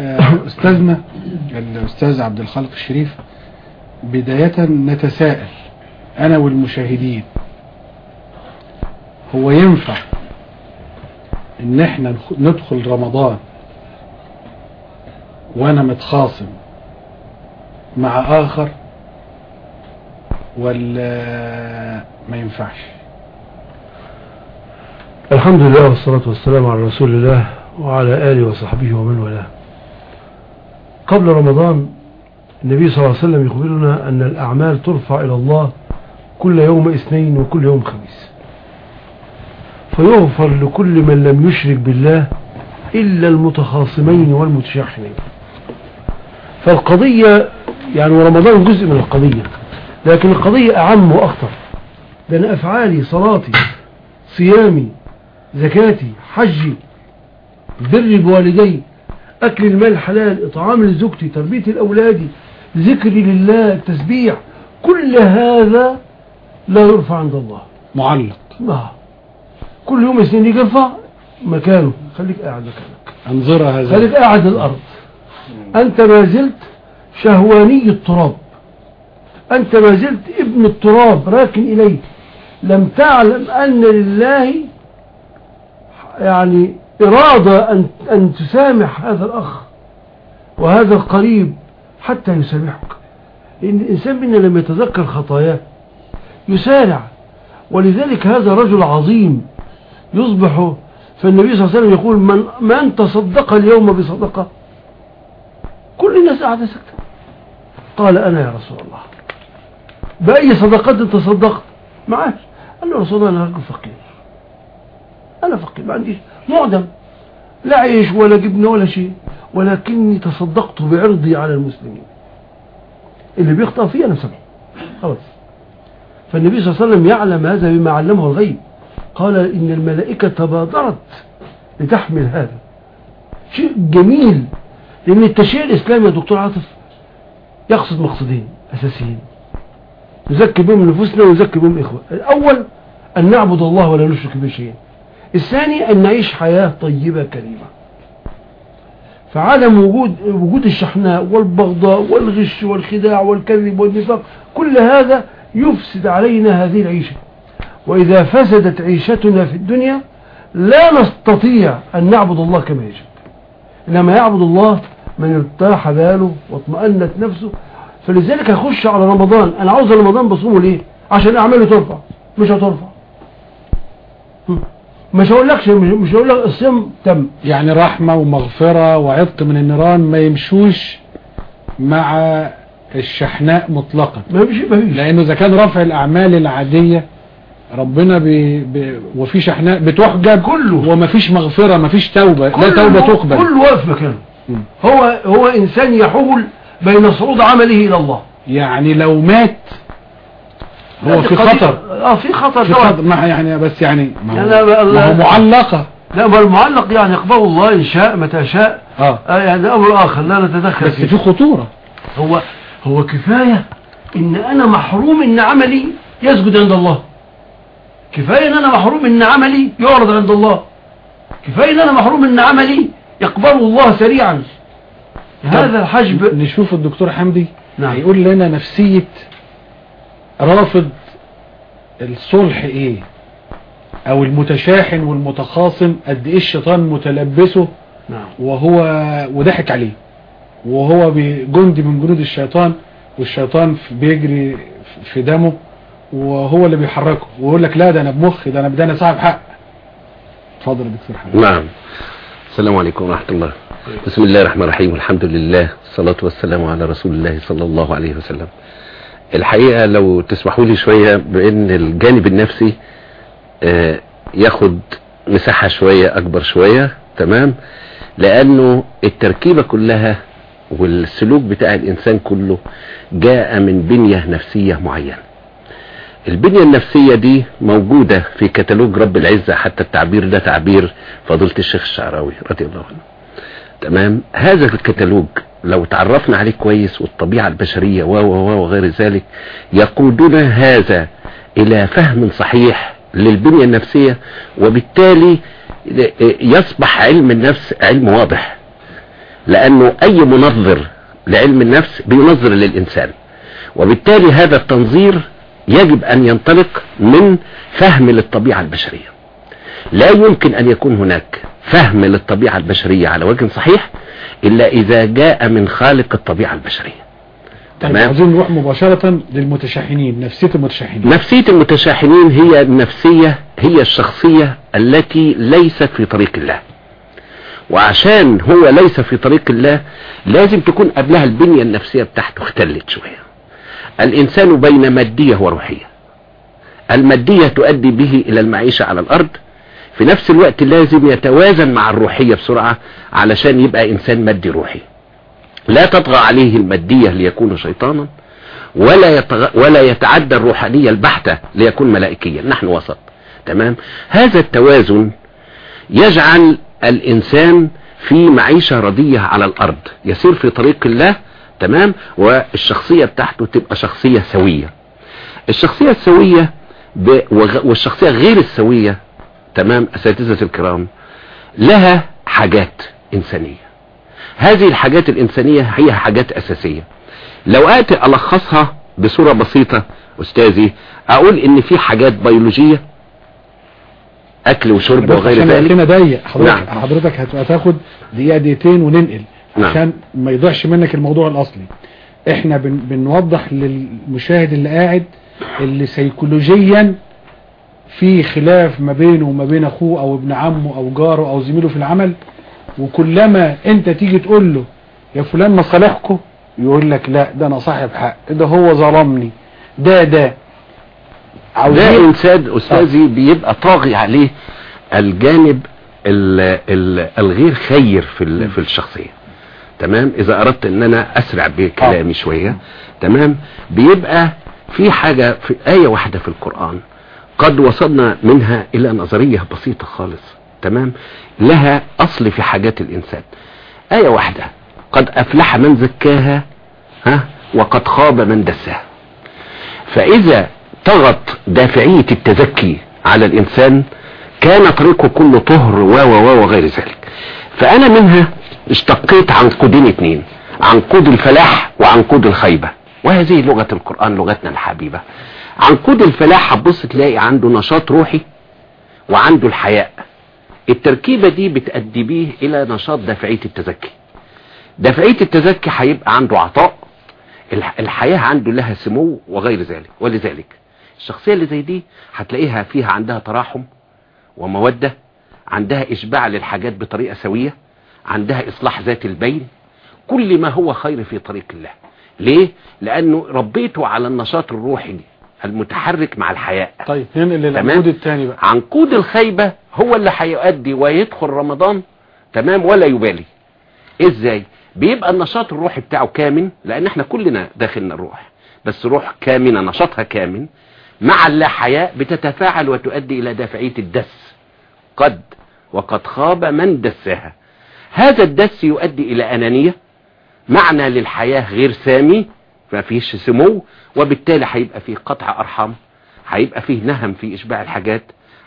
آه، أستاذنا الأستاذ عبد الخالق الشريف بداية نتساءل أنا والمشاهدين هو ينفع إن إحنا ندخل رمضان وأنا متخاصم مع آخر ولا ما ينفعش؟ الحمد لله والصلاة والسلام على رسول الله وعلى آله وصحبه ومن والاه. قبل رمضان النبي صلى الله عليه وسلم يخبرنا أن الأعمال ترفع إلى الله كل يوم اثنين وكل يوم خميس. فيغفر لكل من لم يشرك بالله إلا المتخاصمين والمتشاحنين. فالقضية يعني ورمضان جزء من القضية لكن القضية أعم وأخطر لأن أفعالي صلاتي صيامي زكاتي حجي بري بوالدي أكل المال حلال إطعام لزوجتي تربية الأولاد ذكري لله التسبيح كل هذا لا يرفع عند الله. معلق. ما كل يوم يجي يرفع مكانه. خليك قاعد مكانك. أنظرها خليك هذا قاعد الأرض. أنت ما زلت شهواني التراب. أنت ما زلت ابن التراب راكن إليه. لم تعلم أن لله يعني إرادة أن, أن تسامح هذا الأخ وهذا القريب حتى يسامحك. لأن الإنسان منا لم يتذكر خطاياه يسارع. ولذلك هذا رجل عظيم يصبح فالنبي صلى الله عليه وسلم يقول من, من تصدق اليوم بصدقة؟ كل الناس قاعدة سكتة قال أنا يا رسول الله. بأي صدقات تصدقت؟ معاش. قال له رسول الله أنا رجل فقير. أنا فقير ما عنديش معدم لا عيش ولا جبنة ولا شيء ولكني تصدقت بعرضي على المسلمين. اللي بيخطأ فيه أنا مسامحه خلاص. فالنبي صلى الله عليه وسلم يعلم هذا بما علمه الغيب. قال إن الملائكة تبادرت لتحمل هذا. شيء جميل. لأن التشريع الإسلامي يا دكتور عاطف يقصد مقصدين أساسيين. نزكي بهم نفوسنا ونزكي بهم إخوة. الأول أن نعبد الله ولا نشرك به شيئا. الثاني أن نعيش حياة طيبة كريمة. فعدم وجود وجود الشحناء والبغضاء والغش والخداع والكذب والنفاق كل هذا يفسد علينا هذه العيشة. وإذا فسدت عيشتنا في الدنيا لا نستطيع أن نعبد الله كما يجب. إنما يعبد الله من ارتاح باله واطمأنت نفسه. فلذلك هخش على رمضان. أنا عاوز رمضان بصومه ليه؟ عشان أعماله ترفع مش هترفع. مش هقول لكش مش هقول لك الصيام تم. يعني رحمة ومغفرة وعتق من النيران ما يمشوش مع الشحناء مطلقا. ما فيش ما فيش. لأنه إذا كان رفع الأعمال العادية ربنا بي بي وفي شحناء بتحجب كله. وما فيش مغفرة ما فيش توبة لا توبة تقبل. كله واقف مكانه. هو هو إنسان يحول بين صعود عمله إلى الله. يعني لو مات هو في خطر. آه في خطر في. خطر. ما يعني بس يعني ما هو, ما هو. معلقة. لا ما المعلق يعني يقبضه الله إن شاء متى شاء. آه. آه يعني أمر آخر لا نتدخل بس في خطورة. هو هو كفاية إن أنا محروم إن عملي يسجد عند الله. كفاية إن أنا محروم إن عملي يعرض عند الله. كفاية إن أنا محروم إن عملي يقبله الله سريعا. هذا الحجب نشوف الدكتور حمدي نعم. هيقول لنا نفسية رافض الصلح إيه؟ أو المتشاحن والمتخاصم قد إيه الشيطان متلبسه نعم. وهو وضحك عليه. وهو جندي من جنود الشيطان والشيطان بيجري في دمه وهو اللي بيحركه. ويقول لك لا ده أنا بمخي ده أنا ده أنا صاحب حق. اتفضل يا دكتور حمدي نعم. السلام عليكم ورحمة الله. بسم الله الرحمن الرحيم. والحمد لله. الصلاة والسلام على رسول الله صلى الله عليه وسلم. الحقيقة لو تسمحوا لي شوية بأن الجانب النفسي آه، ياخد مساحة شوية أكبر شوية تمام؟ لأنه التركيبة كلها والسلوك بتاع الإنسان كله جاء من بنية نفسية معينة. البنية النفسية دي موجودة في كتالوج رب العزة حتى التعبير ده تعبير فضيلة الشيخ الشعراوي رضي الله عنه. تمام؟ هذا الكتالوج. لو تعرفنا عليه كويس والطبيعة البشرية و و وغير ذلك يقودنا هذا إلى فهم صحيح للبنية النفسية وبالتالي يصبح علم النفس علم واضح. لأنه أي منظر لعلم النفس بينظر للإنسان. وبالتالي هذا التنظير يجب أن ينطلق من فهم للطبيعة البشرية. لا يمكن أن يكون هناك فهم للطبيعة البشرية على وجه صحيح إلا إذا جاء من خالق الطبيعة البشرية. طيب تمام؟ عايزين نروح مباشرة للمتشحنين نفسية المتشحنين نفسية المتشاحنين هي النفسية هي الشخصية التي ليست في طريق الله. وعشان هو ليس في طريق الله لازم تكون قبلها البنية النفسية بتاعته اختلت شوية. الإنسان بين مادية وروحية. المادية تؤدي به إلى المعيشة على الأرض في نفس الوقت لازم يتوازن مع الروحية بسرعة علشان يبقى إنسان مادي روحي. لا تطغى عليه المادية ليكون شيطانا ولا يتغ... ولا يتعدى الروحانية البحتة ليكون ملائكيا. نحن وسط. تمام؟ هذا التوازن يجعل الإنسان في معيشة رضية على الأرض. يسير في طريق الله تمام؟ والشخصية بتاعته تبقى شخصية سوية. الشخصية السوية ب... والشخصية غير السوية تمام؟ أساتذة الكرام لها حاجات إنسانية. هذه الحاجات الإنسانية هي حاجات أساسية. لو آتي ألخصها بصورة بسيطة أستاذي أقول إن في حاجات بيولوجية أكل وشرب وغير ذلك. حضرتك نعم. حضرتك هتبقى تاخد دقيقة دقيقتين وننقل نعم. عشان ما يضيعش منك الموضوع الأصلي. إحنا بن بنوضح للمشاهد اللي قاعد اللي سيكولوجيا في خلاف ما بينه وما بين أخوه أو ابن عمه أو جاره أو زميله في العمل وكلما أنت تيجي تقول له يا فلان مصالحكم يقول لك لا ده أنا صاحب حق ده هو ظلمني ده ده. ده عاوزين إنسان أستاذي بيبقى طاغي عليه الجانب ال ال الغير خير في في الشخصية. تمام؟ إذا أردت إن أنا أسرع بكلامي شوية. تمام؟ بيبقى في حاجة في آية واحدة في القرآن قد وصلنا منها إلى نظرية بسيطة خالص. تمام؟ لها أصل في حاجات الإنسان. آية واحدة. قد أفلح من زكاها ها؟ وقد خاب من دساها. فإذا طغت دافعية التزكي على الإنسان كان طريقه كله طهر و و و وغير ذلك. فأنا منها اشتقيت عنقودين اتنين عنقود الفلاح وعنقود الخيبة. وهذه لغة القرآن لغتنا الحبيبة. عنقود الفلاح هتبص تلاقي عنده نشاط روحي وعنده الحياء. التركيبة دي بتأدي بيه إلى نشاط دافعية التزكي دافعية التزكي هيبقى عنده عطاء الح- الحياة عنده لها سمو وغير ذلك. ولذلك الشخصية اللي زي دي هتلاقيها فيها عندها تراحم ومودة عندها إشباع للحاجات بطريقة سوية عندها إصلاح ذات البين كل ما هو خير في طريق الله. ليه؟ لأنه ربيته على النشاط الروحي المتحرك مع الحياء. طيب ننقل. للعمود الثاني بقى. عنقود الخيبة هو اللي هيؤدي ويدخل رمضان. تمام؟ ولا يبالي. إزاي؟ بيبقى النشاط الروحي بتاعه كامن لأن إحنا كلنا داخلنا الروح. بس روح كامنة نشاطها كامن مع اللا حياء بتتفاعل وتؤدي إلى دافعية الدس. قد وقد خاب من دسها. هذا الدس يؤدي إلى أنانية. معنى للحياة غير سامي. ما فيش سمو وبالتالي هيبقى فيه قطع أرحام هيبقى فيه نهم في إشباع الحاجات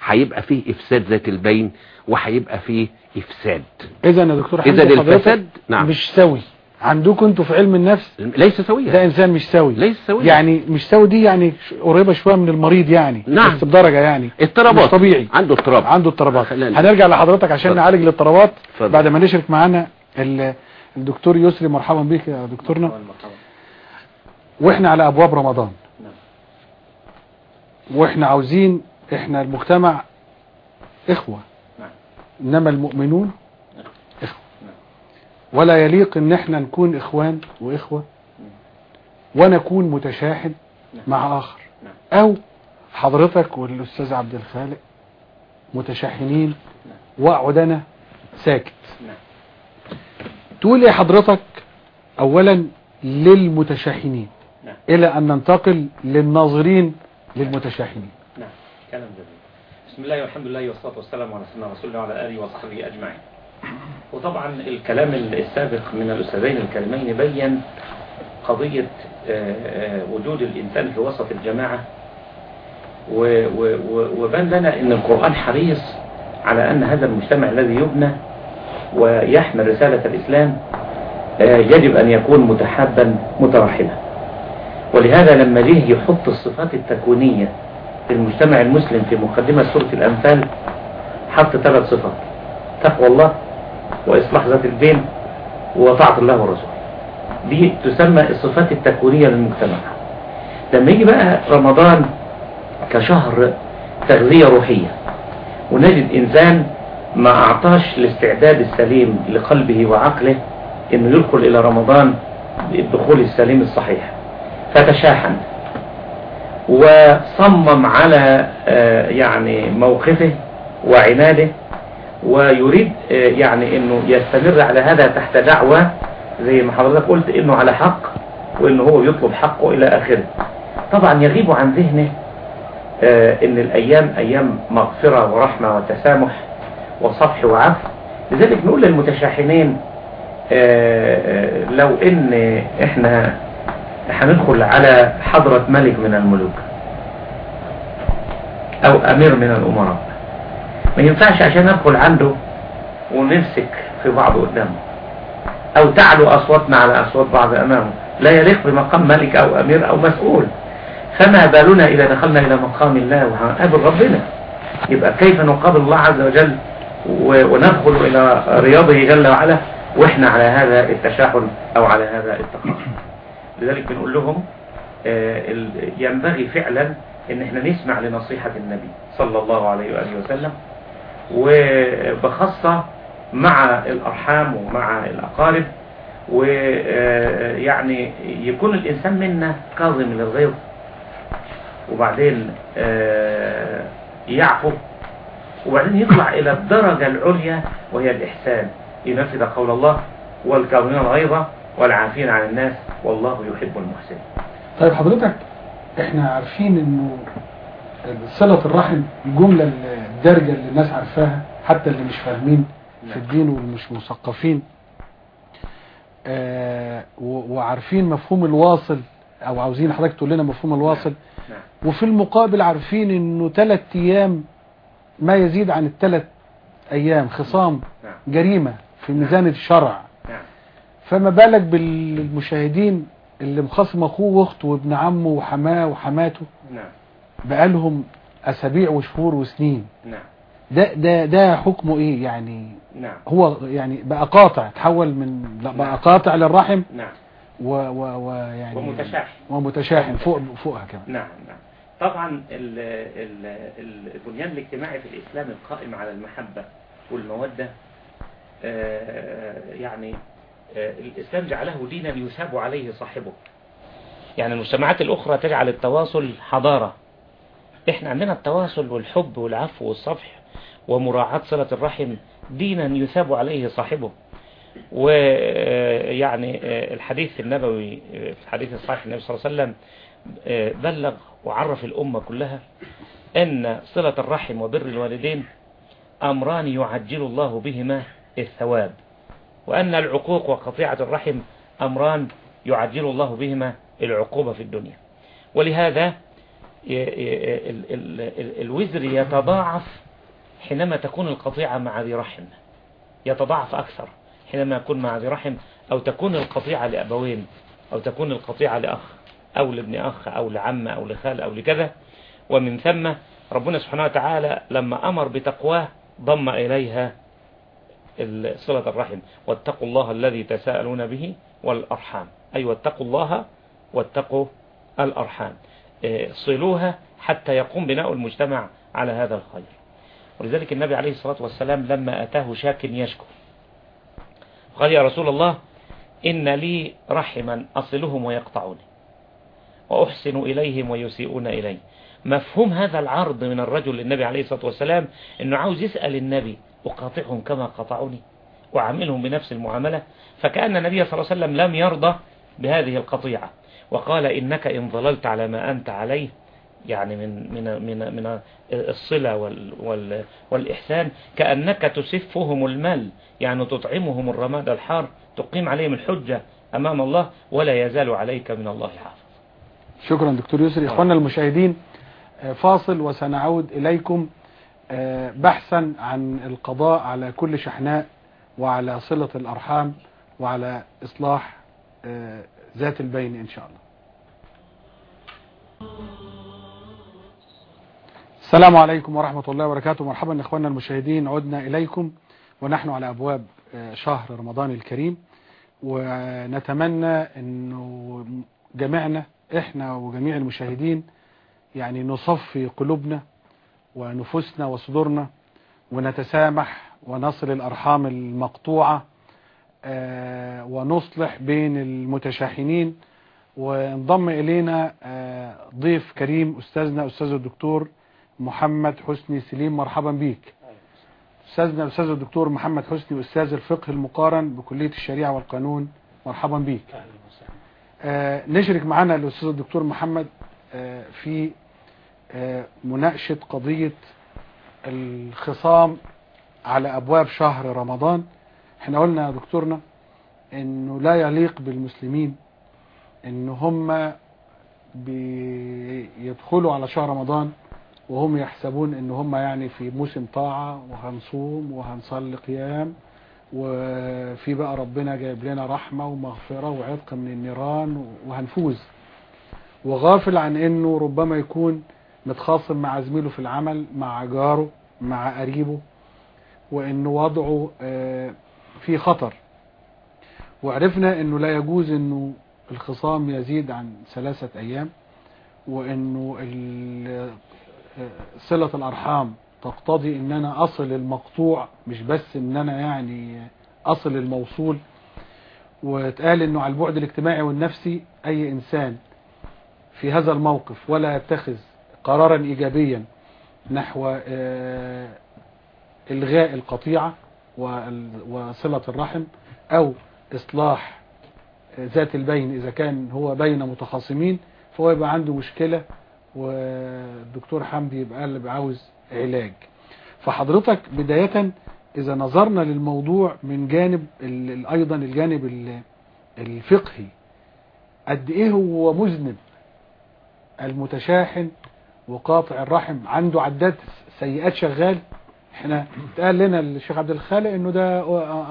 هيبقى فيه إفساد ذات البين وهيبقى فيه إفساد. اذا يا دكتور حضرتك الفساد- نعم. مش سوي. عندكم أنتوا في علم النفس؟ ليس سويا. ده إنسان مش سوي. ليس سويا. يعني مش سوي دي يعني ش- قريبة شوية من المريض يعني. نعم. بس بدرجة يعني. اضطرابات. طبيعي. عنده اضطراب. عنده اضطرابات. هنرجع لحضرتك عشان اتفضل. نعالج الاضطرابات. اتفضل. بعد ما نشرك معانا ال- الدكتور يسري مرحبا بك يا دكتورنا. وإحنا على أبواب رمضان. وإحنا عاوزين إحنا المجتمع إخوة. إنما المؤمنون إخوة. ولا يليق إن إحنا نكون إخوان وإخوة. ونكون متشاحن مع آخر. أو حضرتك والأستاذ عبد الخالق متشاحنين واقعد أنا ساكت. تقول إيه حضرتك اولا للمتشاحنين؟ نعم. إلى أن ننتقل للناظرين للمتشاحنين. نعم. كلام جميل. بسم الله والحمد لله والصلاة والسلام على سيدنا رسول الله وعلى آله وصحبه أجمعين. وطبعا الكلام السابق من الأستاذين الكريمين بين قضية آه، آه، وجود الإنسان في وسط الجماعة وبان لنا أن القرآن حريص على أن هذا المجتمع الذي يبنى ويحمل رسالة الإسلام آه، يجب أن يكون متحابا مترحبا ولهذا لما جه يحط الصفات التكوينية للمجتمع المسلم في مقدمة سورة الأنفال حط ثلاث صفات تقوى الله وإصلاح ذات البين وطاعة الله ورسوله. دي تسمى الصفات التكوينية للمجتمع. لما يجي بقى رمضان كشهر تغذية روحية ونجد إنسان ما أعطاش الاستعداد السليم لقلبه وعقله إنه يدخل إلى رمضان بالدخول السليم الصحيح. فتشاحن وصمم على آه، يعني موقفه وعناده ويريد آه، يعني إنه يستمر على هذا تحت دعوة زي ما حضرتك قلت إنه على حق وإنه هو يطلب حقه إلى آخره. طبعا يغيب عن ذهنه آه، إن الأيام أيام مغفرة ورحمة وتسامح وصفح وعفو. لذلك نقول للمتشاحنين لو إن إحنا هندخل على حضرة ملك من الملوك. أو أمير من الأمراء. ما ينفعش عشان ندخل عنده ونمسك في بعض قدامه. أو تعلو اصواتنا على أصوات بعض أمامه. لا يليق بمقام ملك أو أمير أو مسؤول. فما بالنا إذا دخلنا إلى مقام الله وهنقابل ربنا. يبقى كيف نقابل الله عز وجل وندخل إلى رياضه جل وعلا وإحنا على هذا التشاحن أو على هذا التقاطع. لذلك بنقول لهم آه، ينبغي فعلا إن إحنا نسمع لنصيحة النبي صلى الله عليه وآله وسلم وبخاصة مع الأرحام ومع الأقارب ويعني يكون الإنسان منا كاظم للغيظ وبعدين آه، يعفو. وبعدين يطلع إلى الدرجة العليا وهي الإحسان. ينفذ قول الله والكاظمين الغيظ والعافين عن الناس والله يحب المحسنين. طيب حضرتك إحنا عارفين إنه صلة الرحم الجملة الدارجة اللي الناس عارفاها حتى اللي مش فاهمين في الدين واللي مش مثقفين. آه وعارفين مفهوم الواصل أو عاوزين حضرتك تقول لنا مفهوم الواصل. نعم. وفي المقابل عارفين إنه ثلاث أيام ما يزيد عن الثلاث أيام خصام نعم. جريمة في ميزان الشرع. نعم فما بالك بالمشاهدين اللي مخاصم أخوه وأخته وابن عمه وحماة وحماته؟ نعم. بقالهم أسابيع وشهور وسنين. نعم. ده ده ده حكمه إيه يعني؟ نعم. هو يعني بقى قاطع تحول من لا بقى قاطع للرحم؟ نعم. و و ويعني ومتشاحن. ومتشاحن فوق فوقها كمان. نعم نعم. طبعا ال- ال- ال- البنيان الاجتماعي في الإسلام القائم على المحبة والمودة آه، يعني الإسلام جعله دينا يثاب عليه صاحبه. يعني المجتمعات الأخرى تجعل التواصل حضارة. إحنا عندنا التواصل والحب والعفو والصفح ومراعاة صلة الرحم دينا يثاب عليه صاحبه. ويعني الحديث النبوي في الحديث الصحيح النبي صلى الله عليه وسلم آه، بلغ وعرف الأمة كلها أن صلة الرحم وبر الوالدين أمران يعجل الله بهما الثواب. وأن العقوق وقطيعة الرحم أمران يعجل الله بهما العقوبة في الدنيا. ولهذا الوزر يتضاعف حينما تكون القطيعة مع ذي رحم. يتضاعف أكثر حينما يكون مع ذي رحم أو تكون القطيعة لأبوين أو تكون القطيعة لأخ أو لابن أخ أو لعم أو لخال أو لكذا. ومن ثم ربنا سبحانه وتعالى لما أمر بتقواه ضم إليها صلة الرحم واتقوا الله الذي تساءلون به والأرحام. أي واتقوا الله واتقوا الأرحام. إيه، صلوها حتى يقوم بناء المجتمع على هذا الخير. ولذلك النبي عليه الصلاة والسلام لما أتاه شاك يشكو. قال يا رسول الله إن لي رحما أصلهم ويقطعوني وأحسن إليهم ويسيئون إلي. مفهوم هذا العرض من الرجل للنبي عليه الصلاة والسلام أنه عاوز يسأل النبي أقاطعهم كما قطعوني وعاملهم بنفس المعاملة. فكأن النبي صلى الله عليه وسلم لم يرضى بهذه القطيعة. وقال إنك إن ظللت على ما أنت عليه يعني من من من من الصلة وال وال والإحسان كأنك تسفهم المال يعني تطعمهم الرماد الحار تقيم عليهم الحجة أمام الله ولا يزال عليك من الله حافظ. شكرا دكتور يسري إخواننا المشاهدين فاصل وسنعود إليكم. آه، بحثا عن القضاء على كل شحناء وعلى صلة الأرحام وعلى إصلاح آه، ذات البين إن شاء الله. السلام عليكم ورحمة الله وبركاته. مرحبا إخواننا المشاهدين. عدنا إليكم ونحن على أبواب آه، شهر رمضان الكريم. ونتمنى أنه جميعنا إحنا وجميع المشاهدين يعني نصفي قلوبنا ونفوسنا وصدورنا ونتسامح ونصل الأرحام المقطوعة آه، ونصلح بين المتشاحنين. وانضم إلينا آه، ضيف كريم أستاذنا أستاذ الدكتور محمد حسني سليم. مرحبا بيك. أستاذنا أستاذ الدكتور محمد حسني أستاذ الفقه المقارن بكلية الشريعة والقانون. مرحبا بيك. آه، نشرك معنا الأستاذ الدكتور محمد في مناقشة قضية الخصام على أبواب شهر رمضان. إحنا قلنا يا دكتورنا إنه لا يليق بالمسلمين إن هم بيدخلوا على شهر رمضان وهم يحسبون إن هم يعني في موسم طاعة وهنصوم وهنصلي قيام وفي بقى ربنا جايب لنا رحمة ومغفرة وعتق من النيران وهنفوز. وغافل عن إنه ربما يكون متخاصم مع زميله في العمل مع جاره مع قريبه وانه وضعه آه، في خطر. وعرفنا إنه لا يجوز إنه الخصام يزيد عن ثلاثة أيام وإنه آه، صلة الأرحام تقتضي إن أنا أصل المقطوع مش بس إن أنا يعني أصل الموصول. واتقال إنه على البعد الاجتماعي والنفسي أي إنسان في هذا الموقف ولا يتخذ قرارا إيجابيا نحو آه، إلغاء القطيعة وصلة الرحم أو إصلاح ذات البين. إذا كان هو بين متخاصمين فهو يبقى عنده مشكلة والدكتور حمدي يبقى اللي عاوز علاج. فحضرتك بداية إذا نظرنا للموضوع من جانب أيضا الجانب ال- الفقهي قد إيه هو مذنب المتشاحن وقاطع الرحم عنده عداد سيئات شغال. إحنا اتقال لنا الشيخ عبد الخالق إنه ده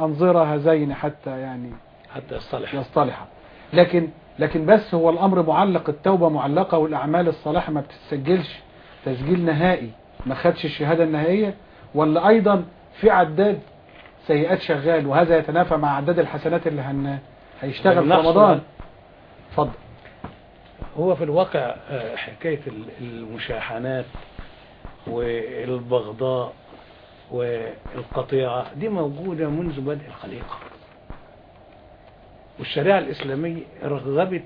أنظرة هذين حتى يعني حتى يصطلح. يصطلح. لكن لكن بس هو الأمر معلق التوبة معلقة والأعمال الصالحة ما بتسجلش تسجيل نهائي. ما خدش الشهادة النهائية. ولا أيضا في عداد سيئات شغال وهذا يتنافى مع عداد الحسنات اللي هن هيشتغل في رمضان. اتفضل. هو في الواقع آه، حكاية ال- المشاحنات والبغضاء والقطيعة دي موجودة منذ بدء الخليقة. والشريعة الإسلامية رغبت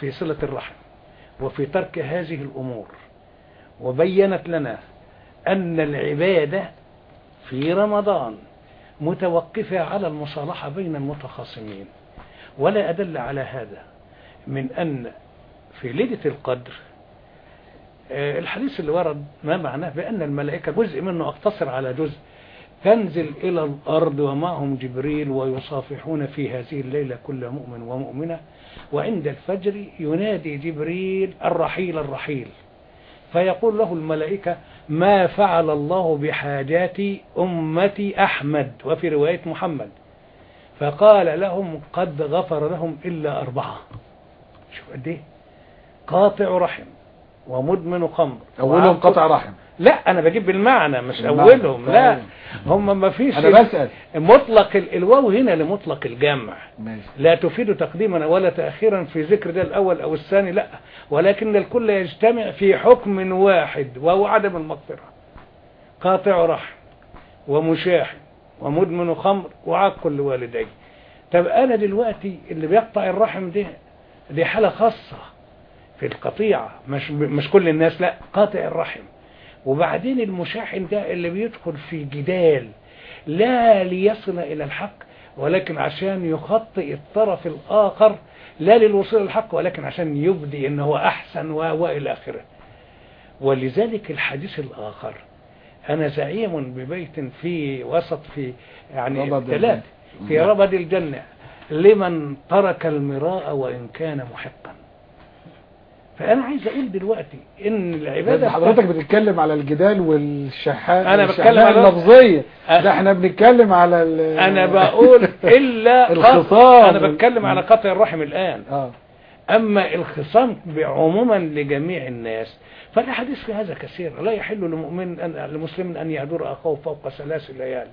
في صلة الرحم وفي ترك هذه الأمور وبينت لنا أن العبادة في رمضان متوقفة على المصالحة بين المتخاصمين. ولا أدل على هذا من أن في ليلة القدر. آه، الحديث اللي ورد ما معناه بأن الملائكة جزء منه أقتصر على جزء. تنزل إلى الأرض ومعهم جبريل ويصافحون في هذه الليلة كل مؤمن ومؤمنة. وعند الفجر ينادي جبريل الرحيل الرحيل. فيقول له الملائكة ما فعل الله بحاجات أمتي أحمد وفي رواية محمد. فقال لهم قد غفر لهم إلا أربعة. شوف قد إيه؟ قاطع رحم ومدمن خمر. أولهم قطع رحم. لا أنا بجيب بالمعنى مش. أولهم لا. طيب. هم ما فيش أنا بسأل. مطلق ال- الواو هنا لمطلق الجمع. لا تفيد تقديما ولا تأخيرا في ذكر ده الأول أو الثاني لا. ولكن الكل يجتمع في حكم واحد وهو عدم المغفرة. قاطع رحم ومشاحن ومدمن خمر وعاق لوالديه طب أنا دلوقتي اللي بيقطع الرحم ده دي حالة خاصة. في القطيعة. مش مش كل الناس لا قاطع الرحم. وبعدين المشاحن ده اللي بيدخل في جدال لا ليصل إلى الحق ولكن عشان يخطئ الطرف الآخر لا للوصول للحق ولكن عشان يبدي أنه أحسن وإلى آخره. ولذلك الحديث الآخر أنا زعيم ببيت في وسط في يعني ثلاث. في ربد الجنة. لمن ترك المراء وإن كان محقا. فأنا عايز أقول دلوقتي إن ده العباده حضرتك بتتكلم على الجدال والشحات والشحناء بتكلم على- اللفظية. أ- ده إحنا بنتكلم على أنا بقول إلا الخصام. أنا بتكلم على قطع الرحم الآن. آه. أما الخصام عموما لجميع الناس فالأحاديث في هذا كثيرة لا يحل لمؤمن أن لمسلم أن يهجر أخاه فوق ثلاث ليال.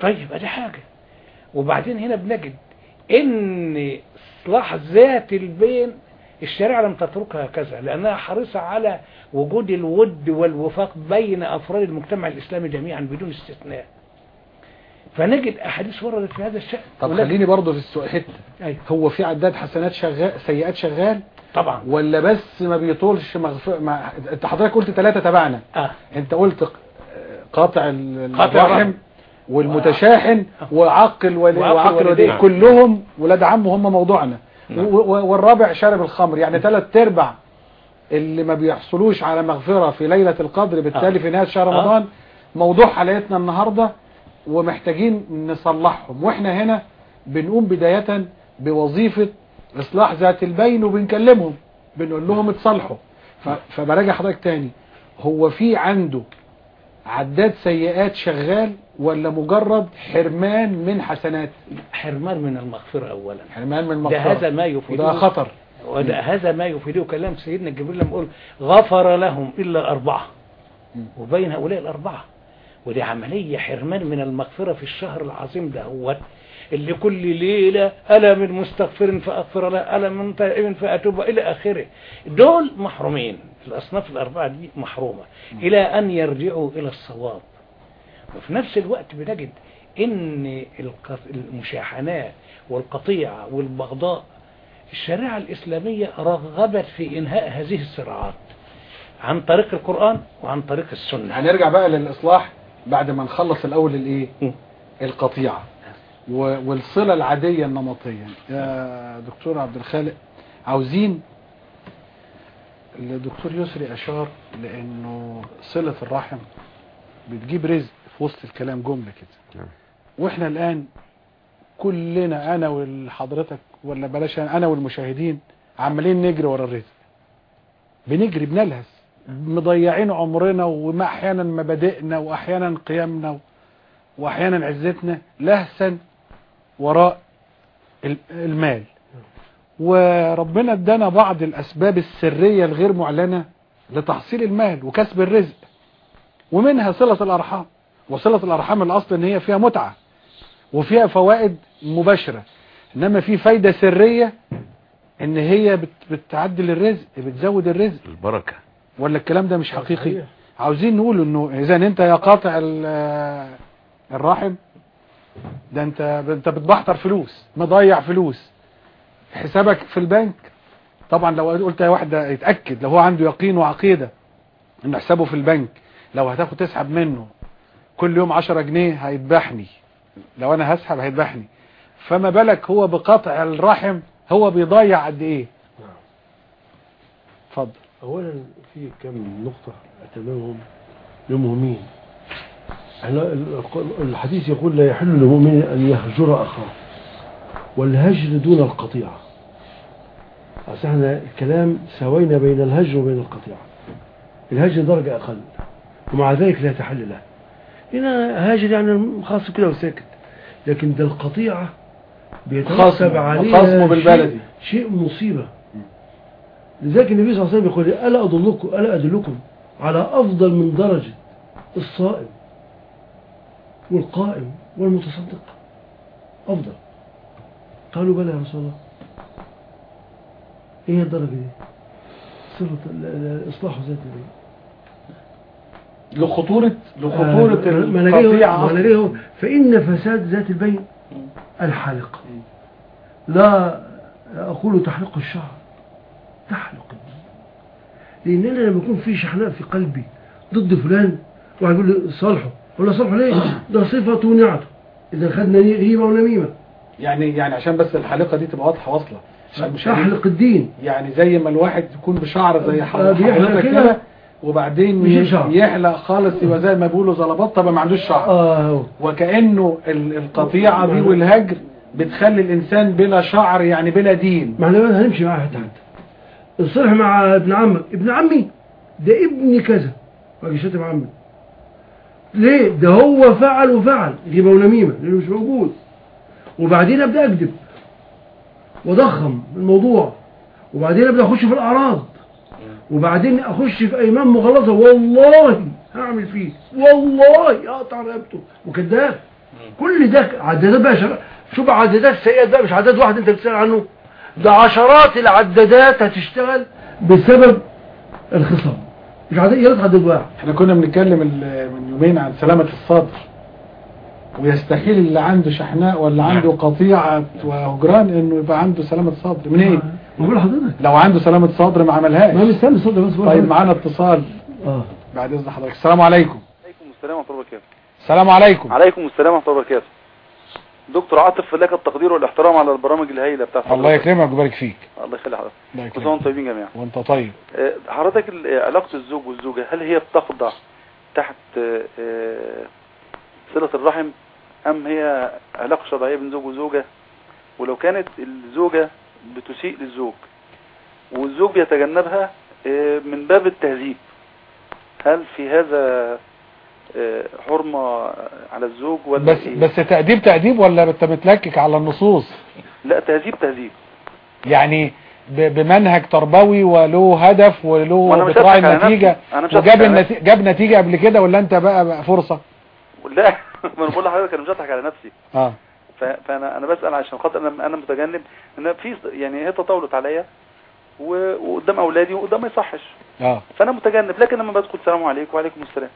طيب ادي حاجة. وبعدين هنا بنجد إن إصلاح ذات البين الشريعة لم تتركها هكذا لأنها حريصة على وجود الود والوفاق بين أفراد المجتمع الإسلامي جميعا بدون استثناء. فنجد أحاديث وردت في هذا الشأن. طب خليني برضه في السؤال. حتة. أيوة. هو في عداد حسنات شغال سيئات شغال؟ طبعا. ولا بس ما بيطولش مغف... ما... أنت حضرتك قلت ثلاثة تبعنا. آه. أنت قلت قاطع ال- قاطع الرحم. والمتشاحن وعقل وعقل وعقل والديه. كلهم ولاد عم هم موضوعنا. والرابع شارب الخمر يعني ثلاث ارباع اللي ما بيحصلوش على مغفرة في ليلة القدر بالتالي آه. في نهاية شهر آه. رمضان موضوع حلقتنا النهاردة ومحتاجين نصلحهم. وإحنا هنا بنقوم بداية بوظيفة إصلاح ذات البين وبنكلمهم بنقول لهم اتصالحوا. ف... فبراجع حضرتك تاني هو في عنده عداد سيئات شغال ولا مجرد حرمان من حسنات؟ حرمان من المغفرة أولا. حرمان من ده المغفرة. هذا ما يفيده وده خطر. وده هذا ما يفيده كلام سيدنا جبريل لما يقول غفر لهم إلا أربعة. وبين هؤلاء الأربعة. ودي عملية حرمان من المغفرة في الشهر العظيم ده هو. اللي كل ليلة ألا من مستغفر فأغفر له ألا من تائب فأتوب إلى آخره. دول محرومين. الأصناف الأربعة دي محرومة. إلى أن يرجعوا إلى الصواب. وفي نفس الوقت بنجد إن الق- المشاحنات والقطيعة والبغضاء الشريعة الإسلامية رغبت في إنهاء هذه الصراعات عن طريق القرآن وعن طريق السنة. هنرجع بقى للإصلاح بعد ما نخلص الأول الإيه. القطيعة. والصلة العادية النمطية. يا دكتور عبد الخالق عاوزين الدكتور يسري أشار لأنه صلة الرحم بتجيب رزق في وسط الكلام جملة كده. نعم. وإحنا الآن كلنا أنا وحضرتك ولا بلاش أنا والمشاهدين عمالين نجري ورا الرزق. بنجري بنلهث. مضيعين عمرنا وما أحيانا مبادئنا وأحيانا قيمنا وأحيانا عزتنا لهثا وراء ال- المال. وربنا ادانا بعض الأسباب السرية الغير معلنة لتحصيل المال وكسب الرزق ومنها صلة الأرحام وصلة الأرحام الأصل إن هي فيها متعة وفيها فوائد مباشرة إنما في فايدة سرية إن هي بت- بتعدل الرزق بتزود الرزق. البركة. ولا الكلام ده مش حقيقي. عاوزين نقول إنه إذا أنت يا قاطع ال- الرحم ده أنت أنت بتبحتر فلوس مضيع فلوس. حسابك في البنك. طبعا لو قلت يا واحد ده يتأكد لو هو عنده يقين وعقيدة ان حسابه في البنك لو هتاخد تسحب منه كل يوم 10 جنيه هيذبحني. لو أنا هسحب هيذبحني. فما بالك هو بقطع الرحم هو بيضيع قد إيه؟ اتفضل. اولا في كم نقطة اعتبرهم لمهمين الحديث يقول لا يحل لمؤمن أن يهجر أخاه والهجر دون القطيعة. أصل إحنا الكلام سوينا بين الهجر وبين القطيعة. الهجر درجة أقل ومع ذلك لا تحل له هنا هاجر يعني خاص كده وساكت لكن ده القطيعة خصم عليها بالبلدي. شيء, شيء مصيبة. لذلك النبي صلى الله عليه وسلم يقول ألا أدلكم ألا أدلكم على أفضل من درجة الصائم والقائم والمتصدق؟ أفضل. قالوا بلى يا رسول الله. إيه الدرجة دي؟ صلة ال- ال- إصلاح ذات البين لخطورة لخطورة آه، ما أنا جاي فإن فساد ذات البين الحالقة لا أقول تحلق الشعر تحلق الدين. لأن أنا لما يكون في شحناء في قلبي ضد فلان واحد يقول لي صالحه ولا صالحه ليه ده صفته ونعته إذا خدنا غيبة ونميمة. يعني يعني عشان بس الحلقة دي تبقى واضحة وأصلة. تحلق الدين. يعني زي ما الواحد يكون بشعر زي حضرتك كده. وبعدين. يحلق خالص يبقى زي ما بيقولوا زلبط طب ما عندوش شعر. آه وكأنه ال- القطيعة دي والهجر بتخلي الإنسان بلا شعر يعني بلا دين. ما إحنا هنمشي معاها حتى حتى. اصلح مع ابن عمك. ابن عمي ده ابن كذا. واجي شاتم عمي ليه؟ ده هو فعل وفعل. غيبه ونميمه لأنه مش موجود. وبعدين أبدأ أكذب. وضخم الموضوع. وبعدين أبدأ أخش في الأعراض. وبعدين أخش في أيمان مغلظه والله هعمل فيه. والله اقطع رقبته وكذاب. كل ده عدادات بقى شر... شوف عدادات سيئات بقى مش عداد واحد أنت بتسأل عنه. ده عشرات العدادات هتشتغل بسبب الخصام. مش عداد يا ريت عداد واحد. إحنا كنا بنتكلم من يومين عن سلامة الصدر. ويستحيل اللي عنده شحناء ولا عنده قطيعة وهجران إنه يبقى عنده سلامة صدر. منين؟ ما بقول لحضرتك. لو عنده سلامة صدر ما ما عملهاش مستني صدق بس بقول طيب. معانا اتصال. آه. بعد إذن حضرتك. السلام عليكم. عليكم السلام ورحمة الله وبركاته. السلام عليكم. عليكم السلام ورحمة الله وبركاته. دكتور عاطف لك التقدير والاحترام على البرامج الهائلة بتاعت الله حضرتك. يكرمك ويبارك فيك. الله يخلي حضرتك. الله كل سنة وأنتم يكرمك طيبين جميعا. وانت طيب. آه، حضرتك ال- علاقة الزوج والزوجة هل هي بتخضع تحت آه، آه، صلة الرحم أم هي علاقة شرعية بين زوج وزوجة؟ ولو كانت الزوجة بتسيء للزوج والزوج بيتجنبها آه، من باب التهذيب. هل في هذا آه، حرمة على الزوج ولا بس إيه؟ بس تأديب تأديب ولا انت متلكك على النصوص؟ لا تهذيب تهذيب. يعني بمنهج تربوي وله هدف وله بتراعي النتيجة وجاب النتيجة جاب نتيجة قبل كده ولا أنت بقى, بقى فرصة؟ لا ما أنا بقول لحضرتك أنا مش هضحك على نفسي. آه. فأنا أنا بسأل عشان خاطر أنا أنا متجنب إن في يعني هي تطاولت عليا وقدام أولادي وقدام ما يصحش. آه. فأنا متجنب لكن لما بدخل السلام عليكم وعليكم السلام.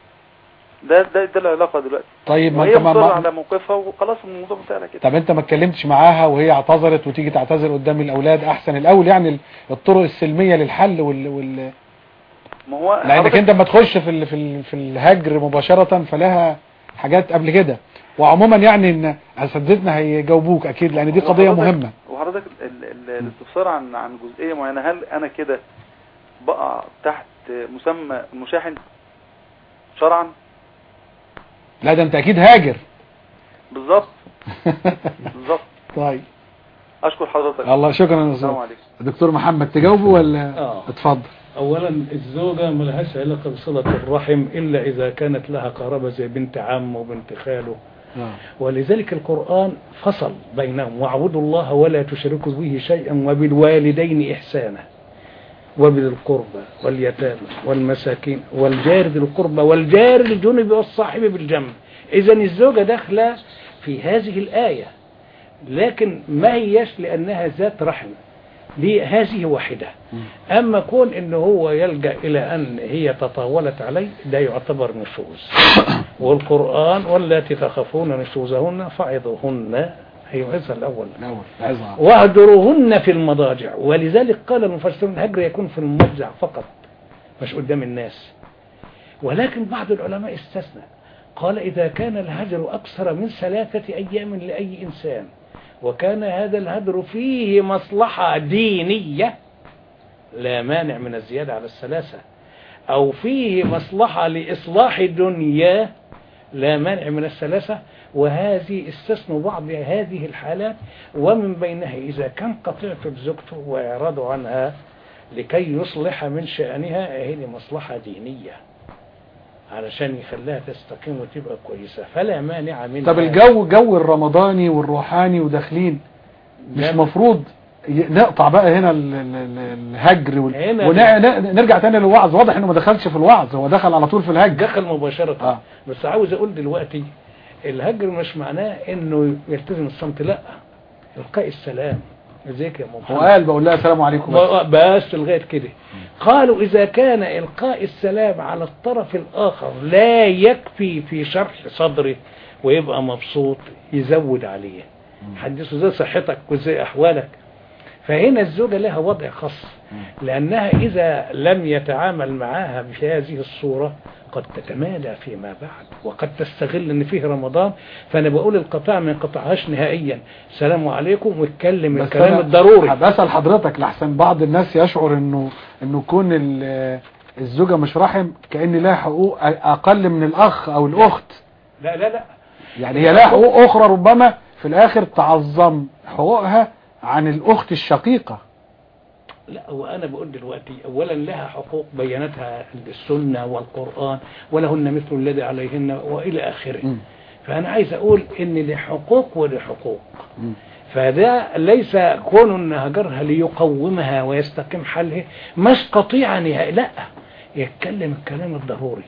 ده ده ده العلاقة دلوقتي. طيب ما أنت ما على موقفها وخلاص الموضوع على كده. طب أنت ما اتكلمتش معاها وهي اعتذرت وتيجي تعتذر قدام الأولاد أحسن الأول يعني ال- الطرق السلمية للحل وال, وال... ما هو لأنك أنت ما تخش في ال... في ال... في الهجر مباشرة فلها حاجات قبل كده. وعموما يعني إن أساتذتنا هيجاوبوك أكيد لأن دي حضرتك- مهمة. وحضرتك ال- ال- الاستفسار عن عن جزئية معينة. هل أنا كده بقع تحت مسمى المشاحن شرعا؟ لا ده أنت أكيد هاجر. بالظبط. بالظبط. طيب. أشكر حضرتك. الله شكرا يا السلام أستاذ عليكم. دكتور محمد تجاوبه ولا آه. اتفضل؟ أولا الزوجة ملهاش علاقة بصلة الرحم إلا إذا كانت لها قرابة زي بنت عم وبنت خاله. آه. ولذلك القرآن فصل بينهم واعبدوا الله ولا تشركوا به شيئا وبالوالدين إحسانا وبذي القربى واليتامى والمساكين والجار ذي القربى والجار الجنب والصاحب بالجنب. إذا الزوجة داخلة في هذه الآية لكن ما هيش لأنها ذات رحم. دي هذه واحدة أما كون إن هو يلجأ إلى أن هي تطاولت عليه ده يعتبر نشوز. والقرآن والتي تخافون نشوزهن هيوعظها الأول. الأول عظها واهجروهن في المضاجع. ولذلك قال المفسرون الهجر يكون في المضجع فقط مش قدام الناس. ولكن بعض العلماء استثنى. قال إذا كان الهجر أكثر من ثلاثة أيام لأي إنسان وكان هذا الهجر فيه مصلحة دينية لا مانع من الزيادة على الثلاثة أو فيه مصلحة لإصلاح دنياه لا مانع من الثلاثة وهذه استثنوا بعض هذه الحالات. ومن بينها إذا كان قطيعة زوجته وإعراضه عنها لكي يصلح من شأنها هي مصلحة دينية. علشان يخليها تستقيم وتبقى كويسة. فلا مانع من طب الجو جو الرمضاني والروحاني وداخلين مش. مفروض نقطع بقى هنا ال- ال- ال- الهجر هنا ونرجع تاني للوعظ. واضح إنه ما دخلش في الوعظ هو دخل على طول في الهجر. دخل مباشرة. آه. بس عاوز أقول دلوقتي الهجر مش معناه إنه يلتزم الصمت لا. إلقاء السلام. ازيك يا هو محمد قال بقول لها السلام عليكم. بس. بس لغاية كده. قالوا إذا كان إلقاء السلام على الطرف الآخر لا يكفي في شرح صدره ويبقى مبسوط يزود عليه. حدثه زي صحتك وزي أحوالك. فهنا الزوجة لها وضع خاص لأنها إذا لم يتعامل معها بهذه الصورة قد تتمادى فيما بعد وقد تستغل إن فيه رمضان. فأنا بقول القطاع ما ينقطعهاش نهائيا. سلام عليكم واتكلم الكلام الضروري. بسأل حضرتك لحسن بعض الناس يشعر إنه إنه كون ال- الزوجة مش رحم كأن لها حقوق أقل من الأخ أو الأخت. لا لا لا. يعني هي لها حقوق أخرى ربما في الآخر تعظم حقوقها عن الأخت الشقيقة لا وأنا بقول دلوقتي اولا لها حقوق بينتها السنة والقرآن ولهن مثل الذي عليهن وإلى آخره مم. فأنا عايز أقول إن لحقوق ولحقوق مم. فده ليس كون إن هجرها ليقومها ويستقيم حالها مش قطيعه نهائي لا يتكلم الكلام الضروري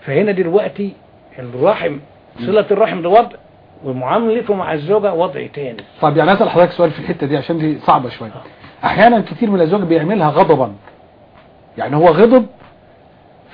فهنا دلوقتي الرحم صلة الرحم ده وضع ومعاملته مع الزوجة وضع تاني. طب يعني أسأل حضرتك سؤال في الحتة دي عشان دي صعبة شوية. أحيانا كتير من الأزواج بيعملها غضبا. يعني هو غضب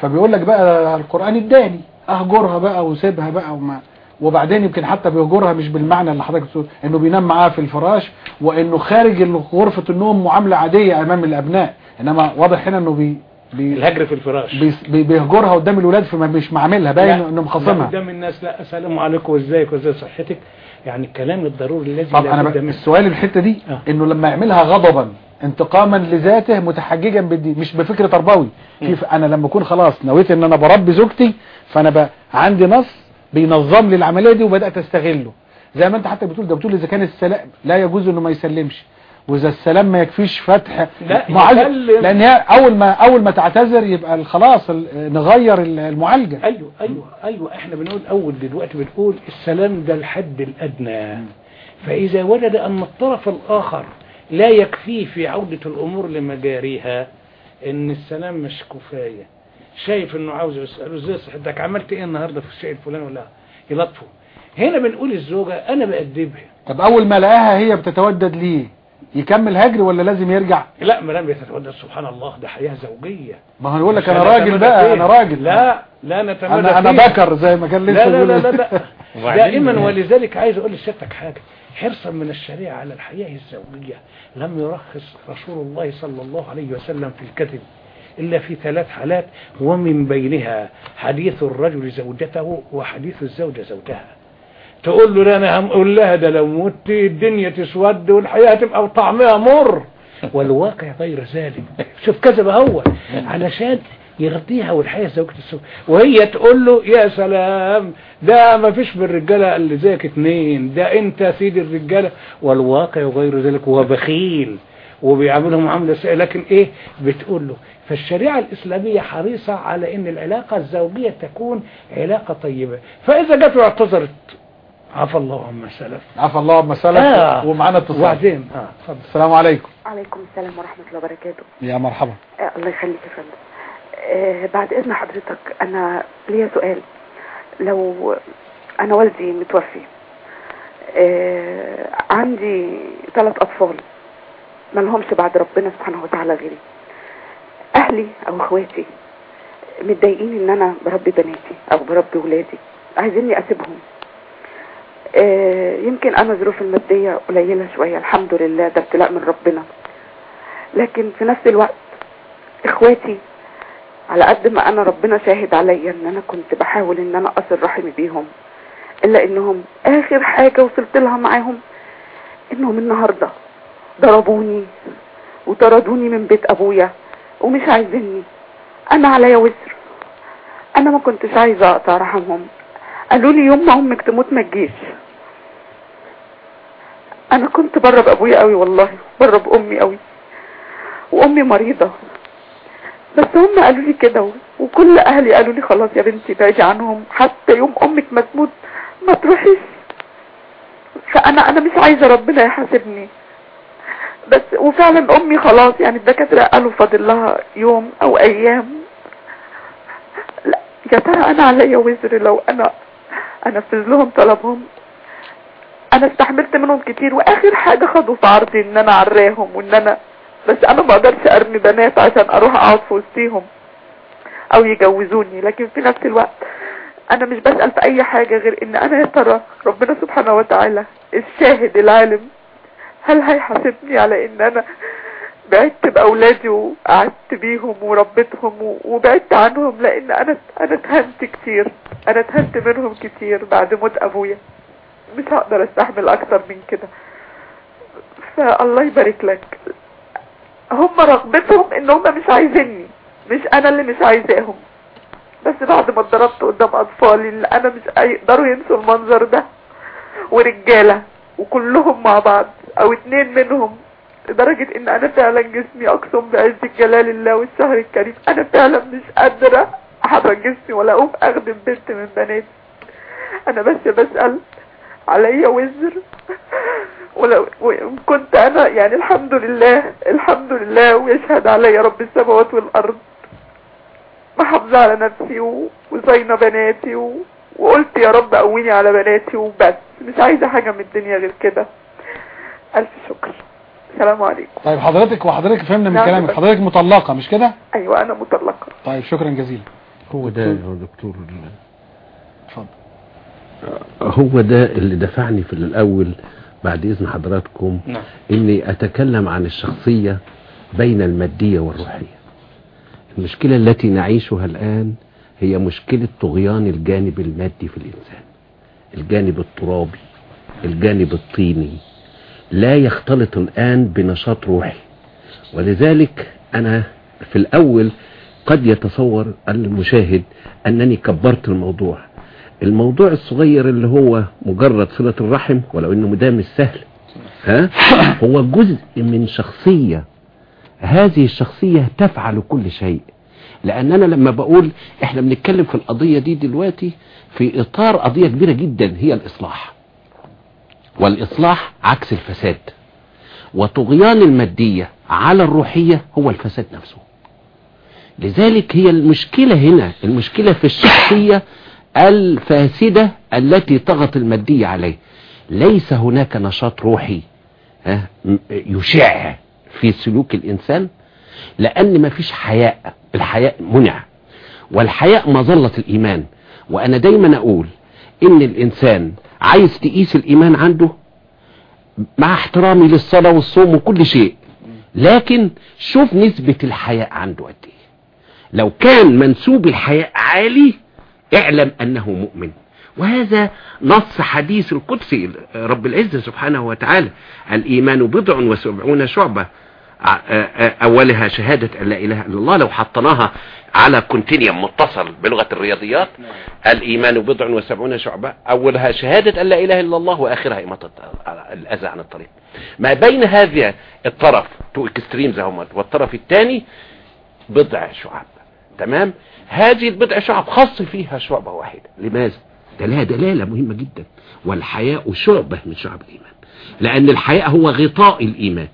فبيقول لك بقى القرآن اداني. أهجرها بقى وسيبها بقى وما. وبعدين يمكن حتى بيهجرها مش بالمعنى اللي حضرتك بتقول إنه بينام معاها في الفراش وإنه خارج غرفه النوم معاملة عادية أمام الأبناء. إنما واضح هنا إنه بي بي الهجر في الفراش. بي بي- بيهجرها قدام الولاد فما مش معاملها باين إنه مخاصمها. قدام الناس لا. السلام عليكم وإزيك وازاي صحتك. يعني الكلام الضروري الذي طب أنا منه. السؤال الحتة دي آه. إنه لما يعملها غضبا انتقاما لذاته متحججا بالدين مش بفكر تربوي. كيف؟ أنا لما أكون خلاص نويت إن أنا بربي زوجتي فأنا بقى عندي نص بينظم لي العملية دي وبدأت أستغله. زي ما أنت حتى بتقول ده بتقول إذا كان السلام لا يجوز إنه ما يسلمش. وإذا السلام ما يكفيش فتح لا، معالجة. لأن هي أول ما أول ما تعتذر يبقى خلاص نغير ال- المعالجة. أيوه أيوه أيوه. إحنا بنقول أول دلوقتي بنقول السلام ده الحد الأدنى. فإذا وجد أن الطرف الآخر لا يكفيه في عودة الأمور لمجاريها إن السلام مش كفاية. شايف إنه عاوز يسأله إزاي صحتك عملت إيه النهاردة في الشيء الفلاني ولا يلطفه؟ هنا بنقول الزوجة أنا بأدبها. طب أول ما لقاها هي بتتودد ليه؟ يكمل هجر ولا لازم يرجع لا ما دام بيتتودد سبحان الله ده حياة زوجية ما هو يقول لك أنا راجل بقى فيه. أنا راجل لا لا نتمادى أنا أنا. ذكر زي ما كان لسه لا لا لا. لا, لا. دائما يعني- ولذلك عايز أقول لسيادتك حاجة حرصا من الشريعة على الحياة الزوجية لم يرخص رسول الله صلى الله عليه وسلم في الكذب إلا في ثلاث حالات ومن بينها حديث الرجل زوجته وحديث الزوجة زوجها تقول له لا أنا هقول لها ده لو مت الدنيا تسود والحياة تبقى طعمها مر. والواقع غير ذلك شوف كذب هو. علشان يرضيها والحياة زوجة السوء. وهي تقول له يا سلام ده ما فيش بالرجالة اللي زيك اتنين ده انت سيد الرجالة. والواقع غير ذلك هو بخيل وبيعاملهم معاملة سيئة. لكن إيه؟ بتقول له فالشريعة الإسلامية حريصة على إن العلاقة الزوجية تكون علاقة طيبة. فإذا جت واعتذرت عفى الله عما سلف. عفى الله عما سلف. آه. ومعانا اتصال. وبعدين آه اتفضل. السلام عليكم. عليكم السلام ورحمة الله وبركاته. يا مرحبا. آه الله يخليك يا فندم. آه بعد إذن حضرتك أنا ليا سؤال. لو أنا والدي متوفي آه عندي ثلاث أطفال ما لهمش بعد ربنا سبحانه وتعالى غيري. أهلي أو إخواتي متضايقين إن أنا بربي بناتي أو بربي ولادي عايزيني أسيبهم. آه يمكن أنا ظروف المادية قليلة شوية الحمد لله ده ابتلاء من ربنا. لكن في نفس الوقت إخواتي على قد ما أنا ربنا شاهد عليا إن أنا كنت بحاول إن أنا أصل رحمي بيهم إلا إنهم آخر حاجة وصلت لها معاهم إنهم النهاردة ضربوني وطردوني من بيت أبويا ومش عايزيني. أنا عليا وزر. أنا ما كنتش عايزة أقطع رحمهم. قالوا لي يوم ما أمك تموت ما تجيش. أنا كنت بره بأبويا قوي والله بره بأمي قوي وأمي مريضة. بس هم قالوا لي كده وكل أهلي قالوا لي خلاص يا بنتي بعدي عنهم حتى يوم أمك ما تموت ما تروحيش. فأنا أنا مش عايزة ربنا يحاسبني. بس وفعلا أمي خلاص يعني الدكاترة قالوا فاضل لها يوم أو أيام. لا يا ترى أنا عليا وزر لو أنا انفذ لهم طلبهم؟ أنا استحملت منهم كتير وآخر حاجة خدوا في عرضي إن أنا عراهم وإن أنا بس أنا ما أقدرش أرمي بنات عشان أروح أقعد في وسطيهم أو يجوزوني لكن في نفس الوقت أنا مش بسأل في أي حاجة غير إن أنا يا ترى ربنا سبحانه وتعالى الشاهد العالم هل هيحاسبني على إن أنا بعدت بأولادي وقعدت بيهم وربيتهم وبعدت عنهم؟ لأن أنا أنا اتهنت كتير أنا اتهنت منهم كتير بعد موت أبويا. مش هقدر أستحمل أكتر من كده. فالله يبارك لك. هم رغبتهم إن هم مش عايزيني. مش أنا اللي مش عايزاهم. بس بعد ما اتضربت قدام أطفالي اللي أنا مش هيقدروا ينسوا المنظر ده. ورجالة وكلهم مع بعض أو اتنين منهم. لدرجة إن أنا فعلا جسمي أقسم بعز الجلال الله والشهر الكريم. أنا فعلا مش قادرة أحرك جسمي ولا أقوم أخدم بنت من بناتي. أنا بس بسأل عليا وزر. ولو كنت أنا يعني الحمد لله الحمد لله ويشهد عليا رب السماوات والأرض. محافظة على نفسي و- وصاينة بناتي و... وقلت يا رب قويني على بناتي وبس. مش عايزة حاجة من الدنيا غير كده. ألف شكر. السلام عليكم. طيب حضرتك وحضرتك فهمنا من نعم. كلامك. حضرتك مطلقة مش كده؟ أيوة أنا مطلقة. طيب شكرا جزيلا. هو ده يا دكتور هو ده اللي دفعني في الأول بعد إذن حضراتكم نعم. إني أتكلم عن الشخصية بين المادية والروحية. المشكلة التي نعيشها الآن هي مشكلة طغيان الجانب المادي في الإنسان. الجانب الترابي الجانب الطيني. لا يختلط الآن بنشاط روحي. ولذلك أنا في الأول قد يتصور المشاهد أنني كبرت الموضوع. الموضوع الصغير اللي هو مجرد صلة الرحم ولو إنه ده مش سهل. ها؟ هو جزء من شخصية. هذه الشخصية تفعل كل شيء. لأن أنا لما بقول إحنا بنتكلم في القضية دي دلوقتي في إطار قضية كبيرة جدا هي الإصلاح. والإصلاح عكس الفساد. وطغيان المادية على الروحية هو الفساد نفسه. لذلك هي المشكلة هنا المشكلة في الشخصية الفاسدة التي طغت المادية عليه. ليس هناك نشاط روحي يشع في سلوك الإنسان لأن ما فيش حياء الحياء منع. والحياء مظلة الإيمان. وأنا دايما أقول إن الإنسان عايز تقيس الإيمان عنده مع احترامي للصلاة والصوم وكل شيء لكن شوف نسبة الحياء عنده قد إيه. لو كان منسوب الحياء عالي اعلم انه مؤمن. وهذا نص حديث القدسي رب العزة سبحانه وتعالى. الإيمان بضع وسبعون شعبة. أولها شهادة أن لا إله إلا الله لو حطيناها على continuum متصل بلغة الرياضيات. الإيمان بضع وسبعون شعبة. أولها شهادة أن لا إله إلا الله وآخرها إماطة الأذى عن الطريق. ما بين هذا الطرف two extremes والطرف الثاني بضع شعب. تمام؟ هذه البضع شعب خاص فيها شعبة واحدة. لماذا؟ ده لها دلالة مهمة جدا. والحياء شعبة من شعب الإيمان. لأن الحياء هو غطاء الإيمان.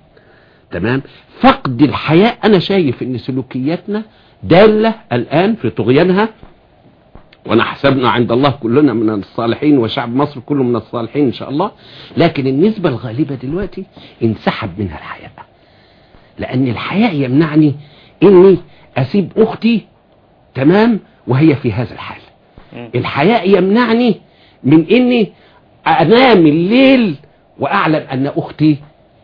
تمام؟ فقد الحياء أنا شايف أن سلوكياتنا دالة الآن في طغيانها. ونحسبنا عند الله كلنا من الصالحين وشعب مصر كله من الصالحين إن شاء الله. لكن النسبة الغالبة دلوقتي انسحب منها الحياء. لأن الحياء يمنعني إني أسيب أختي تمام؟ وهي في هذا الحال. الحياء يمنعني من إني أنام الليل وأعلم أن أختي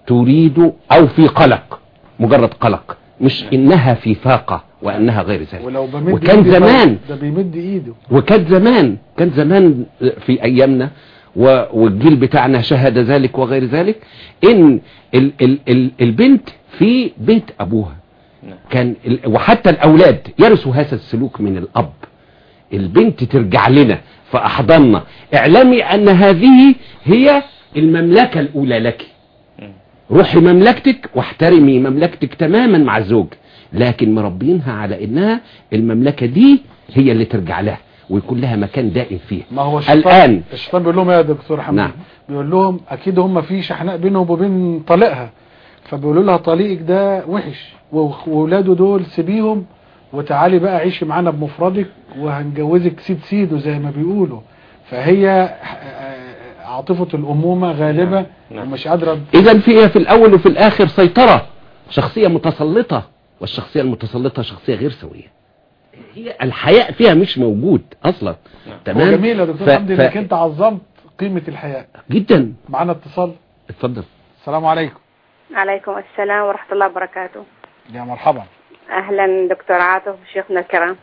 تريد أو في قلق مجرد قلق مش إنها في فاقة وأنها غير ذلك. ولو بمد وكان زمان ده بيمد إيده. وكان زمان كان زمان في أيامنا والجيل بتاعنا شهد ذلك وغير ذلك إن ال ال ال البنت في بيت أبوها. كان ال وحتى الأولاد يرثوا هذا السلوك من الأب. البنت ترجع لنا فأحضننا. اعلمي أن هذه هي المملكة الأولى لك. روحي مملكتك واحترمي مملكتك تماما مع الزوج. لكن مربينها على إنها المملكة دي هي اللي ترجع لها ويكون لها مكان دائم فيها. ما هو الشيطان الآن الشيطان بيقول لهم يا دكتور حميد نعم. بيقول لهم أكيد هم في شحناء بينهم وبين طليقها فبيقولوا لها طليقك ده وحش و- واولاده دول سيبيهم وتعالي بقى عيشي معانا بمفردك وهنجوزك سيد سيده زي ما بيقولوا. فهي آه، عاطفة الأمومة غالبة نعم. ومش قادرة اذا في في الأول وفي الآخر؟ سيطرة شخصية متسلطة والشخصية المتسلطة شخصية غير سوية. هي الحياء فيها مش موجود أصلا. نعم. تمام؟ جميل يا دكتور حمدي ف- إنك أنت عظمت قيمة الحياء. جدا. معانا اتصال. اتفضل. السلام عليكم. عليكم السلام ورحمة الله وبركاته. يا مرحبا. أهلا دكتور عاطف شيخنا الكرام.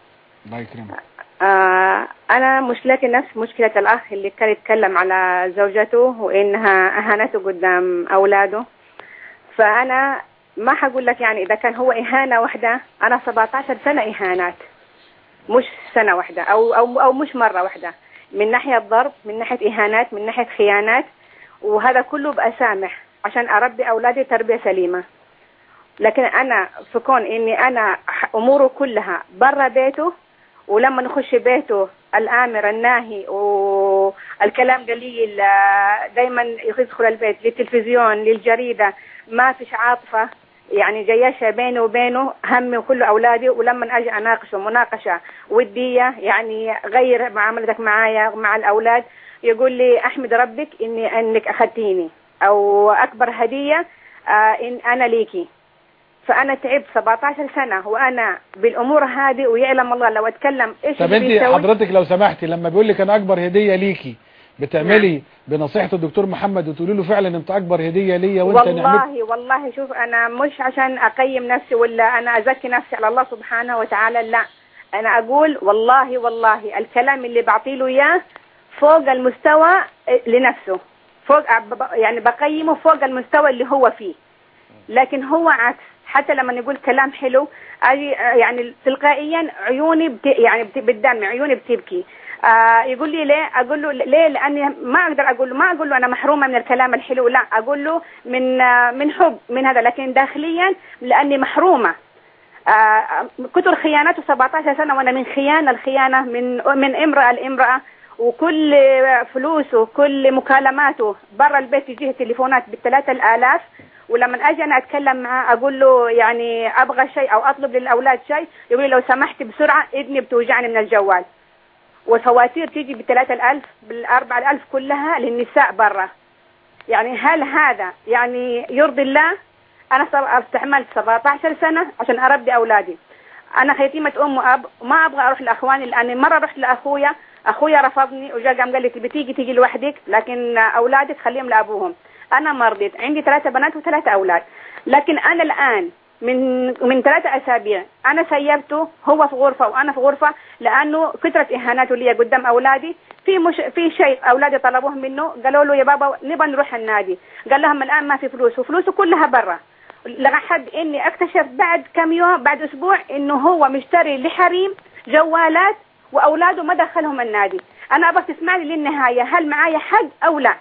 الله يكرمك. آه أنا مشكلتي نفس مشكلة الأخ اللي كان يتكلم على زوجته وإنها أهانته قدام أولاده. فأنا ما حقول لك يعني إذا كان هو إهانة واحدة أنا 17 سنة إهانات. مش سنة واحدة أو أو أو مش مرة واحدة. من ناحية ضرب من ناحية إهانات من ناحية خيانات وهذا كله بأسامح. عشان أربي أولادي تربية سليمة. لكن أنا في كون إني أنا أموره كلها برا بيته ولما نخش بيته الآمر الناهي والكلام قليل آه، دايما يدخل البيت للتلفزيون للجريدة ما فيش عاطفة. يعني جياشة بيني وبينه همي وكل أولادي ولما أجي أناقشه مناقشة ودية يعني غير معاملتك معايا مع الأولاد يقول لي أحمد ربك إني أنك أخذتيني. أو أكبر هدية آه إن أنا ليكي. فأنا تعبت 17 سنة وأنا بالأمور هذه ويعلم الله لو أتكلم إيش طب أنت حضرتك لو سمحتي لما بيقول لك أنا أكبر هدية ليكي بتعملي بنصيحة الدكتور محمد وتقولي له فعلا أنت أكبر هدية ليا وأنت نعمت. والله والله شوف أنا مش عشان أقيم نفسي ولا أنا أزكي نفسي على الله سبحانه وتعالى لا. أنا أقول والله والله الكلام اللي بعطيله إياه فوق المستوى لنفسه. فوق يعني بقيمه فوق المستوى اللي هو فيه. لكن هو عكس. حتى لما نقول كلام حلو أجي يعني تلقائيا عيوني بت يعني بت بالدم عيوني بتبكي. آه يقول لي ليه؟ أقول له ليه؟ لأني ما أقدر أقول له ما أقول له أنا محرومة من الكلام الحلو لا أقول له من آه من حب من هذا. لكن داخليا لأني محرومة. آه كتر خيانته 17 سنة وأنا من خيانة الخيانة من من امرأة لامرأة. وكل فلوسه كل مكالماته برا البيت يجيه تليفونات بالثلاثة الآلاف. ولما أجي أنا أتكلم معاه أقول له يعني أبغى شيء أو أطلب للأولاد شيء يقول لي لو سمحت بسرعة إذني بتوجعني من الجوال. والفواتير تيجي بالثلاثة الألف بالأربعة الألف كلها للنساء برا. يعني هل هذا يعني يرضي الله؟ أنا استعملت 17 سنة عشان أربي أولادي. أنا خيتيمة أم وأب وما أبغى أروح لأخواني لأني مرة رحت لأخويا أخويا رفضني وجا قام قال لي تبي تيجي لوحدك لكن أولادك خليهم لأبوهم. أنا ما رضيت عندي ثلاثة بنات وثلاثة أولاد. لكن أنا الآن من من ثلاثة أسابيع أنا سيبته هو في غرفة وأنا في غرفة لأنه كثرة إهاناته لي قدام أولادي. في مش في شيء أولادي طلبوه منه قالوا له يا بابا نبغى نروح النادي. قال لهم الآن ما في فلوس وفلوسه كلها برا. لحد إني أكتشف بعد كم يوم بعد أسبوع إنه هو مشتري لحريم جوالات وأولاده ما دخلهم النادي. أنا أبغى تسمعني للنهاية هل معايا حق أو لا؟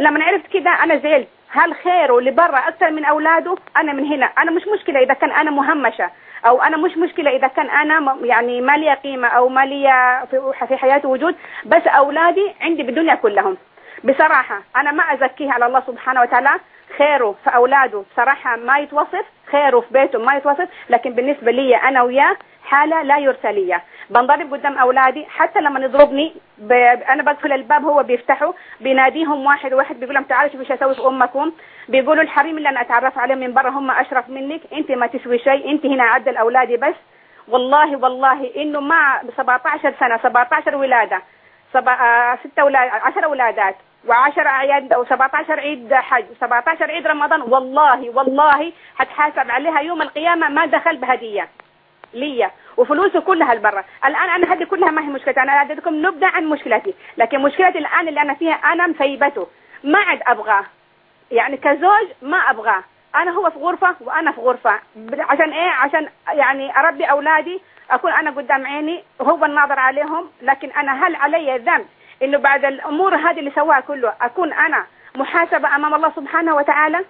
لما عرفت كده أنا زعلت. هل خيره اللي برا أكثر من أولاده؟ أنا من هنا. أنا مش مشكلة إذا كان أنا مهمشة أو أنا مش مشكلة إذا كان أنا يعني ما لي قيمة أو ما لي في حياتي وجود بس أولادي عندي بالدنيا كلهم. بصراحة أنا ما ازكيه على الله سبحانه وتعالى. خيره في أولاده بصراحة ما يتوصف خيره في بيته ما يتوصف لكن بالنسبة لي أنا وياه حالة لا يرثى لي بنضرب قدام أولادي. حتى لما يضربني. أنا بقفل الباب هو بيفتحه بيناديهم واحد واحد بيقول لهم تعالوا شوفوا إيش أسوي في أمكم. بيقولوا الحريم اللي أنا أتعرف عليهم من برا هم أشرف منك. أنت ما تسوي شيء أنت هنا عدل اولادي بس. والله والله إنه مع 17 سنة 17 ولادة سبع... آه ستة ولاد 10 ولادات و10 أعياد أو 17 عيد حج و17 عيد رمضان والله والله حتحاسب عليها يوم القيامة ما دخل بهدية. ليا. وفلوسه كلها لبرا. الآن أنا هذه كلها ما هي مشكلتي. أنا اديتكم نبذة عن مشكلتي. لكن مشكلتي الآن اللي أنا فيها أنا مسيبته ما عاد ابغاه يعني كزوج ما ابغاه أنا هو في غرفة وأنا في غرفة. عشان إيه؟ عشان يعني أربي أولادي. أكون أنا قدام عيني. وهو الناظر عليهم. لكن أنا هل علي ذنب إنه بعد الأمور هذه اللي سواها كله أكون أنا محاسبة أمام الله سبحانه وتعالى؟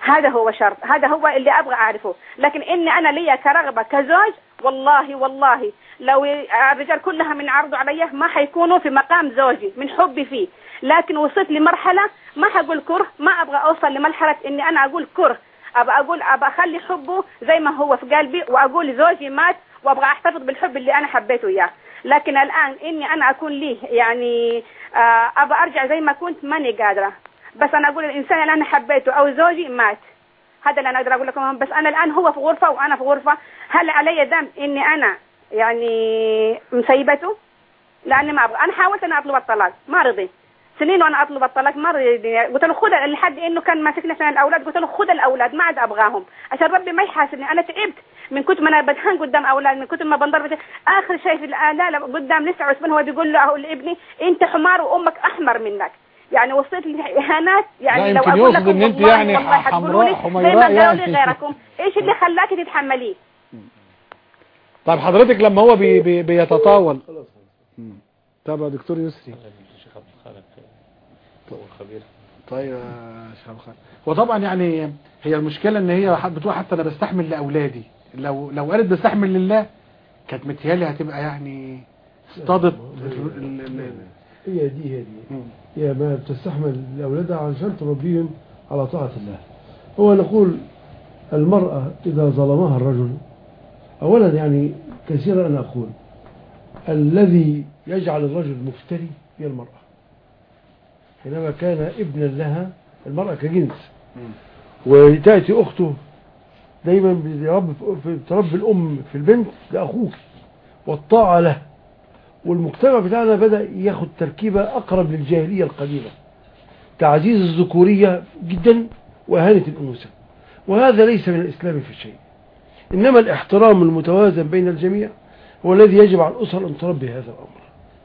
هذا هو شرط هذا هو اللي أبغى أعرفه. لكن إني أنا لي كرغبة كزوج والله والله لو الرجال كلها من عرضوا علي ما حيكونوا في مقام زوجي من حبي فيه. لكن وصلت لمرحلة ما حقول كره ما أبغى أوصل لمرحلة إني أنا أقول كره. ابى أقول ابى أخلي حبه زي ما هو في قلبي وأقول زوجي مات وأبغى أحتفظ بالحب اللي أنا حبيته إياه. لكن الآن إني أنا أكون ليه يعني آه ابى أرجع زي ما كنت ماني قادرة. بس أنا أقول الإنسان اللي أنا حبيته أو زوجي مات. هذا اللي أنا أقدر أقول لكم. بس أنا الآن هو في غرفة وأنا في غرفة. هل علي ذنب إني أنا يعني مسيبته لأني ما أبغى. أنا حاولت أنا أطلب الطلاق ما رضي سنين وأنا أطلب الطلاق ما رضي قلت له خذ لحد إنه كان ماسكني عشان الاولاد قلت له خذ الأولاد ما عاد أبغاهم. عشان ربي ما يحاسبني. أنا تعبت. من كتر ما أنا بدهن قدام أولاد من كتر ما بنضرب آخر شيء في لا قدام لسه عثمان هو بيقول له لابني أنت حمار وأمك أحمر منك. يعني وصلت لي اهانات يعني لو أقول لكم إن أنت والله يعني حمراء زي ما حميراء قالوا لي يعني. غيركم؟ إيش اللي خلاكي تتحمليه؟ طيب حضرتك لما هو بي بي بيتطاول. طب يا دكتور يسري. الشيخ عبد الخالق. هو خبير طيب يا خير وطبعا يعني هي المشكلة إن هي بتقول حتى أنا بستحمل لأولادي. لو لو قالت بستحمل لله كانت متهيألي هتبقى يعني اصطادت هي دي هي دي. هي ما بتستحمل لأولادها علشان تربيهم على طاعة الله. هو نقول المرأة إذا ظلمها الرجل أولا يعني كثيرا أنا أقول الذي يجعل الرجل مفتري هي المرأة. حينما كان ابنا لها المرأة كجنس. وتأتي أخته دايما بتربي الأم في البنت لأخوك والطاعة له. والمجتمع بتاعنا بدأ ياخد تركيبة أقرب للجاهلية القديمة. تعزيز الذكورية جدا وإهانة الأنوثة. وهذا ليس من الإسلام في شيء. إنما الاحترام المتوازن بين الجميع هو الذي يجب على الأسر أن تربي هذا الأمر.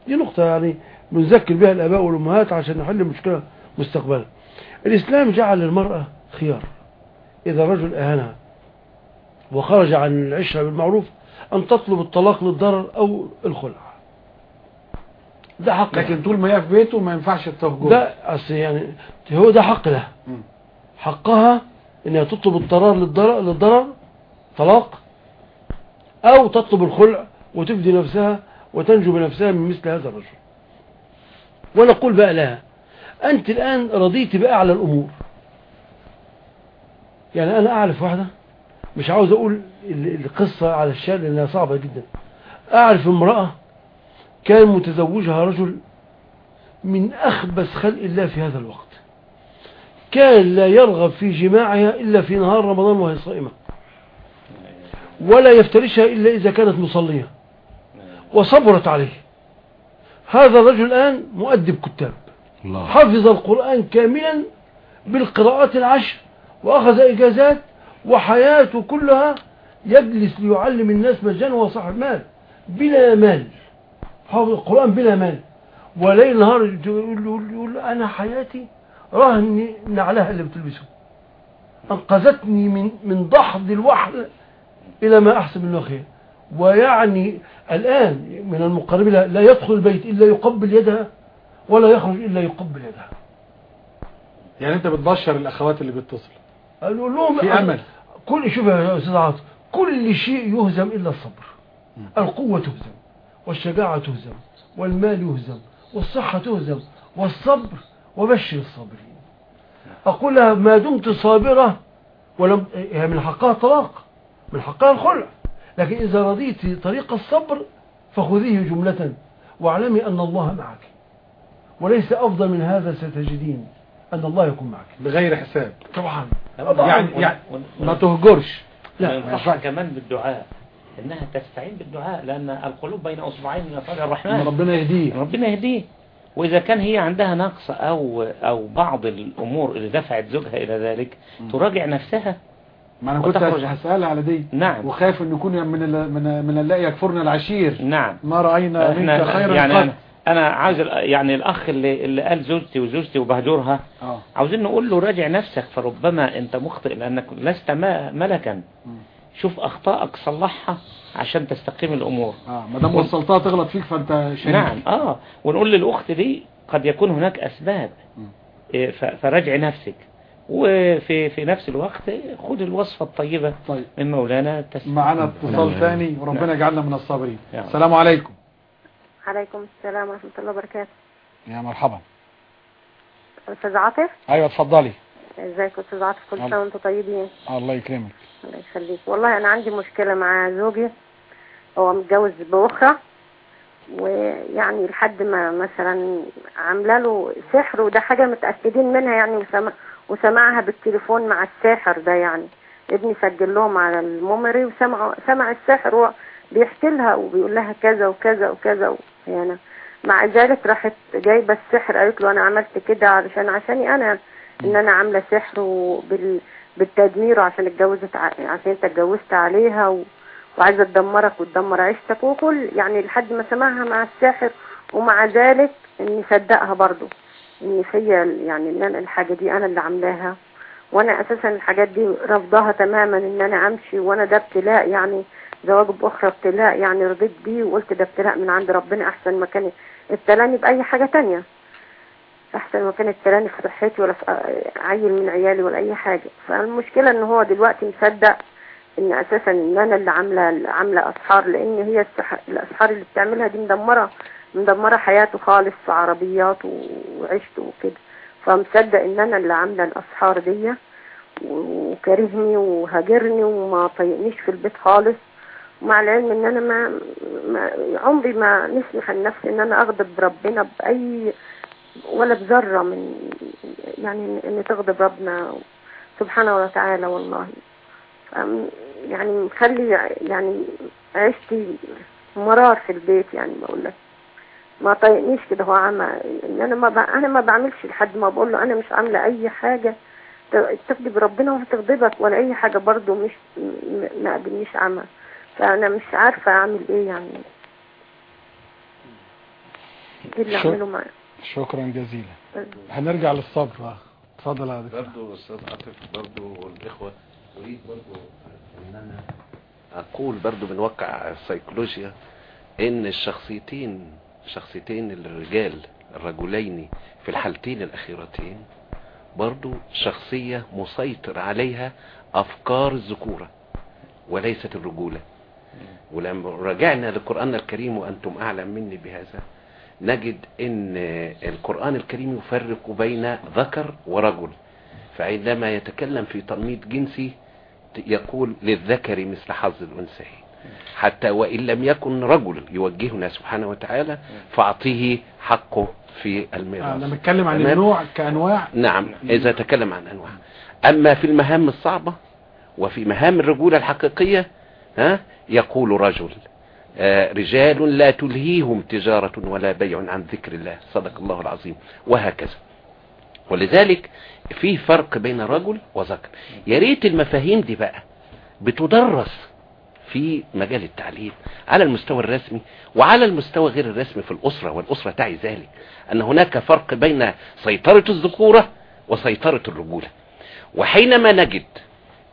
دي نقطة يعني بنذكر بها الآباء والأمهات عشان نحل المشكلة مستقبلا. الإسلام جعل للمرأة خيار. إذا الرجل أهانها وخرج عن العشرة بالمعروف أن تطلب الطلاق للضرر أو الخلع. ده حق. لكن طول ما هي في بيته ما ينفعش تهجر ده أصل يعني هو ده حق لها. حقها انها تطلب الضرر للضرر, للضرر طلاق أو تطلب الخلع وتفدي نفسها وتنجو بنفسها من مثل هذا الرجل. ونقول بقى لها أنت الآن رضيت بأعلى الأمور. يعني أنا أعرف واحدة مش عاوز أقول ال- القصة على الشارع لأنها صعبة جدا. أعرف امرأة كان متزوجها رجل من أخبث خلق الله في هذا الوقت. كان لا يرغب في جماعها إلا في نهار رمضان وهي صائمة. ولا يفترشها إلا إذا كانت مصلية. وصبرت عليه. هذا الرجل الآن مؤدب كتاب. الله. حفظ القرآن كاملا بالقراءات العشر وأخذ إجازات وحياته كلها يجلس ليعلم الناس مجانا وهو صاحب مال بلا مال. حافظ القرآن بلا مال. وليل نهار يقول, يقول, أنا حياتي رهن نعلها اللي بتلبسه. أنقذتني من من دحض الوحل إلى ما أحسن منه خير ويعني الآن من المقربين لا- يدخل البيت إلا يقبل يدها ولا يخرج إلا يقبل يدها. يعني أنت بتبشر الأخوات اللي قالوا لهم في أمل. كل شوف يا أستاذ عاطف كل شيء يهزم إلا الصبر. القوة تهزم. والشجاعة تهزم والمال يهزم والصحة تهزم والصبر وبشر الصابرين. أقول لها ما دمت صابرة ولم هي من حقها طلاق من حقها الخلع. لكن إذا رضيت طريق الصبر فخذيه جملة واعلمي أن الله معك. وليس أفضل من هذا ستجدين أن الله يكون معك. بغير حساب. طبعا. يعني يعني ون- ما تهجرش. لا، كمان بالدعاء. إنها تستعين بالدعاء لأن القلوب بين أصبعين من أصابع الرحمن. ربنا يهديه. ربنا يهديه. وإذا كان هي عندها نقص أو أو بعض الأمور اللي دفعت زوجها إلى ذلك تراجع نفسها. ما أنا كنت. هسألها على دي. نعم. وخايف ان يكون من ال- من من الله يكفرنا العشير. نعم. ما رأينا منك خيرا يعني أنا عاوز ال- يعني الأخ اللي اللي قال زوجتي وزوجتي وبهجرها آه. عاوزين نقول له راجع نفسك فربما أنت مخطئ لأنك لست ملكا. شوف أخطائك صلحها عشان تستقيم الأمور. آه ما دام وصلتها تغلط فيك فأنت شريك نعم آه. ونقول للأخت دي قد يكون هناك أسباب. ف- فراجع نفسك. وفي في نفس الوقت خد الوصفة الطيبة طيب. من مولانا تس... معانا اتصال نعم. ثاني وربنا يجعلنا من الصابرين. نعم. السلام عليكم. عليكم السلام ورحمة الله وبركاته. يا مرحبا. أستاذ عاطف؟ أيوه اتفضلي. إزيك يا أستاذ عاطف؟ كل الله. سنة وأنتم طيبين. الله يكرمك. الله يخليك. والله أنا عندي مشكلة مع زوجي. هو متجوز بأخرى. ويعني لحد ما مثلا عاملة له سحر وده حاجة متأكدين منها يعني وسمع وسمعها بالتليفون مع الساحر ده يعني. ابني سجل لهم على الميموري وسمع سمع السحر هو بيحكي لها وبيقول لها كذا وكذا وكذا يعني مع ذلك راحت جايبة السحر قالت له أنا عملت كده علشان عشاني أنا إن أنا عاملة سحر وبال بالتدمير عشان اتجوزت عشان انت اتجوزت عليها و... وعايزة تدمرك وتدمر عيشتك وكل يعني لحد ما سمعها مع الساحر ومع ذلك اني صدقها برضو. ان فيا يعني ان أنا الحاجة دي أنا اللي عاملاها. وأنا أساسا الحاجات دي رفضها تماما ان أنا امشي وأنا ده ابتلاء يعني زواج بأخرى ابتلاء يعني رضيت بيه وقلت ده ابتلاء من عند ربنا احسن ما كان ابتلاني بأي حاجة تانية. أحسن ما كانت تراني في صحتي ولا في عيل من عيالي ولا أي حاجة فالمشكلة إن هو دلوقتي مصدق إن أساسا إن أنا اللي عامله عاملة اسحار لأن هي. الاسحار اللي بتعملها دي مدمره مدمرة حياته خالص في عربيات وعيشته وكده فمصدق إن أنا اللي عاملة الاسحار دي وكارهني وهاجرني وما طيقنيش في البيت خالص مع العلم إن أنا ما, ما عمري ما نسمح لنفسي إن أنا أغضب ربنا باي ولا بذرة من يعني إن تغضب ربنا سبحانه وتعالى والله. يعني مخلي يعني عشتي مرار في البيت يعني بقول لك. ما طيقنيش كده هو عمى ان أنا ما ب... أنا ما بعملش لحد ما بقول له أنا مش عاملة أي حاجة تغضب ربنا وهتغضبك ولا أي حاجة برضو مش ما قدمنيش عمى. فأنا مش عارفة أعمل إيه يعني. دي اللي أعمله معاه. شكرا جزيلا. هنرجع للصبر اتفضل يا دكتور. برضو أستاذ عاطف برضو والاخوه أريد برضو إن أنا أقول برضو من واقع السيكولوجيا إن الشخصيتين شخصيتين الرجال الرجلين في الحالتين الأخيرتين برضو شخصية مسيطر عليها أفكار الذكورة وليست الرجولة. ولما رجعنا للقرآن الكريم وأنتم أعلم مني بهذا نجد إن القرآن الكريم يفرق بين ذكر ورجل. فعندما يتكلم في تنميط جنسي يقول للذكر مثل حظ الأنثيين حتى وإن لم يكن رجل يوجهنا سبحانه وتعالى فأعطيه حقه في الميراث. أنا بتكلم عن؟ النوع كأنواع. نعم إذا تكلم عن أنواع. أما في المهام الصعبة وفي مهام الرجولة الحقيقية ها يقول رجل. آه، رجال لا تلهيهم تجارة ولا بيع عن ذكر الله. صدق الله العظيم. وهكذا. ولذلك في فرق بين رجل وذكر. يا ريت المفاهيم دي بقى بتدرس في مجال التعليم على المستوى الرسمي وعلى المستوى غير الرسمي في الأسرة والأسرة تعي ذلك. أن هناك فرق بين سيطرة الذكورة وسيطرة الرجولة. وحينما نجد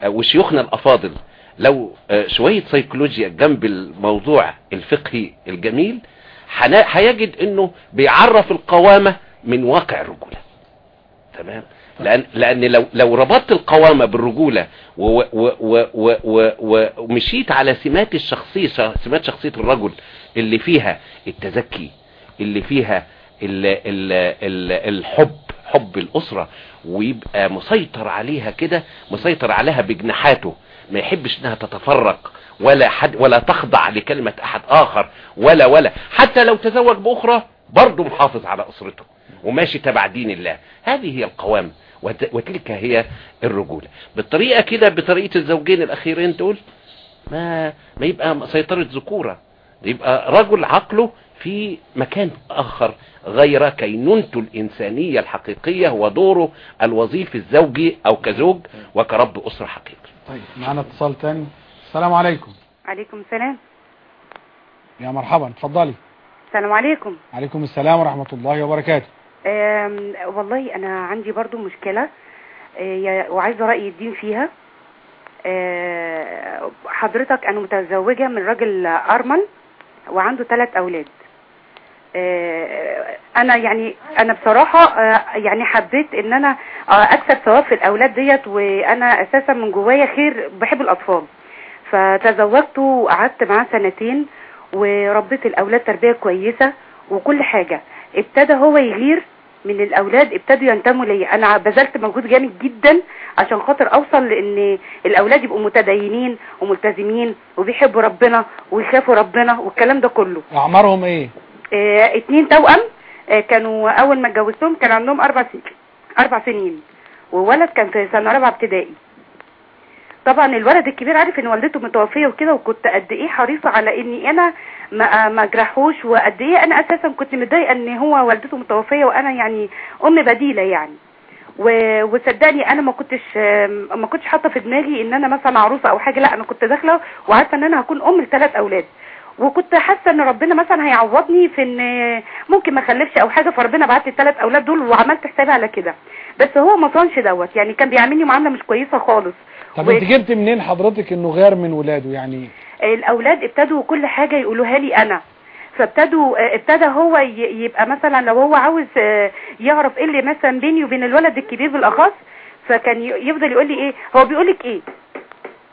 آه، وشيوخنا الأفاضل لو آه، شوية سيكولوجيا جنب الموضوع الفقهي الجميل هيجد إنه بيعرف القوامة من واقع الرجولة. تمام؟ لأن لأن لو لو ربطت القوامة بالرجولة ومشيت على سمات الشخصية سمات شخصية الرجل اللي فيها التزكي اللي فيها ال ال ال الحب حب الأسرة ويبقى مسيطر عليها كده مسيطر عليها بجناحاته. ما يحبش إنها تتفرق ولا حد ولا تخضع لكلمة أحد آخر ولا ولا. حتى لو تزوج بأخرى برضه محافظ على أسرته وماشي تبع دين الله. هذه هي القوام وت- وتلك هي الرجولة. بالطريقة كده بطريقة الزوجين الأخيرين دول ما ما يبقى سيطرة ذكورة. يبقى رجل عقله في مكان آخر غير كينونته الإنسانية الحقيقية ودوره الوظيفي الزوجي أو كزوج وكرب أسرة حقيقي طيب معانا اتصال تاني. السلام عليكم. عليكم السلام. يا مرحبا اتفضلي. السلام عليكم. عليكم السلام ورحمة الله وبركاته. والله أنا عندي برضو مشكلة آه، وعايزة رأي الدين فيها. آه، حضرتك أنا متزوجة من راجل أرمن وعنده ثلاث أولاد. أنا يعني أنا بصراحة آه، يعني حبيت إن أنا آه، أكسب ثواب في الأولاد ديت وأنا أساسا من جوايا خير بحب الأطفال. فتزوجت وقعدت معاه سنتين وربيت الأولاد تربية كويسة وكل حاجة. ابتدى هو يغير من الأولاد ابتدوا ينتموا ليا. أنا بذلت مجهود جامد جدا عشان خاطر أوصل لإن الأولاد يبقوا متدينين وملتزمين وبيحبوا ربنا ويخافوا ربنا والكلام ده كله. اعمارهم إيه؟ اتنين توأم آه كانوا أول ما اتجوزتهم كان عندهم أربع سنين أربع سنين وولد كان في سنة رابعة ابتدائي. طبعا الولد الكبير عارف إن والدته متوفية وكده وكنت قد إيه حريصة على إني أنا ما ما اجرحوش وقد إيه أنا أساسا كنت متضايقة إن هو والدته متوفية وأنا يعني أم بديلة يعني. وصدقني أنا ما كنتش ما كنتش حاطة في دماغي إن أنا مثلا عروسة أو حاجة لأ أنا كنت داخلة وعارفة إن أنا هكون أم لثلاث أولاد. وكنت حاسة إن ربنا مثلا هيعوضني في إن ممكن ما أخلفش أو حاجة فربنا بعت لي الثلاث أولاد دول وعملت حسابي على كده. بس هو ما صانش دوت. يعني كان بيعاملني معاملة مش كويسة خالص. طب أنت جبت منين حضرتك إنه غير من ولاده؟ يعني الأولاد ابتدوا كل حاجة يقولوها لي أنا. فابتدوا ابتدى هو يبقى مثلا لو هو عاوز آه، يعرف إيه اللي مثلا بيني وبين الولد الكبير بالأخص فكان يفضل يقول لي إيه؟ هو بيقول لك إيه؟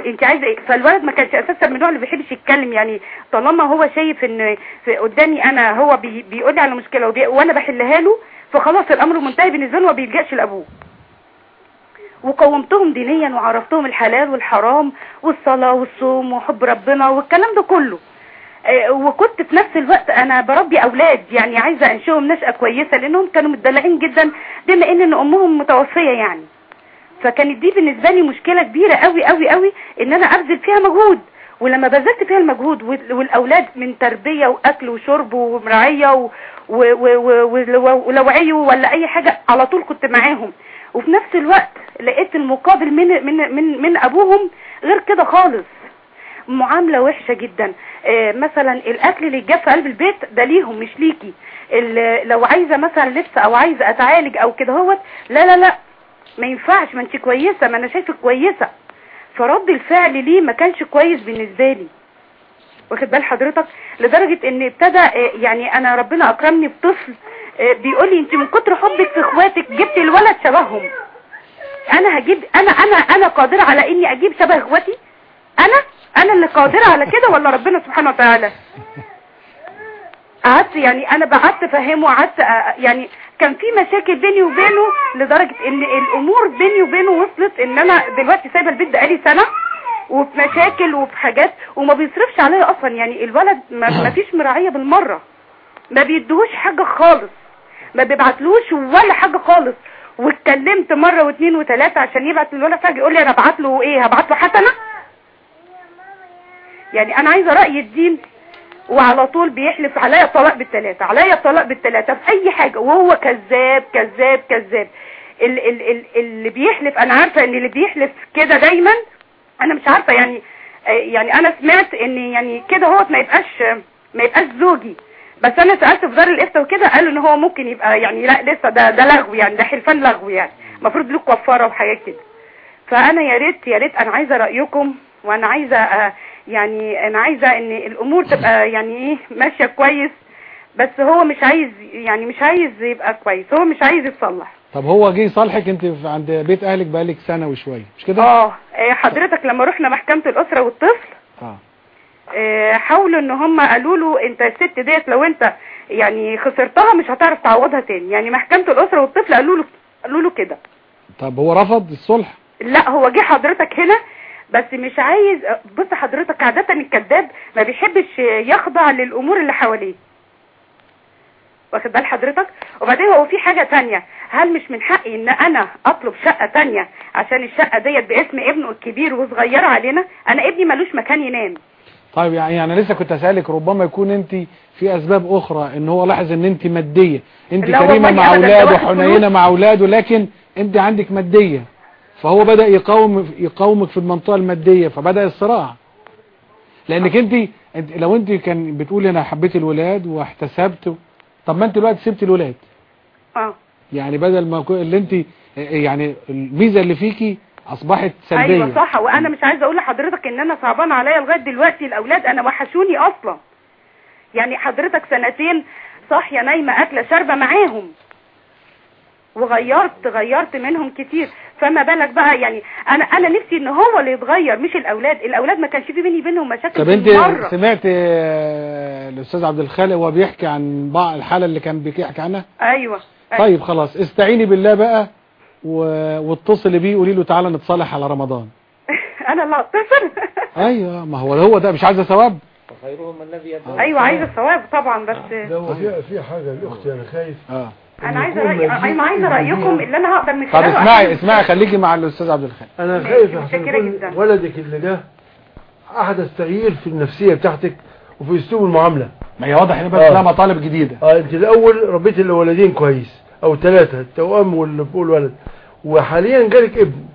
انت عايزة إيه؟ فالولد ما كانش أساسا من النوع اللي بيحبش يتكلم يعني طالما هو شايف ان قدامي أنا هو بي بيقول لي على مشكلة وبي وأنا بحلها له فخلاص الامر منتهي بالنسبة له ما بيلجأش لأبوه. وقومتهم دينيا وعرفتهم الحلال والحرام والصلاة والصوم وحب ربنا والكلام ده كله. آه، وكنت في نفس الوقت أنا بربي أولاد يعني عايزة أنشئهم نشأة كويسة لأنهم كانوا متدلعين جدا بما إن أمهم متوفية يعني. فكانت دي بالنسبة لي مشكلة كبيرة قوي قوي قوي إن أنا أبذل فيها مجهود. ولما بذلت فيها المجهود وال- والأولاد من تربية وأكل وشرب ومراعية و- و- و- و- ولو- ولو عيوا ولا أي حاجة على طول كنت معاهم. وفي نفس الوقت لقيت المقابل من من من من أبوهم غير كده خالص. معاملة وحشة جدا. آه، مثلا الأكل اللي يتجاب في قلب البيت ده ليهم مش ليكي. لو عايزة مثلا لبس أو عايزة أتعالج أو كده هوت لا لا لا. ما ينفعش ما انت كويسة ما أنا شايفك كويسة. فرد الفعل ليه ما كانش كويس بالنسبة لي. واخد بال حضرتك؟ لدرجة إن ابتدى آه، يعني أنا ربنا أكرمني بطفل آه، بيقول لي انت من كتر حبك في اخواتك جبت الولد شبههم. أنا هجيب أنا أنا أنا قادرة على إني أجيب شبه اخواتي؟ أنا؟ أنا اللي قادرة على كده ولا ربنا سبحانه وتعالى؟ قعدت يعني أنا قعدت افهمه قعدت يعني كان في مشاكل بيني وبينه لدرجة إن الأمور بيني وبينه وصلت إن أنا دلوقتي سايبة البيت بقالي سنة وفي مشاكل وفي حاجات وما بيصرفش عليا أصلا. يعني الولد ما ما فيش مراعية بالمرة. ما بيدوش حاجة خالص. ما بيبعتلوش ولا حاجة خالص. واتكلمت مرة واثنين وثلاثه عشان يبعت للولد فجأة يقول لي أنا ابعت له إيه؟ هبعت له حسنة؟ يعني أنا عايزة رأي الدين. وعلى طول بيحلف عليا الطلاق بالثلاثه عليا الطلاق بالثلاثه في أي حاجة وهو كذاب كذاب كذاب. ال ال ال اللي بيحلف أنا عارفة إن اللي بيحلف كده دايما أنا مش عارفة يعني آه، يعني أنا سمعت إن يعني كده هو ما يبقاش ما يبقاش زوجي. بس أنا سألت في دار الافتاء وكده قالوا إن هو ممكن يبقى يعني لا لسه ده ده لغو يعني ده حلفان لغو يعني. المفروض له كفاره وحاجات كده. فأنا يا ريت يا ريت أنا عايزة رأيكم وأنا عايزة آه، يعني أنا عايزة إن الأمور تبقى يعني إيه ماشية كويس بس هو مش عايز يعني مش عايز يبقى كويس هو مش عايز يتصلح. طب هو جه يصالحك أنت عند بيت أهلك بقالك سنة وشوية مش كده؟ آه آه، حضرتك لما رحنا محكمة الأسرة والطفل آه. آه، حاولوا إن هم قالوا له أنت الست ديت لو أنت يعني خسرتها مش هتعرف تعوضها تاني. يعني محكمة الأسرة والطفل قالوا له قالوا له كده. طب هو رفض الصلح؟ لا هو جه حضرتك هنا بس مش عايز بص حضرتك عادة الكذاب ما بيحبش يخضع للأمور اللي حواليه. واخد بال حضرتك؟ وبعدين هو في حاجة تانية. هل مش من حقي إن أنا أطلب شقة تانية عشان الشقة ديت باسم ابنه الكبير وصغيرة علينا؟ أنا ابني ملوش مكان ينام. طيب يعني يعني لسه كنت أسألك ربما يكون أنت في أسباب أخرى إن هو لاحظ إن أنت مادية. أنت كريمة مع أولاده وحنينة. مع أولاده لكن أنت عندك مادية. فهو بدأ يقاوم يقاومك في المنطقة المادية فبدأ الصراع. لأنك أنت أنت لو أنت كان بتقولي أنا حبيت الولاد واحتسبت طب ما أنت دلوقتي سبت الولاد. آه. يعني بدل ما اللي أنت يعني الميزة اللي فيكي أصبحت سلبية. أيوه صح وأنا مش عايزة أقول لحضرتك إن أنا صعبان عليا لغاية دلوقتي الأولاد أنا وحشوني أصلا. يعني حضرتك سنتين صاحية نايمة أكلة شاربة معاهم. وغيرت غيرت منهم كتير. فما بالك بقى يعني أنا أنا نفسي إن هو اللي يتغير مش الأولاد. الأولاد ما كانش في بيني وبينهم مشاكل طب أنت. سمعت آه، الأستاذ عبد الخالق وهو بيحكي عن بعض الحالة اللي كان بيحكي عنها؟ أيوه طيب خلاص استعيني بالله بقى و... واتصلي بيه قولي له تعالى نتصالح على رمضان. أنا اللي هتصل. أيوه ما هو هو ده مش عايزه ثواب؟ وخيرهم الذي يدعو أيوه عايزه الثواب طبعا بس في في حاجة لأختي أنا خايف. آه. أنا عايزة رأي... أنا عايزة رأيكم اللي أنا هقدر من طب خلاله اسمعي أحل اسمعي خليكي مع الأستاذ عبد الخالق أنا خايف. ولدك اللي جه أحدث تغيير في النفسية بتاعتك وفي أسلوب المعاملة. ما هي واضح إن آه. بقى لها مطالب جديدة. آه أنت الأول ربيت الولدين كويس أو ثلاثة التوأم وال- والولد وحاليا جالك ابن.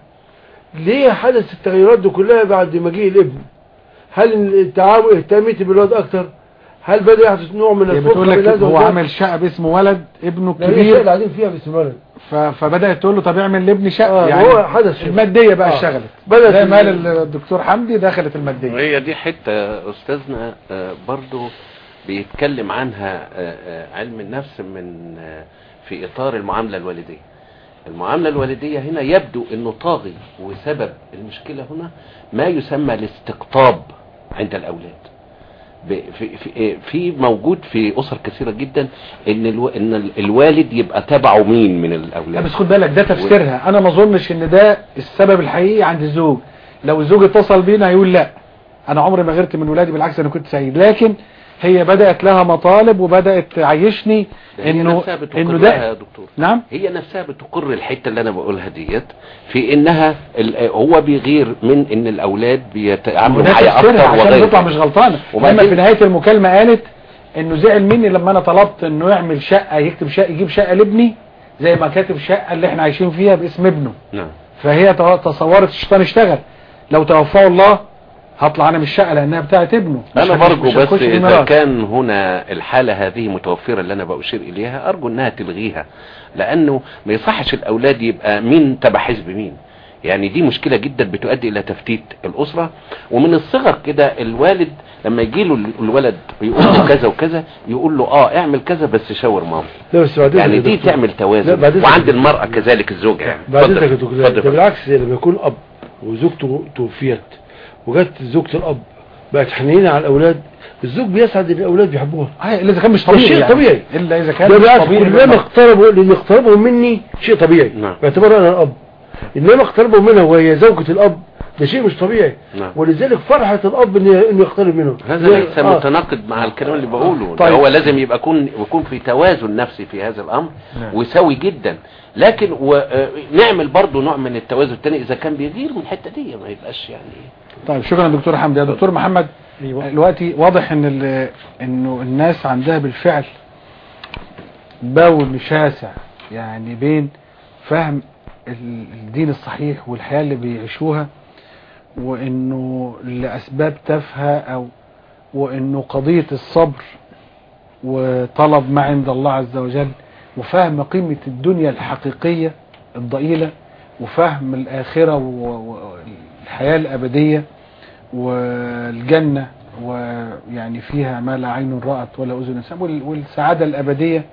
ليه حدث التغيرات دي كلها بعد مجيء الابن؟ هل التعامل اهتميت بالولد أكتر؟ هل بدأ يحدث نوع من هي الفرقه بتقول لك هو؟ عامل شقه باسم ولد ابنه لا، الكبير اللي قاعدين فيها باسم ولد؟ ف... فبدات تقول له طب اعمل لابني شقه آه، يعني هو حدث. المادية بقى آه. اشتغلت. بدأت زي ما ال- قال الدكتور حمدي دخلت المادية. وهي دي حتة أستاذنا آه، برضو بيتكلم عنها آه، آه، علم النفس من آه، في إطار المعاملة الوالدية. المعاملة الوالدية هنا يبدو إنه طاغي وسبب المشكلة هنا ما يسمى الاستقطاب عند الأولاد. في في موجود في أسر كثيرة جدا إن إن ال- الوالد يبقى تبعه مين من لا الاولاد بس خد بالك ده تفسيرها. أنا ما أظنش إن ده السبب الحقيقي عند الزوج. لو الزوج اتصل بينا هيقول لا. أنا عمري ما غيرت من ولادي بالعكس أنا كنت سعيد. لكن هي بدأت لها مطالب وبدأت تعيشني انه إنه ده يا دكتور. نعم؟ هي نفسها بتقر الحتة اللي أنا بقولها ديت في إنها هو بيغير من إن الأولاد بيتعاملوا معايا أكتر عشان تطلع. مش غلطانة. وبعدين- لما في نهاية المكالمة قالت إنه زعل مني لما أنا طلبت إنه يعمل شقة يكتب شقة يجيب شقة لابني زي ما كاتب شقة اللي إحنا عايشين فيها باسم ابنه. نعم. فهي تصورت الشيطان اشتغل. لو توفاه الله هطلع أنا من الشقة لأنها بتاعت ابنه. أنا برجو بس إذا. كان هنا الحالة هذه متوفرة اللي أنا بأشير إليها أرجو إنها تلغيها. لأنه ما يصحش الأولاد يبقى مين تبع حزب مين. يعني دي مشكلة جدا بتؤدي إلى تفتيت الأسرة. ومن الصغر كده الوالد لما يجي له الولد يقول له كذا وكذا يقول له آه اعمل كذا بس شاور ماما. يعني دي. تعمل توازن. وعند المرأة كذلك الزوجة يعني. بعد. ده بالعكس لما يكون أب وزوجته توفيت وجت زوجة الأب بقت حنينة على الأولاد الزوج بيسعد إن الأولاد بيحبوها إذا كان مش طبيعي شيء يعني. طبيعي إلا إذا كان مش بالعكس طبيعي كلما. اقتربوا لأن اقترابهم مني شيء طبيعي نعم. باعتبار أنا الأب إنما اقتربوا منها وهي زوجة الأب ده شيء مش طبيعي نعم. ولذلك فرحة الأب انه إنه يقترب منه هذا و- ليس آه. متناقض مع الكلام اللي بقوله طيب. هو لازم يبقى يكون يكون في توازن نفسي في هذا الأمر نعم. وسوي جدا لكن و... آه، نعمل برضو نوع من التوازن الثاني إذا كان بيغير من الحتة دي ما يبقاش يعني طيب شكرا دكتور حمدي يا دكتور محمد دلوقتي واضح إن ال- إنه الناس عندها بالفعل باول شاسع يعني بين فهم ال- الدين الصحيح والحياة اللي بيعيشوها وإنه لأسباب تافهة أو وإنه قضية الصبر وطلب ما عند الله عز وجل وفهم قيمة الدنيا الحقيقية الضئيلة وفهم الآخرة والحياة الأبدية والجنة ويعني فيها ما لا عين رأت ولا أذن سمعت وال- والسعادة الأبدية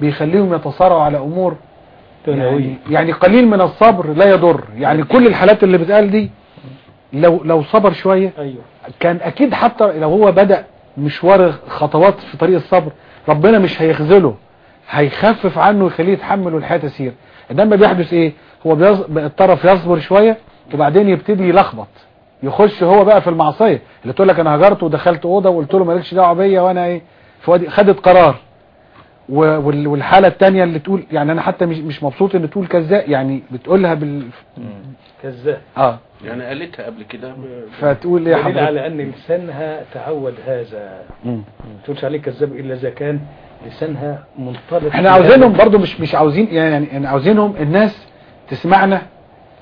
بيخليهم يتصارعوا على أمور يعني, يعني قليل من الصبر لا يضر. يعني كل الحالات اللي بتقال دي لو لو صبر شوية أيوه. كان أكيد حتى لو هو بدأ مشوار خطوات في طريق الصبر ربنا مش هيخذله هيخفف عنه ويخليه يتحمل والحياة تسير. إنما بيحدث إيه؟ هو بيص... الطرف يصبر شوية وبعدين يبتدي يلخبط. يخش هو بقى في المعصية اللي تقول لك أنا هجرت ودخلت أوضة وقلت له مالكش دعوة بيا وأنا إيه؟ فودي خدت قرار. والحالة التانية اللي تقول يعني أنا حتى مش مش مبسوط إن تقول كذاب يعني بتقولها بال كذاب. آه. يعني قالتها قبل كده. فتقول إيه حضرتك؟ على أن لسانها تعود هذا. ما تقولش عليه كذاب إلا إذا كان لسانها منطلق إحنا عاوزينهم برضو مش مش عاوزين يعني يعني عاوزينهم الناس تسمعنا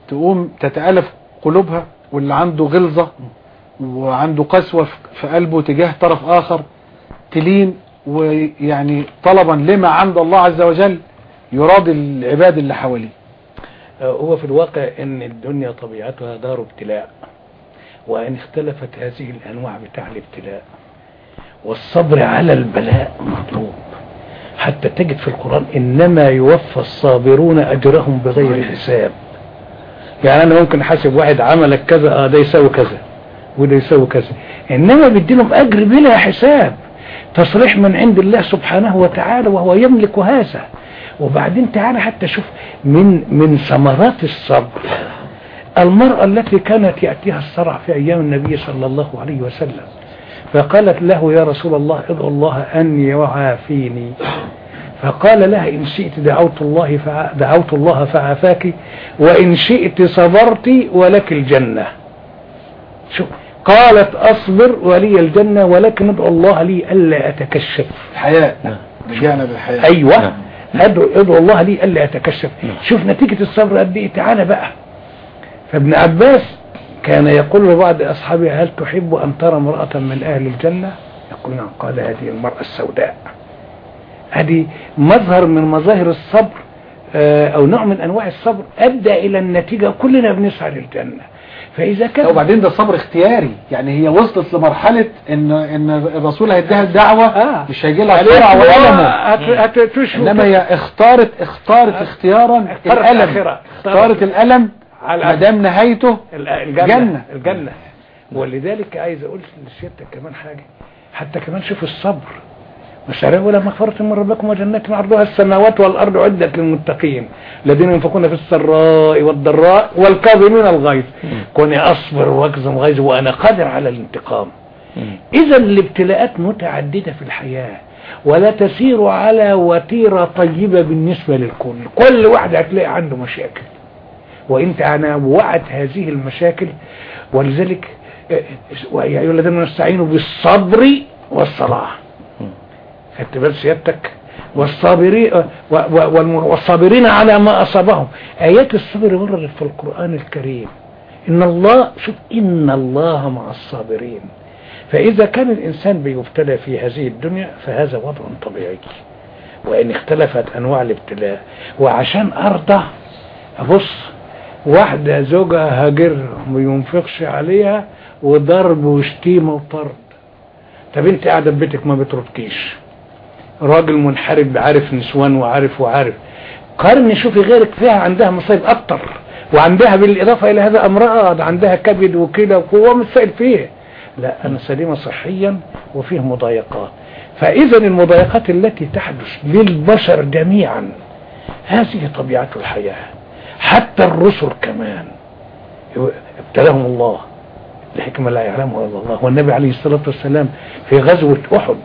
تقوم تتألف قلوبها واللي عنده غلظة وعنده قسوة في- في قلبه تجاه طرف آخر تلين ويعني طلبا لما عند الله عز وجل يراضي العباد اللي حواليه. آه، هو في الواقع إن الدنيا طبيعتها دار ابتلاء وإن اختلفت هذه الأنواع بتاع الابتلاء والصبر على البلاء مطلوب. حتى تجد في القرآن إنما يوفى الصابرون أجرهم بغير حساب. يعني أنا ممكن أحاسب واحد عملك كذا آه ده يساوي كذا وده يساوي كذا. إنما بيديلهم أجر بلا حساب. تصريح من عند الله سبحانه وتعالى وهو يملك هذا. وبعدين تعالى حتى شوف من من ثمرات الصبر المرأة التي كانت يأتيها الصرع في أيام النبي صلى الله عليه وسلم فقالت له يا رسول الله ادعو الله أن يعافيني فقال لها إن شئت دعوت الله. دعوت الله فعافاك وإن شئت صبرت ولك الجنة. شوف قالت أصبر ولي الجنة ولكن ادعو الله لي ألا أتكشف. الحياة. رجعنا بالحياة. أيوه. ادعو ادعو الله لي ألا أتكشف. شوف نتيجة الصبر قد إيه؟ تعالى بقى. فابن عباس كان يقول لبعض أصحابه هل تحب أن ترى امرأة من أهل الجنة؟ يقول نعم. قال هذه المرأة السوداء. هذه مظهر من مظاهر الصبر آه، أو نوع من أنواع الصبر أدى إلى النتيجة. كلنا بنسعى للجنة. فإذا كان وبعدين ده صبر اختياري. يعني هي وصلت لمرحلة ان إن الرسول هيديها الدعوة آه. مش هيجي لها وألمه هت- هتشوف إنما هي اختارت اختارت اختيارا اختارت الألم. الآخرة. اختارت الألم ما دام نهايته ال- الجنة. جنة. الجنة. ولذلك عايز أقول لسيادتك كمان حاجة. حتى كمان شوف الصبر. وسارعوا إلى مغفرة من ربكم وجنات عرضها السماوات والأرض عدت للمتقين. الذين ينفقون في السراء والضراء والكاظمين الغيظ. كوني أصبر واكظم غيظ وأنا قادر على الانتقام. إذا الابتلاءات متعددة في الحياة ولا تسير على وتيرة طيبة بالنسبة للكل كل واحد هتلاقي عنده مشاكل. وانت أنا وعت هذه المشاكل ولذلك آه، يا أيها الذين نستعينوا بالصبر والصلاة بال سيادتك والصابرين والصابرين على ما أصابهم. آيات الصبر وردت في القرآن الكريم. إن الله شوف إن الله مع الصابرين. فإذا كان الإنسان بيبتلى في هذه الدنيا فهذا وضع طبيعي. وإن اختلفت أنواع الابتلاء. وعشان أرضى ابص واحدة زوجها هاجر ما ينفقش عليها وضرب وشتيمة وطرد. طب أنت قاعدة في بيتك ما بتردكيش. راجل منحرب عارف نسوان وعارف وعارف. قارن شوفي غيرك فيها عندها مصايب أكتر وعندها بالإضافة إلى هذا أمراض عندها كبد وكلى وهو مش سائل فيه. لا أنا سليمة صحيا وفيه مضايقات. فاذا المضايقات التي تحدث للبشر جميعا هذه طبيعة الحياة. حتى الرسل كمان. ابتلاهم الله. لحكمة لا يعلمها إلا الله. والنبي عليه الصلاة والسلام في غزوة أحد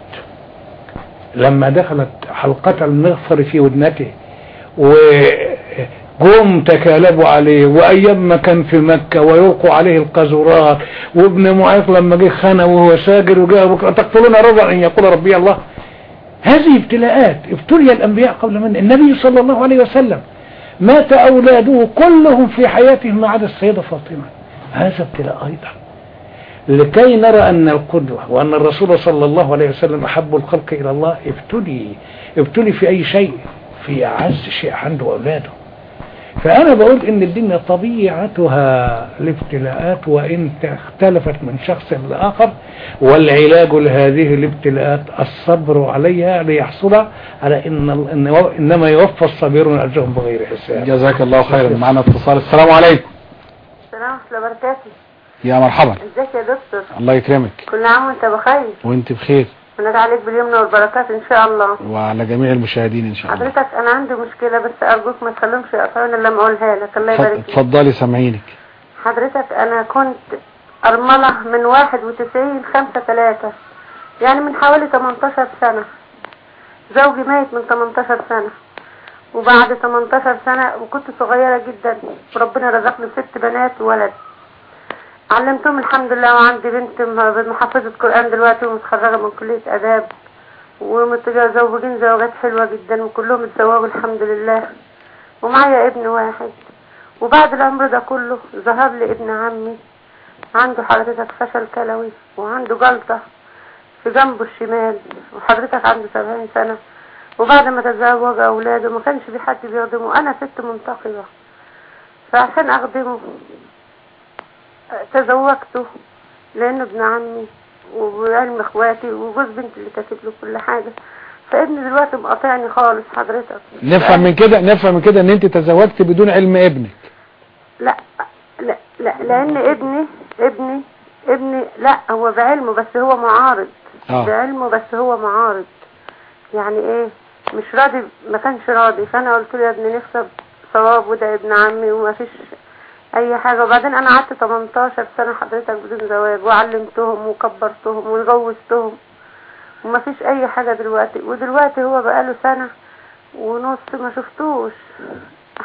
لما دخلت حلقة المغفر في ودنته وقوم تكالبوا عليه وأيام ما كان في مكة ويلقوا عليه القذورات وابن معيط لما جه خانه وهو ساجر وجاء بكرة تقتلون ربع أن يقول ربي الله؟ هذه ابتلاءات ابتلي الأنبياء قبل من النبي صلى الله عليه وسلم. مات أولاده كلهم في حياتهم ما عدا السيدة فاطمة. هذا ابتلاء أيضا. لكي نرى أن القدوة وأن الرسول صلى الله عليه وسلم أحب الخلق إلى الله ابتلي ابتلي في أي شيء؟ في أعز شيء عنده أولاده فأنا بقول إن الدنيا طبيعتها الابتلاءات وإن اختلفت من شخص لآخر والعلاج لهذه الابتلاءات الصبر عليها ليحصل على إن إن إنما يوفى الصابرون أجرهم بغير حساب. جزاك الله خيرا. معنا اتصال. السلام عليكم. السلام ورحمة الله وبركاته. يا مرحبا. ازيك يا دكتور؟ الله يكرمك. كل عام وانت بخير. وانت بخير. وناد عليك باليمن والبركات إن شاء الله. وعلى جميع المشاهدين إن شاء الله. حضرتك أنا عندي مشكلة بس أرجوك ما تخليهمش يقطعوني لما أقولها لك. الله يبارك فيك. اتفضلي سامعينك. حضرتك أنا كنت أرملة من واحد وتسعين خمسة تلاتة يعني من حوالي 18 سنة. زوجي ميت من 18 سنة. وبعد 18 سنة وكنت صغيرة جدا وربنا رزقني ست بنات وولد. علمتهم الحمد لله وعندي بنت م- محافظة قرآن دلوقتي ومتخرجة من كلية آداب ومتزوجين زواجات حلوة جدا وكلهم اتزوجوا الحمد لله. ومعايا ابن واحد. وبعد العمر ده كله ظهر لي ابن عمي. عنده حضرتك فشل كلوي وعنده جلطة في جنبه الشمال وحضرتك عنده سبعين سنة. وبعد ما تزوج أولاده ما كانش في حد بيخدمه. أنا ست منتقبة فعشان أخدمه تزوجته لأنه ابن عمي وعلم إخواتي وجوز بنتي اللي كاتب له كل حاجة. فابني دلوقتي مقاطعني خالص حضرتك. نفهم من كده نفهم من كده إن انت تزوجت بدون علم ابنك. لا لا لا لأن ابني ابني ابني لا هو بعلمه بس هو معارض. آه. بعلمه بس هو معارض. يعني إيه؟ مش راضي ما كانش راضي. فأنا قلت له يا ابني نفسي صواب وده ابن عمي وما فيش أي حاجة. وبعدين أنا قعدت 18 سنة حضرتك بدون زواج وعلمتهم وكبرتهم وجوزتهم وما فيش أي حاجة دلوقتي. ودلوقتي هو بقاله سنة ونص ما شفتوش.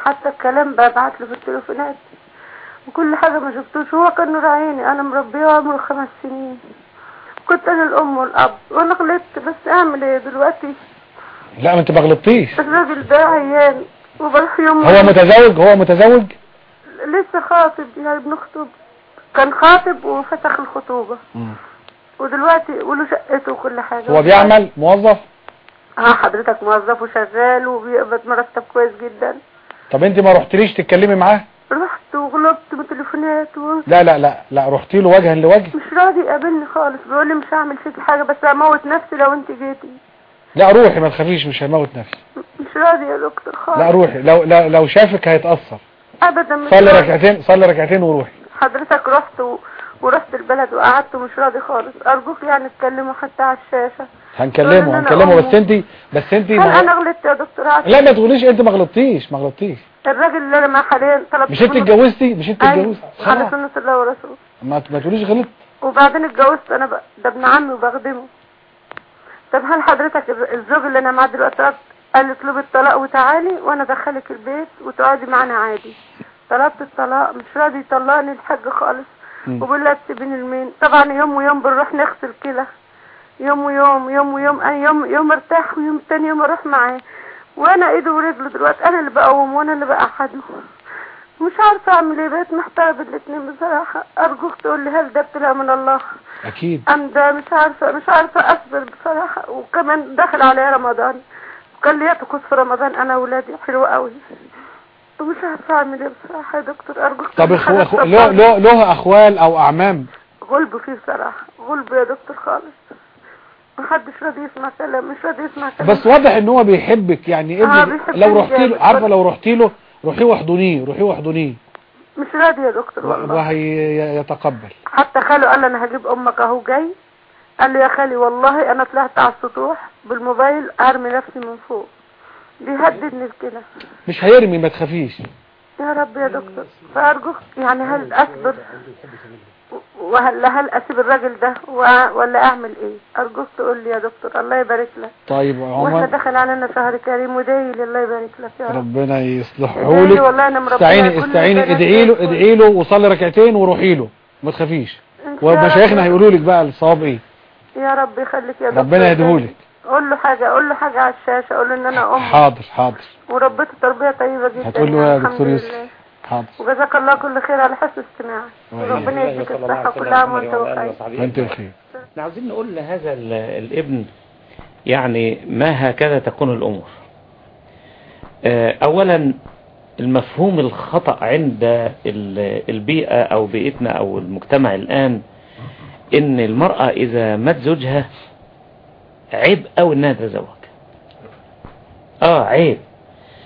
حتى الكلام ببعت له في التليفونات. وكل حاجة ما شفتوش. هو كان نور عيني أنا مربيه عمره خمس سنين. كنت أنا الأم والأب. وأنا غلطت. بس أعمل إيه دلوقتي؟ لا ما أنت ما غلطتيش. الراجل ده عيان. وبروح يوم هو متزوج؟ هو متزوج؟ لسه خاطب يعني بنخطب. كان خاطب وفسخ الخطوبة. ودلوقتي وله شقته وكل حاجة. هو بيعمل موظف؟ آه حضرتك موظف وشغال وبيقبض مرتب كويس جدا. طب انت ما رحتليش تتكلمي معاه؟ رحت وغلبت بتليفونات و... لا لا لا لا رحتي له وجها لوجه؟ مش راضي يقابلني خالص. بيقول لي مش هعمل فيكي حاجة بس هموت نفسي لو انت جيتي. لا روحي ما تخافيش مش هيموت نفسي. مش راضي يا دكتور خالص. لا روحي. لو لو, لو شافك هيتأثر. ابدا مش صلي. ركعتين صلي ركعتين وروحي. حضرتك رحت و... ورحت البلد وقعدت ومش راضي خالص. أرجوك يعني اتكلموا حتى على الشاشة. هنكلمه هنكلمه بس. انت بس انت هل أنا غلطت يا دكتور عاطف لا ما تقوليش انت ما غلطتيش ما غلطتيش. الراجل اللي أنا معاه حاليا طلب مش انت اتجوزتي؟ مش انت أيوة، اتجوزتي؟ على سنة الله ورسوله. ما ما تقوليش غلط. وبعدين اتجوزت أنا بقى ده ابن عمي وبخدمه. طب هل حضرتك الزوج اللي أنا معاه دلوقتي قال لي اطلبي الطلاق وتعالي وأنا ادخلك البيت وتقعدي معانا عادي. طلبت الطلاق مش راضي يطلقني الحاج خالص. لها تسيبيني المين طبعا يوم ويوم بنروح نغسل كلى. يوم ويوم يوم ويوم أنا يوم يوم أرتاح ويوم تاني يوم أروح معاه. وأنا إيده ورجله دلوقتي أنا اللي بقوم وأنا اللي بقعده. مش عارفة أعمل إيه بقيت محتارة بالاتنين بصراحة. أرجوك تقول لي هل ده ابتلاء من الله؟ أكيد. أم ده مش عارفة مش عارفة أصبر بصراحة. وكمان دخل عليا رمضان. وكان لي طقوس في رمضان أنا واولادي حلوة قوي ومش عارفة أعمل إيه بصراحة يا دكتور. أرجوك طب اخو اخو. له له له أخوال أو أعمام؟ غلب فيه بصراحة. غلب يا دكتور خالص. محدش راضي يسمع كلام مش راضي يسمع كلام. بس واضح إن هو بيحبك. يعني آه، ابنك بيحبني لو رحتي له. عارفة لو رحتي له روحي واحضنيه روحي واحضنيه. مش راضي يا دكتور والله. وهيتقبل حتى خاله قال أنا هجيب أمك أهو جاي. قال لي يا خالي والله أنا طلعت على السطوح بالموبايل أرمي نفسي من فوق. بيهددني كده. مش هيرمي ما تخافيش. يا رب يا دكتور فأرجوك يعني هل أصبر وهل هل أسيب الراجل ده ولا أعمل إيه؟ أرجوك تقول لي يا دكتور الله يبارك لك. طيب وإحنا عمر دخل علينا شهر كريم ودايل الله يبارك لك يا رب. ربنا يصلحه لك. والله أنا مربيه استعيني استعيني ادعي له. ادعي له وصلي ركعتين وروحي له. ما تخافيش. ومشايخنا. هيقولوا لك بقى الصواب إيه. يا رب يخليك يا دكتور ربنا يهديهولك. قول له حاجة قول له حاجة على الشاشة قول له إن أنا أم. حاضر حاضر. وربيته تربيه طيبة جدا. هتقول له يعني يا دكتور. يوسف؟ حاضر. وجزاك الله كل خير على حسن استماعك وربنا يديك الصحة كل عام وأنت بخير وأنت بخير. إحنا عاوزين نقول لهذا ال- الابن يعني ما هكذا تكون الأمور؟ آه، أولا المفهوم الخطأ عند ال- البيئة أو بيئتنا أو المجتمع الآن إن المرأة إذا مات زوجها عيب أو إنها تتزوج. آه عيب.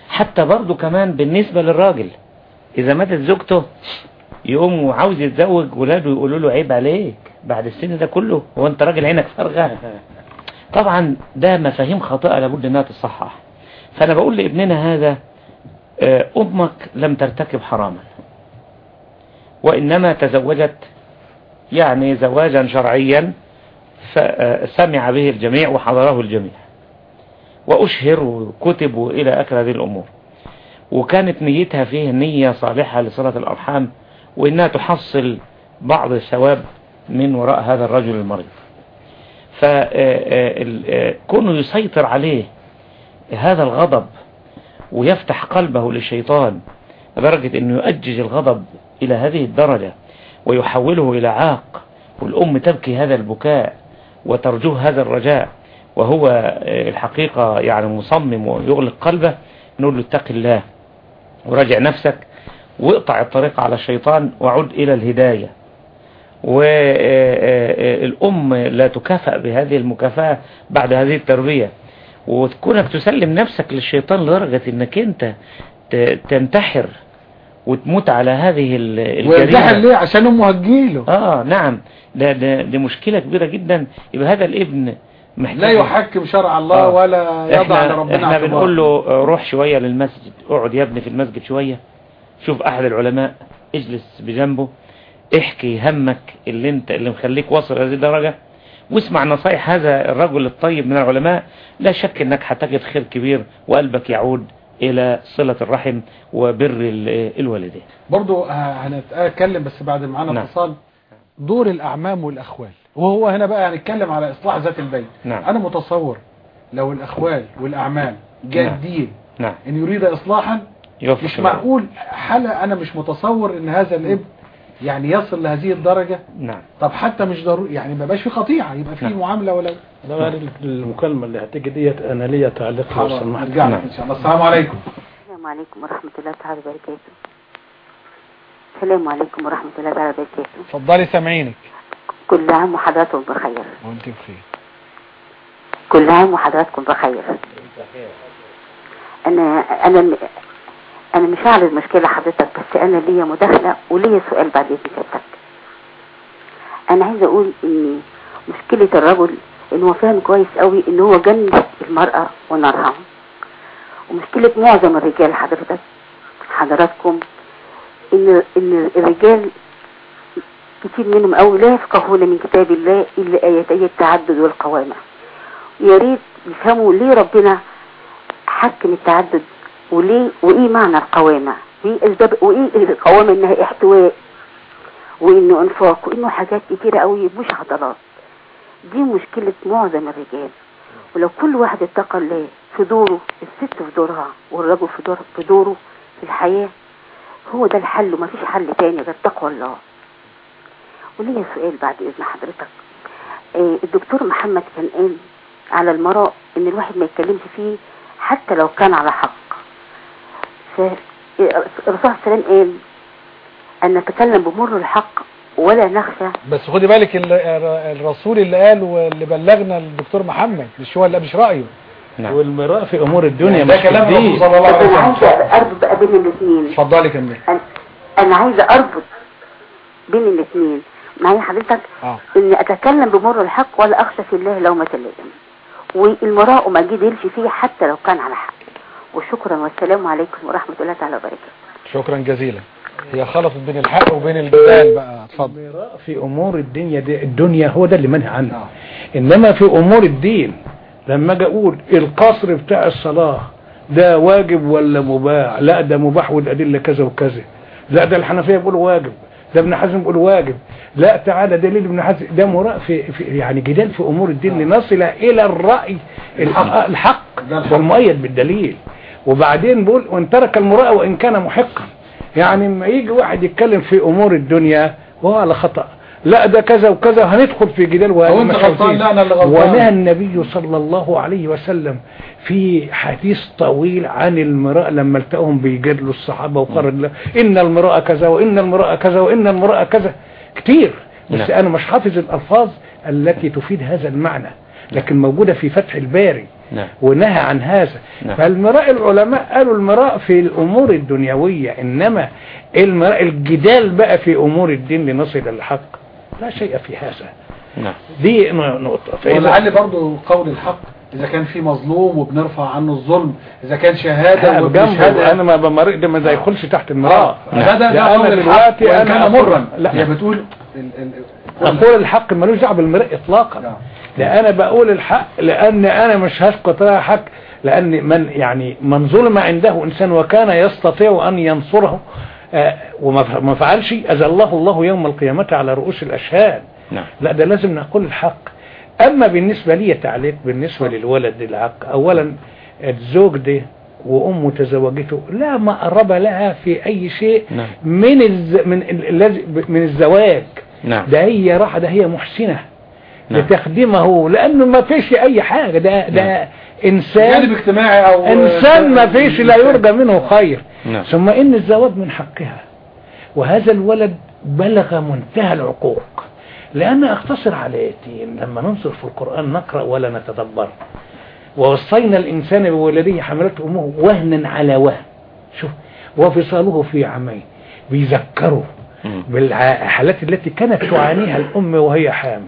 حتى برضو كمان بالنسبة للراجل إذا ماتت زوجته يقوم وعاوز يتزوج ولاده يقولوا له عيب عليك بعد السن ده كله هو أنت راجل عينك فارغة؟ طبعا ده مفاهيم خاطئة لابد إنها تصحح. فأنا بقول لابننا هذا آه، أمك لم ترتكب حراما وإنما تزوجت يعني زواجا شرعيا فسمع به الجميع وحضره الجميع. وأشهر وكتب والى اخر هذه الأمور. وكانت نيتها فيه نية صالحة لصلة الأرحام وإنها تحصل بعض الثواب من وراء هذا الرجل المريض. فكونه يسيطر عليه هذا الغضب ويفتح قلبه للشيطان لدرجة أنه يؤجج الغضب إلى هذه الدرجة ويحوله إلى عاق والأم تبكي هذا البكاء وترجوه هذا الرجاء وهو آه، الحقيقة يعني مصمم ويغلق قلبه نقول له اتق الله وراجع نفسك واقطع الطريق على الشيطان وعد إلى الهداية. والأم لا تكافأ بهذه المكافأة بعد هذه التربية. وتكونك تسلم نفسك للشيطان لدرجة إنك أنت تنتحر وتموت على هذه الجريمة. ليه؟ عشان أمه هتجيله. آه نعم. ده, ده دي مشكلة كبيرة جدا. يبقى هذا الابن محتاج لا يحكم شرع الله آه. ولا يضع إحنا, لربنا إحنا. بنقول له آه، روح شوية للمسجد. اقعد يا ابني في المسجد شوية. شوف أحد العلماء اجلس بجنبه. احكي همك اللي انت اللي مخليك واصل هذه الدرجة. واسمع نصايح هذا الرجل الطيب من العلماء. لا شك إنك هتجد خير كبير وقلبك يعود. إلى صلة الرحم وبر ال- الوالدين برضو ه- هنتكلم بس بعد معانا نعم. اتصال دور الأعمام والأخوال وهو هنا بقى هنتكلم على إصلاح ذات البين نعم. أنا متصور لو الأخوال والأعمام جادين نعم إن يريد اصلاحا يوفق مش. معقول حالة أنا مش متصور إن هذا الإبن يعني يصل لهذه الدرجة؟ نعم. طب حتى مش ضروري يعني ما بقاش في قطيعة يبقى في نعم. معاملة ده بعد المكالمة اللي هتيجي ديت أنا ليا تعليق لو سمحت. نعم. إن شاء الله. السلام عليكم. السلام عليكم ورحمة الله تعالى وبركاته. السلام عليكم ورحمة الله تعالى وبركاته. اتفضلي سامعينك. كل عام وحضراتكم بخير. وانت بخير. كل عام وحضراتكم بخير. أنا أنا أنا مش هعرض مشكلة حضرتك بس أنا ليا مداخلة وليا سؤال بعد إذن أنا عايزة أقول إن مشكلة الرجل إن هو فاهم كويس قوي إن هو جنة المرأة ونارها. ومشكلة معظم الرجال حضرتك حضراتكم إن إن الرجال كتير منهم قوي لا يفقهون من كتاب الله إلا ايتي التعدد والقوامة. يا ريت يفهموا ليه ربنا حكم التعدد وليه وايه معنى القوامة. وايه وايه القوامة إنها إحتواء. وإنه أنفاق وإنه حاجات كتيرة قوي مش عضلات. دي مشكلة معظم الرجال. ولو كل واحد اتقى الله في دوره الست في دورها والرجل في دوره في دوره في الحياة هو ده الحل ومفيش حل تاني غير تقوى الله. وليا سؤال بعد إذن حضرتك. آه، الدكتور محمد كان قال على المرأة إن الواحد ما يتكلمش فيه حتى لو كان على حق. فالرسول صلى الله عليه وسلم قال أن نتكلم بمر الحق ولا نخشى. بس خدي بالك ال- الرسول اللي قال واللي بلغنا الدكتور محمد مش هو اللي مش رأيه. والمراء في أمور الدنيا يعني ده مش في كلام الرسول صلى الله عليه أنا وسلم عايزة أربط بقى بين الاثنين اتفضلي كملي. أنا عايزة أربط بين الاثنين معايا حضرتك؟ آه. ان أتكلم بمر الحق ولا أخشى في الله لومة لائم والمراء ما اجدلش فيه حتى لو كان على حق. وشكرا والسلام عليكم ورحمة الله تعالى وبركاته. شكرا جزيلا. هي خلطت بين الحق وبين الجدال بقى. اتفضل. في أمور الدنيا دي الدنيا هو ده اللي منهى عنه إنما في أمور الدين لما أجي أقول القصر بتاع الصلاة ده واجب ولا مباح؟ لا ده مباح والأدلة كذا وكذا. لا ده الحنفية بيقولوا واجب. ده ابن حزم بيقول واجب. لا تعالى دليل ابن حزم. ده مراء في, في يعني جدال في أمور الدين لنصل إلى الرأي الحق, الحق. والمؤيد بالدليل. وبعدين بيقول وان ترك المراء وان كان محقا. يعني لما يجي واحد يتكلم في أمور الدنيا وهو على خطأ. لا ده كذا وكذا هندخل في جدال هو انت مش غلطان. لا أنا اللي غلطان. ونهى النبي صلى الله عليه وسلم في حديث طويل عن المرأة لما التقوهم بيجادلوا الصحابة وقرر له إن المرأة كذا وإن المرأة كذا وإن المرأة كذا. كتير. بس نعم. أنا مش حافظ الألفاظ التي تفيد هذا المعنى لكن موجودة في فتح الباري. نعم. ونهى عن هذا. نعم. فالمراء العلماء قالوا المراء في الأمور الدنيوية إنما المراء الجدال بقى في أمور الدين لنصل الحق. لا شيء في هذا. نعم. دي نقطة. فإذا ولعل برضو قول الحق إذا كان في مظلوم وبنرفع عنه الظلم إذا كان شهادة وبشهادة أنا ما بمرق ده ما ده يدخلش تحت المراء. ده ده ده ده الحق دلوقتي وإن أنا كان أقول- مرا. لا. هي بتقول أقول الحق ملوش دعوة بالمرء اطلاقا. نعم. لا أنا بقول الحق لأن أنا مش هسقط لها حق. لأن من يعني من ظلم عنده إنسان وكان يستطيع أن ينصره آه، وما فعلش اذله الله يوم القيامة على رؤوس الأشهاد. نعم. لا ده لازم نقول الحق. أما بالنسبة لي تعليق بالنسبة للولد الحق اولا الزوج ده وأمه تزوجته لا مقرب لها في أي شيء نعم. من الز... من من الزواج. نعم. ده هي راحة ده هي محسنة. نعم. لتخدمه لأنه ما فيش أي حاجة. ده ده نعم. انسان جانب اجتماعي أو إنسان ما فيش لا يرجى منه خير. نعم. ثم إن الزواج من حقها. وهذا الولد بلغ منتهى العقوق. لأن أختصر على آيتين لما ننظر في القرآن نقرأ ولا نتدبر. ووصينا الإنسان بولده حملته أمه وهنا على وهن. شوف وفصاله في عامين. بيذكروا مم. بالحالات التي كانت تعانيها الأم وهي حامل.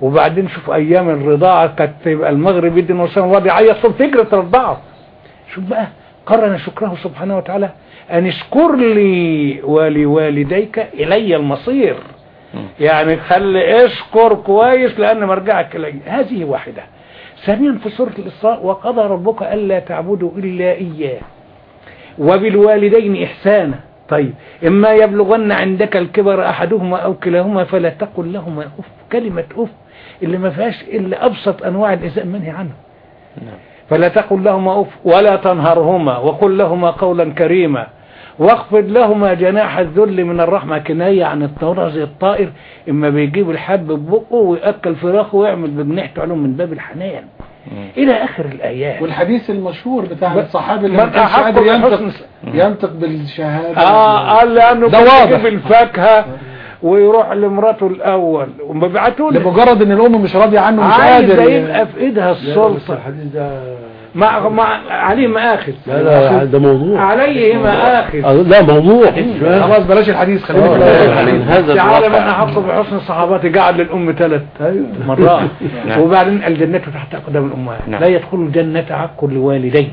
وبعدين شوف أيام الرضاعة كانت تبقى المغرب يدي وضع يعيط طول فكرة رضاعه شوف بقى قرن شكره سبحانه وتعالى أن اشكر لي ولوالديك إلي المصير. يعني خلي اشكر كويس لأن مرجعك إلي. هذه واحدة. ثانيا في سورة الإسراء وقضى ربك ألا تعبدوا إلا إياه. وبالوالدين إحسانا. طيب إما يبلغن عندك الكبر أحدهما أو كلاهما فلا تقل لهما أف كلمة أف اللي ما فيهاش إلا أبسط أنواع الإيذاء منهي عنه. نعم. فلا تقل لهما أف ولا تنهرهما وقل لهما قولا كريما واخفض لهما جناح الذل من الرحمة كناية عن الطيرة زي الطائر إما بيجيب الحب ببقه ويأكل فراخه ويعمل بجناحته عليهم من باب الحنان. إلى آخر الآيات. والحديث المشهور بتاع ب- الصحابي اللي أحق قادر ينطق ينطق بالشهادة. آه قال لأنه ده كان واضح. الفاكهة ويروح لمراته الأول. وبيبعتوا له. لمجرد إن الأم مش راضية عنه مش قادر يبقى في بس السلطة. الحديث ده مع مع عليه مآخذ لا لا ده موضوع. عليه مآخذ آه، لا موضوع. خلاص بلاش الحديث خلينا في آه،. من هذا تعالى من الواقع أحق بحسن الصحابات قاعد للأم ثلاث أيوه. مرات. نعم. وبعدين الجنة تحت أقدام الأمهات نعم. لا يدخل الجنة عق لوالدين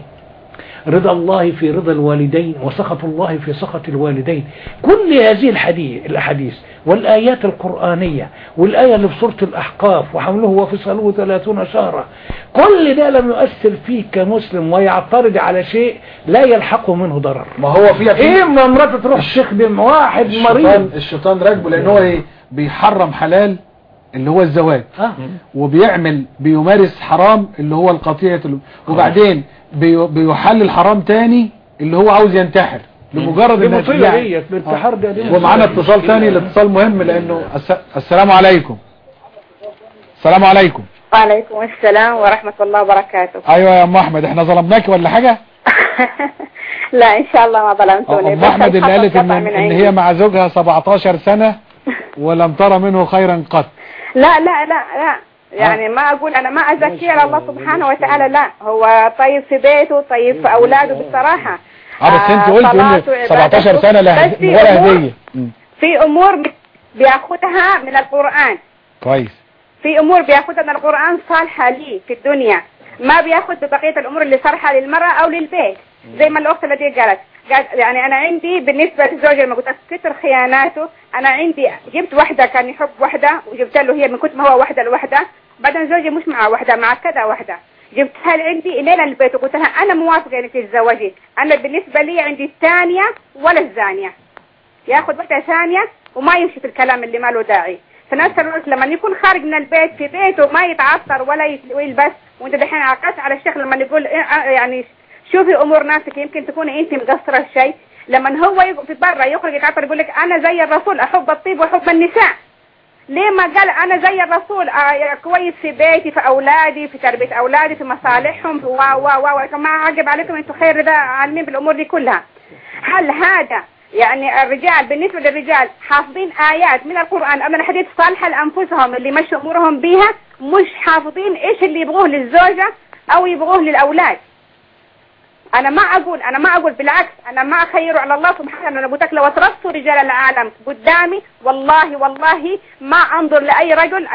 رضا الله في رضا الوالدين وسخط الله في سخط الوالدين. كل هذه الحديث الأحاديث والآيات القرآنية والآية اللي في سورة الأحقاف وحمله وفصاله ثلاثون شهرا. كل ده لم يؤثر فيه كمسلم ويعترض على شيء لا يلحقه منه ضرر. ما هو فيها إيه ما مراته تروح تخدم واحد الشيطان مريض؟ الشيطان راكبه لأن هو إيه؟ بيحرم حلال اللي هو الزواج. آه. وبيعمل بيمارس حرام اللي هو القطيعة ال- وبعدين بي- بيحلل حرام تاني اللي هو عاوز ينتحر. لمجرد ده دي ومعانا. اتصال تاني الاتصال مهم لأنه الس- السلام عليكم. السلام عليكم. وعليكم السلام ورحمة الله وبركاته. أيوه يا أم أحمد إحنا ظلمناكي ولا حاجة؟ لا إن شاء الله ما ظلمتوني. أم أحمد اللي قالت ان, إن. هي مع زوجها 17 سنة ولم ترى منه خيرا قط. لا لا لا لا. يعني ما أقول أنا ما أزكي على الله سبحانه وتعالى لا. هو طيب في بيته طيب في أولاده بصراحة. آه بس انت قلت ان صلاته 17 سنة لا ولا هدية. في أمور بياخدها من القرآن. كويس. في أمور بياخدها من القرآن صالحة لي في الدنيا. ما بياخد ببقية الأمور اللي صالحة للمرأة أو للبيت. زي ما الأخت التي قالت. قالت يعني أنا عندي بالنسبة لزوجي لما قلت لك كتر خياناته أنا عندي جبت واحدة كان يحب واحدة وجبت له هي من كتر ما هو واحدة لواحدة. بعدين زوجي مش مع واحدة مع كذا واحدة. جبتها لعندي إلينا البيت. وقلت لها أنا موافقة إنك تتزوجي أنا بالنسبة لي عندي الثانية ولا الزانية. ياخد واحدة ثانية وما يمشي في الكلام اللي ما له داعي. في نفس الوقت لما يكون خارج من البيت في بيته ما يتعطر ولا ويلبس وأنت دحين عقدت على الشيخ لما يقول إيه، آه، يعني شوفي أمور نفسك يمكن تكوني أنت مقصرة شيء. لما هو في برا يخرج يتعطر يقول لك أنا زي الرسول أحب الطيب وأحب النساء. ليه ما قال أنا زي الرسول آه كويس في بيتي في أولادي في تربية أولادي في مصالحهم وا وا وا ما اعجب عليكم أنتم خير ده عالمين بالأمور دي كلها. هل هذا يعني الرجال بالنسبة للرجال حافظين آيات من القرآن أو من الحديث صالحة لأنفسهم اللي مشوا أمورهم بيها؟ مش حافظين إيش اللي يبغوه للزوجة أو يبغوه للأولاد. أنا ما أقول أنا ما أقول بالعكس أنا ما أخير على الله سبحانه. قلت لك لو أترصوا رجال العالم قدامي والله والله ما أنظر لأي رجل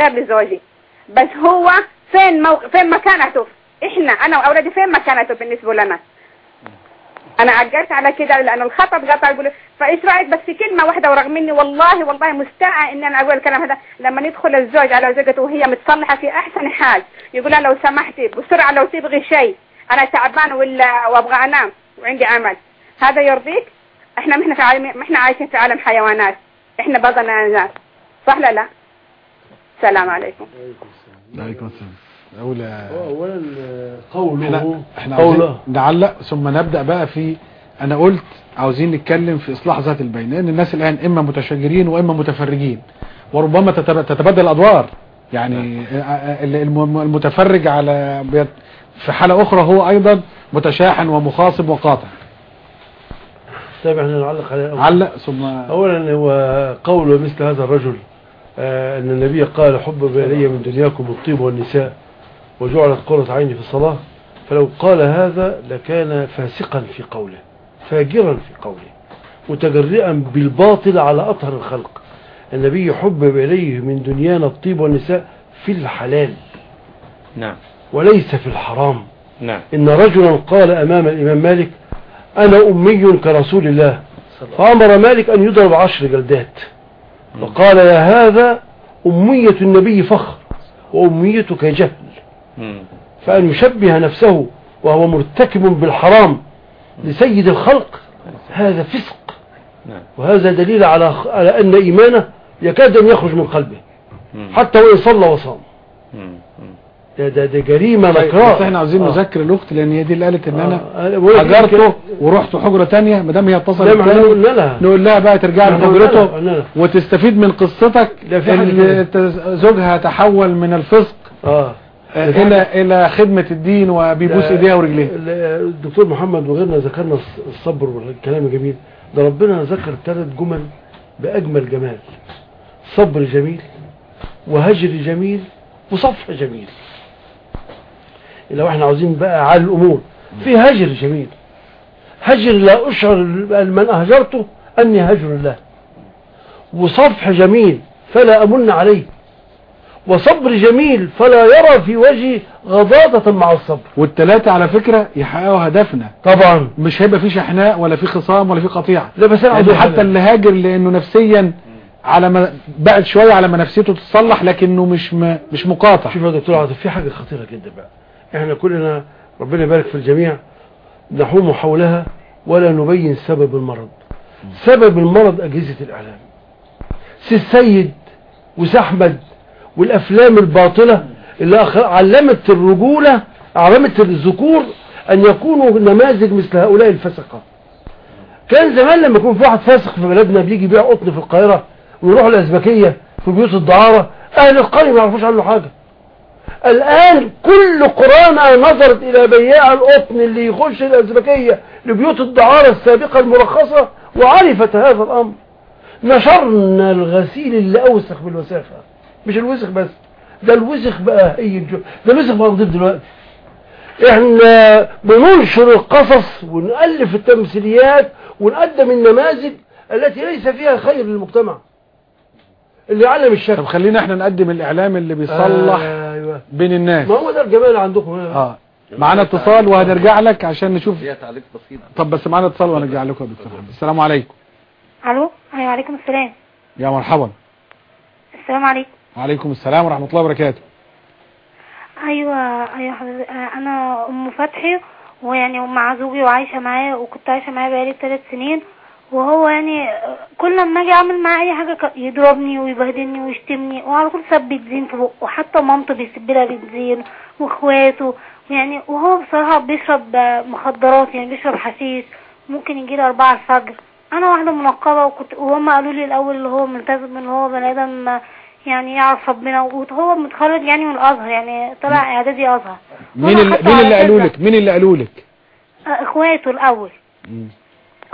غير لزوجي. بس هو فين مو... فين مكانته؟ إحنا أنا وأولادي فين مكانته بالنسبة لنا؟ أنا عجلت على كده لأن الخطب قطع يقول فإيش رأيك بس في كلمة واحدة ورغم اني والله والله مستاء إن أنا أقول الكلام هذا. لما يدخل الزوج على زوجته وهي متصلحة في أحسن حال يقول لها لو سمحتي بسرعة لو تبغي شيء. أنا تعبان ولا وأبغى أنام وعندي عمل هذا يرضيك؟ إحنا ما إحنا في عالم ما إحنا عايشين في عالم حيوانات. إحنا بضنا ناس صح لا لا؟ السلام عليكم. عليكم السلام. أولى اولا إحنا, قوله إحنا قوله. نعلق ثم نبدأ بقى في أنا قلت عاوزين نتكلم في إصلاح ذات البين. لأن الناس الآن إما متشاجرين وإما متفرجين. وربما تتب- تتبدل الادوار يعني ال- الم- المتفرج على في حالة أخرى هو أيضا متشاحن ومخاصم وقاطع. طيب إحنا نعلق عليه. أولا. علق ثم اولا هو قول مثل هذا الرجل آه أن النبي قال حبب إلي من دنياكم الطيب والنساء وجعلت قرة عيني في الصلاة فلو قال هذا لكان فاسقا في قوله فاجرا في قوله متجرئا بالباطل على أطهر الخلق. النبي حبب إليه من دنيانا الطيب والنساء في الحلال. نعم. وليس في الحرام. نعم. إن رجلا قال أمام الإمام مالك أنا أمي كرسول الله. فأمر مالك أن يضرب عشر جلدات. فقال يا هذا أمية النبي فخر وأميتك جهل. فأن يشبه نفسه وهو مرتكب بالحرام لسيد الخلق هذا فسق. نعم. وهذا دليل على على أن إيمانه يكاد أن يخرج من قلبه. حتى وإن صلى وصام. ده, ده, ده جريمة طيب نكراء بس إحنا عاوزين آه. نذكر الأخت لأن هي دي اللي قالت إن أنا آه. هجرته يمكن- ورحت حجرة تانية ما دام هي اتصلت قلنا لها. نقول لها بقى ترجع لحجرته. وتستفيد من قصتك إن زوجها تحول من الفسق آه. آه، إلى إلى خدمة الدين وبيبوس إيديها ورجليها. ال- الدكتور محمد وغيرنا ذكرنا الص- الصبر والكلام الجميل. ده ربنا ذكر ثلاث جمل بأجمل جمال. صبر جميل وهجر جميل وصفح جميل. لو إحنا عاوزين بقى على الأمور. في هجر جميل. هجر لا أشعر من أهجرته أني هجر الله. وصفح جميل فلا أمن عليه. وصبر جميل فلا يرى في وجهي غضاضة مع الصبر. والتلاتة على فكرة يحققوا هدفنا طبعا. مش هيبقى في شحناء ولا في خصام ولا في قطيعة. لا بس أنا أقول حتى. اللي هاجر لأنه نفسيا على ما بعد شوية على ما نفسيته تتصلح لكنه مش م... مش مقاطع. شوف يا دكتور عاطف في حاجة خطيرة جدا بقى. إحنا كلنا ربنا يبارك في الجميع نحوم حولها ولا نبين سبب المرض. سبب المرض أجهزة الإعلام. سي السيد وسي أحمد والأفلام الباطلة اللي علمت الرجولة علمت الذكور أن يكونوا نماذج مثل هؤلاء الفسقة. كان زمان لما يكون في واحد فاسق في بلدنا بيجي يبيع قطن في القاهرة ويروح الأزبكية في بيوت الدعارة أهل القرية ما يعرفوش عنه حاجة. الآن كل قرآن نظرت إلى بياع القطن اللي يخش الأزبكية لبيوت الدعارة السابقة المرخصة وعرفت هذا الأمر. نشرنا الغسيل اللي أوسخ بالوساخة. مش الوسخ بس ده الوسخ بقى هي الجو. ده الوسخ بقى نضيف دلوقتي. إحنا بننشر القصص ونألف التمثيليات ونقدم النماذج التي ليس فيها خير للمجتمع. اللي يعلم الشكل طب خلينا إحنا نقدم الإعلام اللي بيصلح أيوه. بين الناس. ما هو ده الجمال عندكم. هنا آه. معانا اتصال وهنرجع لك عشان نشوف. هي تعليق بسيط. طب بس معانا اتصال وهنرجع لكم يا دكتور. السلام عليكم. ألو أيوه عليكم السلام. يا مرحبا. السلام عليكم. وعليكم السلام ورحمة الله وبركاته. أيوه أيوه حضرتك آه، أنا أم فتحي ويعني مع زوجي وعايشة معاه وكنت عايشة معاه بقالي ثلاث سنين وهو يعني كل ما أجي أعمل معاه أي حاجة يضربني ويبهدلني ويشتمني وعلى طول سب بنزين في بقه. وحتى مامته بيسب لها بنزين وإخواته. يعني وهو بصراحة بيشرب مخدرات يعني بيشرب حشيش. ممكن يجي لي 4 الفجر. أنا واحدة منقبة وكنت وهم قالوا لي الأول اللي هو ملتزم إن هو بني آدم يعني يعرف ربنا. وهو متخرج يعني من الأزهر يعني طلع إعدادي أزهر. مين اللي مين اللي قالوا. لك؟ مين اللي قالوا لك؟ آه، إخواته الأول.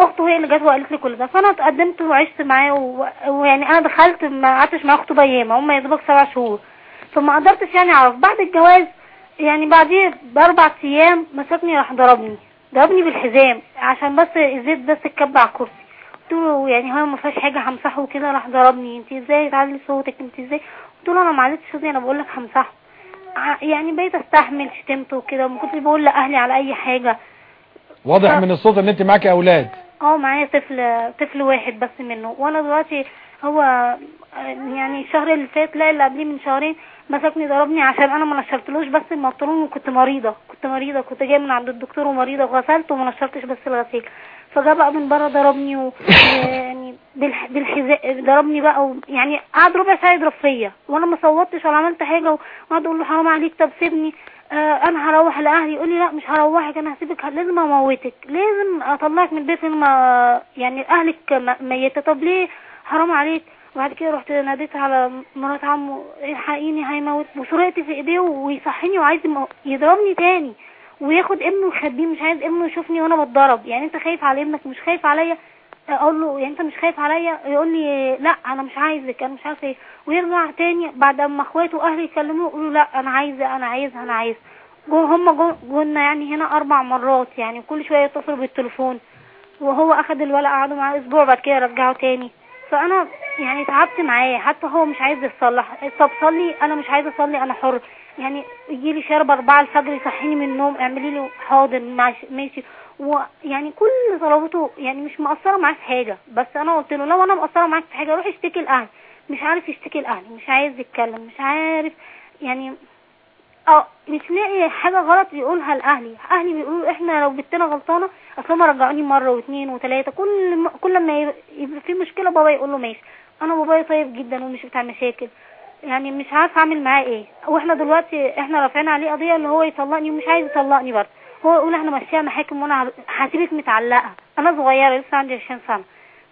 أخته هي اللي جت وقالت لي كل ده. فأنا اتقدمت وعشت معاه و... ويعني أنا دخلت ما قعدتش معاه خطوبة أيام هم يا دوبك سبع شهور. فما قدرتش يعني أعرف. بعد الجواز يعني بعديه بأربع أيام مسكني راح ضربني. ضربني بالحزام عشان بس الزيت بس اتكب على الكرسي. قلت له يعني هو ما فيهاش حاجة همسحه وكده. راح ضربني. أنت إزاي؟ تعلي صوتك. أنت إزاي؟ قلت له أنا ما عليتش صوتي. أنا بقول لك همسحه. يعني بقيت أستحمل شتمته وكده. وما كنتش بقول لأهلي على أي حاجة. واضح من الصوت إن أنت معاكي أولاد. آه معايا طفل طفل واحد بس منه. وأنا دلوقتي هو يعني الشهر اللي فات لا اللي قبليه من شهرين مسكني ضربني عشان أنا ما نشرتلوش بس المطرون وكنت مريضة كنت مريضة كنت جاية من عند الدكتور ومريضة وغسلت وما نشرتش بس الغسيل. فجاء بقى من بره ضربني و يعني بالح... بالحذاء ضربني بقى و... يعني قعد ربع ساعة يضرب فيا. وأنا ما صوتش ولا عملت حاجة وقعد أقول له حرام عليك طب سيبني. آه أنا هروح لأهلي. يقول لي لا مش هروحك أنا هسيبك لازم أموتك. لازم أطلعك من البيت لما يعني أهلك ميتة. طب ليه؟ حرام عليك. وبعد كده رحت ناديت على مرات عمه الحقيني هيموت. وسرقت في إيديه ويصحيني وعايز يضربني تاني. وياخد ابنه ويخبيه مش عايز ابنه يشوفني وأنا بتضرب. يعني انت خايف على ابنك مش خايف عليا أقول له يعني انت مش خايف عليا؟ يقول لي لا أنا مش عايزك أنا مش عارفة إيه. ويرجع تاني بعد ما اخواته واهلي يكلموه يقولوا لا أنا عايزه أنا عايزها أنا عايز. جو هم جو يعني هنا أربع مرات يعني كل شوية يتصلوا بالتليفون. وهو اخد الولد قعدوا معاه أسبوع بعد كده رجعه تاني. فانا يعني تعبت معاه حتى هو مش عايز يصلح طب صلي أنا مش عايزه اصلي أنا حر. يعني يجي لي شرب أربعة الفجر يصحيني من النوم اعملي له حاضر ماشي. ويعني كل طلباته يعني مش مقصره معاه في حاجة. بس أنا قلت له لو أنا مقصره معاك في حاجة روح اشتكي الاهل مش عارف يشتكي الاهل مش عايز يتكلم مش عارف. يعني آه مش لاقي حاجة غلط يقولها لأهلي. أهلي بيقولوا إحنا لو بنتنا غلطانة أصل هم رجعوني مرة واثنين وثلاثه كل. كل ما يبقى في مشكلة بابا يقول له ماشي. أنا بابايا طيب جدا ومش بتاع مشاكل. يعني مش عارفه أعمل معاه إيه. وإحنا دلوقتي إحنا رافعين عليه قضية اللي هو يطلقني ومش عايز يطلقني برضه. هو يقول إحنا ماشيين محاكم وأنا هسيبك متعلقة. أنا صغيرة لسه عندي 20 سنة.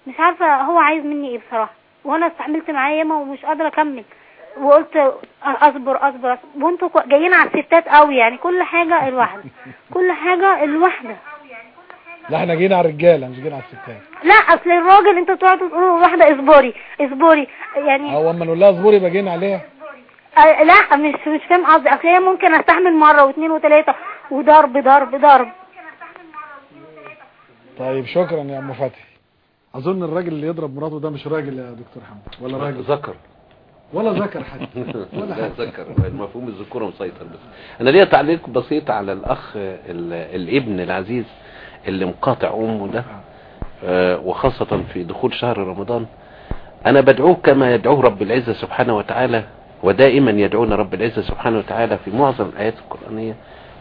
مش عارفة هو عايز مني إيه بصراحة. وأنا استحملت معاه ياما ومش قادرة أكمل. وقلت أصبر أصبر, أصبر. وأنتوا جايين على الستات قوي يعني. كل حاجة الواحدة. كل حاجة الواحدة. لا إحنا جينا على الرجالة مش جينا على الستات. لا اصل الراجل أنتوا تقعدوا تقولوا واحدة اصبري اصبري يعني هو اما نقول لها اصبري يبقى جينا عليها. لا مش مش فاهم قصدي. اصل هي ممكن استحمل مرة واثنين وثلاثة وضرب ضرب ضرب. طيب شكرا يا أم فتحي أظن الراجل اللي يضرب مراته ده مش راجل يا دكتور حمد ولا راجل؟ ذكر. ولا ذكر حتى. ولا لا حاجة ذكر. مفهوم الذكوره مسيطر بس. أنا ليا تعليق بسيط على الأخ ال- الابن العزيز. اللي مقاطع أمه ده آه، وخاصة في دخول شهر رمضان أنا بدعوه كما يدعوه رب العزة سبحانه وتعالى ودائما يدعون رب العزة سبحانه وتعالى في معظم الآيات القرآنية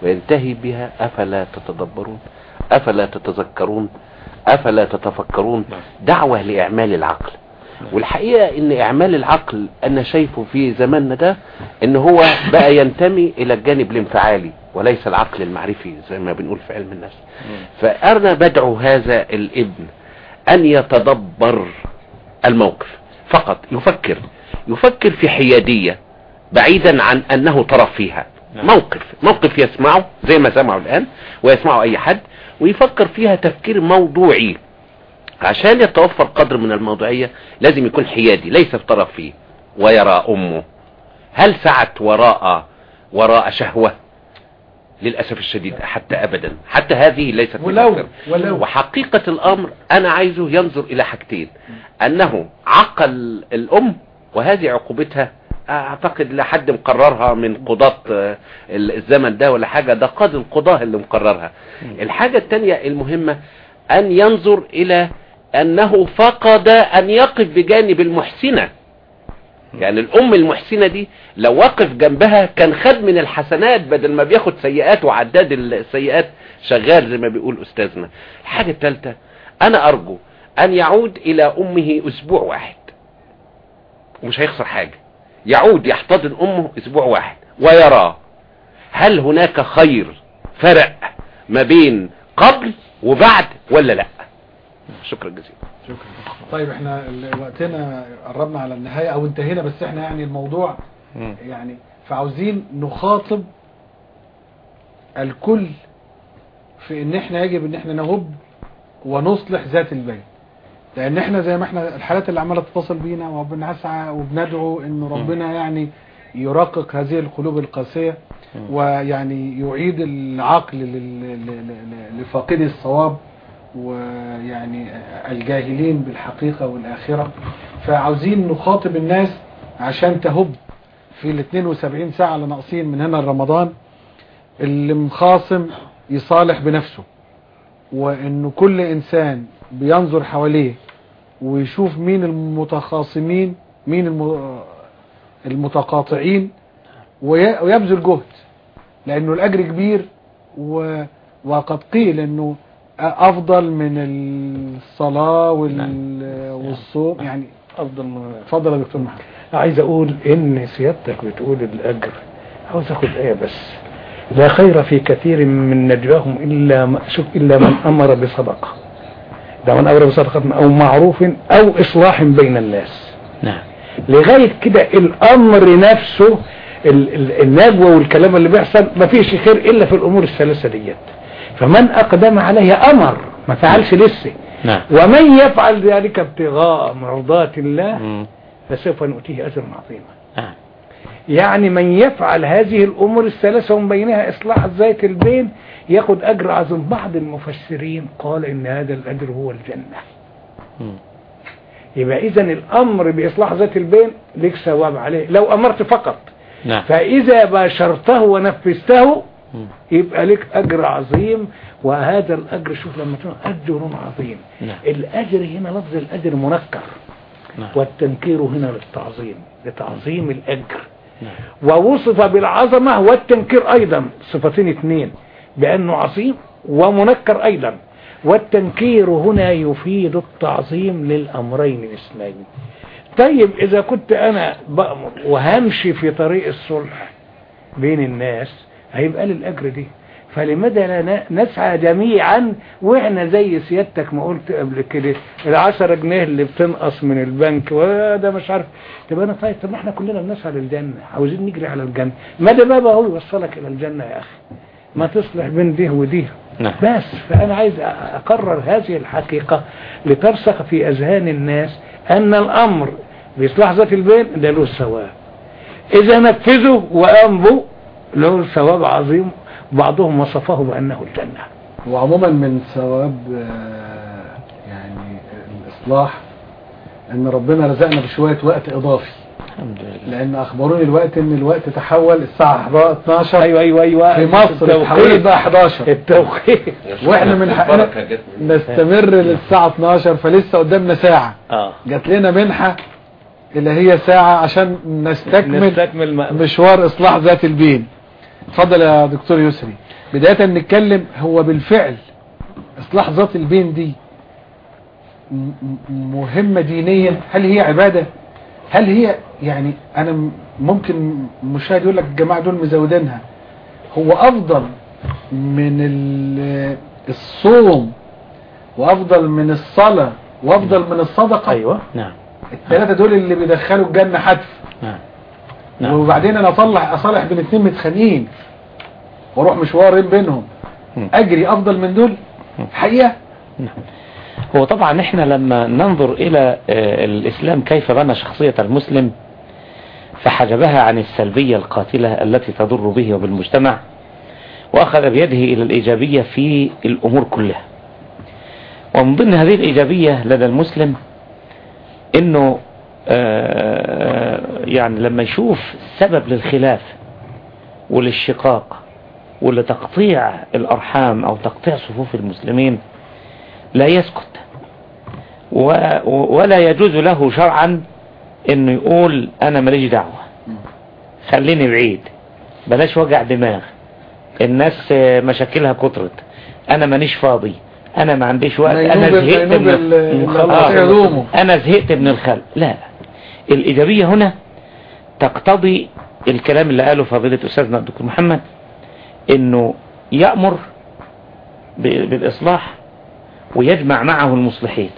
وينتهي بها أفلا تتدبرون؟ أفلا تتذكرون؟ أفلا تتفكرون؟ دعوة لإعمال العقل. والحقيقة إن إعمال العقل أنا شايفه في زماننا ده إن هو بقى ينتمي إلى الجانب الانفعالي وليس العقل المعرفي زي ما بنقول في علم النفس. فأنا بدعو هذا الابن أن يتدبر الموقف فقط يفكر يفكر في حيادية بعيدا عن أنه طرف فيها. موقف موقف يسمعه زي ما سمعه الآن ويسمعه أي حد ويفكر فيها تفكير موضوعي. عشان يتوفر قدر من الموضوعية لازم يكون حيادي ليس في طرف فيه. ويرى أمه. هل سعت وراء وراء شهوة؟ للأسف الشديد حتى أبدا. حتى هذه ليست ولو-. ولو. وحقيقة الأمر أنا عايزه ينظر إلى حاجتين. أنه عقل الأم وهذه عقوبتها أعتقد لا حد مقررها من قضاة آه، الزمن ده ولا حاجة. ده قاضي القضاة اللي مقررها. الحاجة التانية المهمة أن ينظر إلى أنه فقد أن يقف بجانب المحسنة. يعني الأم المحسنة دي لو وقف جنبها كان خد من الحسنات بدل ما بياخد سيئات وعداد السيئات شغال زي ما بيقول أستاذنا. الحاجة الثالثة أنا أرجو أن يعود إلى أمه أسبوع واحد. ومش هيخسر حاجة. يعود يحتضن أمه أسبوع واحد. ويرى هل هناك خير فرق ما بين قبل وبعد ولا لا. شكرا جزيلا. شكرا. طيب إحنا وقتنا قربنا على النهاية أو انتهينا بس إحنا يعني الموضوع يعني فعاوزين نخاطب الكل في إن إحنا يجب إن إحنا نهب ونصلح ذات البين لأن إحنا زي ما إحنا الحالات اللي عمالة تتصل بينا وبنسعى وبندعو ان ربنا يعني يرقق هذه القلوب القاسية ويعني يعيد العقل لل- ل- ل- لفاقدي الصواب. ويعني الجاهلين بالحقيقة والآخرة. فعاوزين نخاطب الناس عشان تهب في ال 72 ساعة اللي ناقصين من هنا لرمضان اللي مخاصم يصالح بنفسه. وانه كل إنسان بينظر حواليه ويشوف مين المتخاصمين مين الم- المتقاطعين وي- ويبذل جهد. لأنه الأجر كبير و وقد قيل إنه أفضل من الصلاة وال- والصوم؟ يعني أفضل من اتفضل يا دكتور محمد. عايز أقول إن سيادتك بتقول الأجر. عاوز آخد آية بس. لا خير في كثير من نجواهم إلا ما شوف إلا من أمر بصدقة. ده من أمر بصدقة أو معروف أو إصلاح بين الناس. نعم. لغاية كده الأمر نفسه ال- ال- النجوى والكلام اللي بيحصل ما فيش خير إلا في الأمور الثلاثة ديت. فمن أقدم عليها أمر ما فعلش لسه. نعم. ومن يفعل ذلك ابتغاء مرضات الله فسوف نؤتيه أجرا عظيما. نعم. يعني من يفعل هذه الأمور الثلاثة ومن بينها إصلاح ذات البين ياخد أجر عظيم. بعض المفسرين قال إن هذا الأجر هو الجنة. يبقى إذا الأمر بإصلاح ذات البين لك ثواب عليه لو أمرت فقط. نعم. فإذا باشرته ونفذته يبقى لك أجر عظيم وهذا الأجر شوف لما تقول أجر عظيم. نعم. الأجر هنا لفظ الأجر منكر. نعم. والتنكير هنا للتعظيم لتعظيم الأجر. نعم. ووصف بالعظمة والتنكير أيضا صفتين اثنين بأنه عظيم ومنكر أيضا. والتنكير هنا يفيد التعظيم للأمرين الاثنين طيب إذا كنت أنا بأمر وهمشي في طريق الصلح بين الناس هيبقى لي الأجر دي. فلماذا لا نسعى جميعا وإحنا زي سيادتك ما قلت قبل كده العشرة جنيه اللي بتنقص من البنك وده مش عارف. طب أنا طيب طب إحنا كلنا بنسعى للجنة عاوزين نجري على الجنة. ما ده بابا هو يوصلك إلى الجنة يا أخي. ما تصلح بين دي ودي. نعم. بس فأنا عايز أقرر هذه الحقيقة لترسخ في أذهان الناس أن الأمر بإصلاح ذات البين ده له ثواب. إذا نفذوا وأمضوا له ثواب عظيم بعضهم وصفه بأنه الجنة. وعموما من ثواب آه، يعني الإصلاح أن ربنا رزقنا بشوية وقت إضافي. الحمد لله. لأن أخبروني الوقت أن الوقت تحول الساعة 12 أيوة أيوة أيوة. في مصر التوقيت. اتحولت بقى 11 التوقيت. وإحنا من حقنا نستمر للساعة 12 فلسه قدامنا ساعة. آه. جات لنا منحة اللي هي ساعة عشان نستكمل نستكمل مشوار إصلاح ذات البين اتفضل يا دكتور يسري. بداية نتكلم هو بالفعل إصلاح ذات البين دي مهمة دينيا؟ هل هي عبادة؟ هل هي يعني أنا م- ممكن مشاهد يقول لك الجماعة دول مزودينها. هو أفضل من ال- الصوم وأفضل من الصلاة وأفضل من الصدقة. أيوة نعم. الثلاثة دول اللي بيدخلوا الجنة حتف. نعم. نعم. وبعدين أنا اصلح أصالح بين اتنين متخانقين. وأروح مشوار بينهم. أجري أفضل من دول؟ حقيقة؟ هو طبعا إحنا لما ننظر إلى آه، الإسلام كيف بنى شخصية المسلم فحجبها عن السلبية القاتلة التي تضر به وبالمجتمع وأخذ بيده إلى الإيجابية في الأمور كلها. ومن ضمن هذه الإيجابية لدى المسلم إنه يعني لما يشوف سبب للخلاف وللشقاق ولتقطيع الأرحام أو تقطيع صفوف المسلمين لا يسكت ولا يجوز له شرعا إنه يقول أنا ماليش دعوة. خليني بعيد. بلاش وجع دماغ. الناس آه، مشاكلها كترت. أنا مانيش فاضي. أنا ما عنديش وقت. أنا زهقت من. يدومه. أنا زهقت من الخلق. لا. الإيجابية هنا تقتضي الكلام اللي قاله فضيلة أستاذنا الدكتور محمد إنه يأمر ب- بالإصلاح ويجمع معه المصلحين.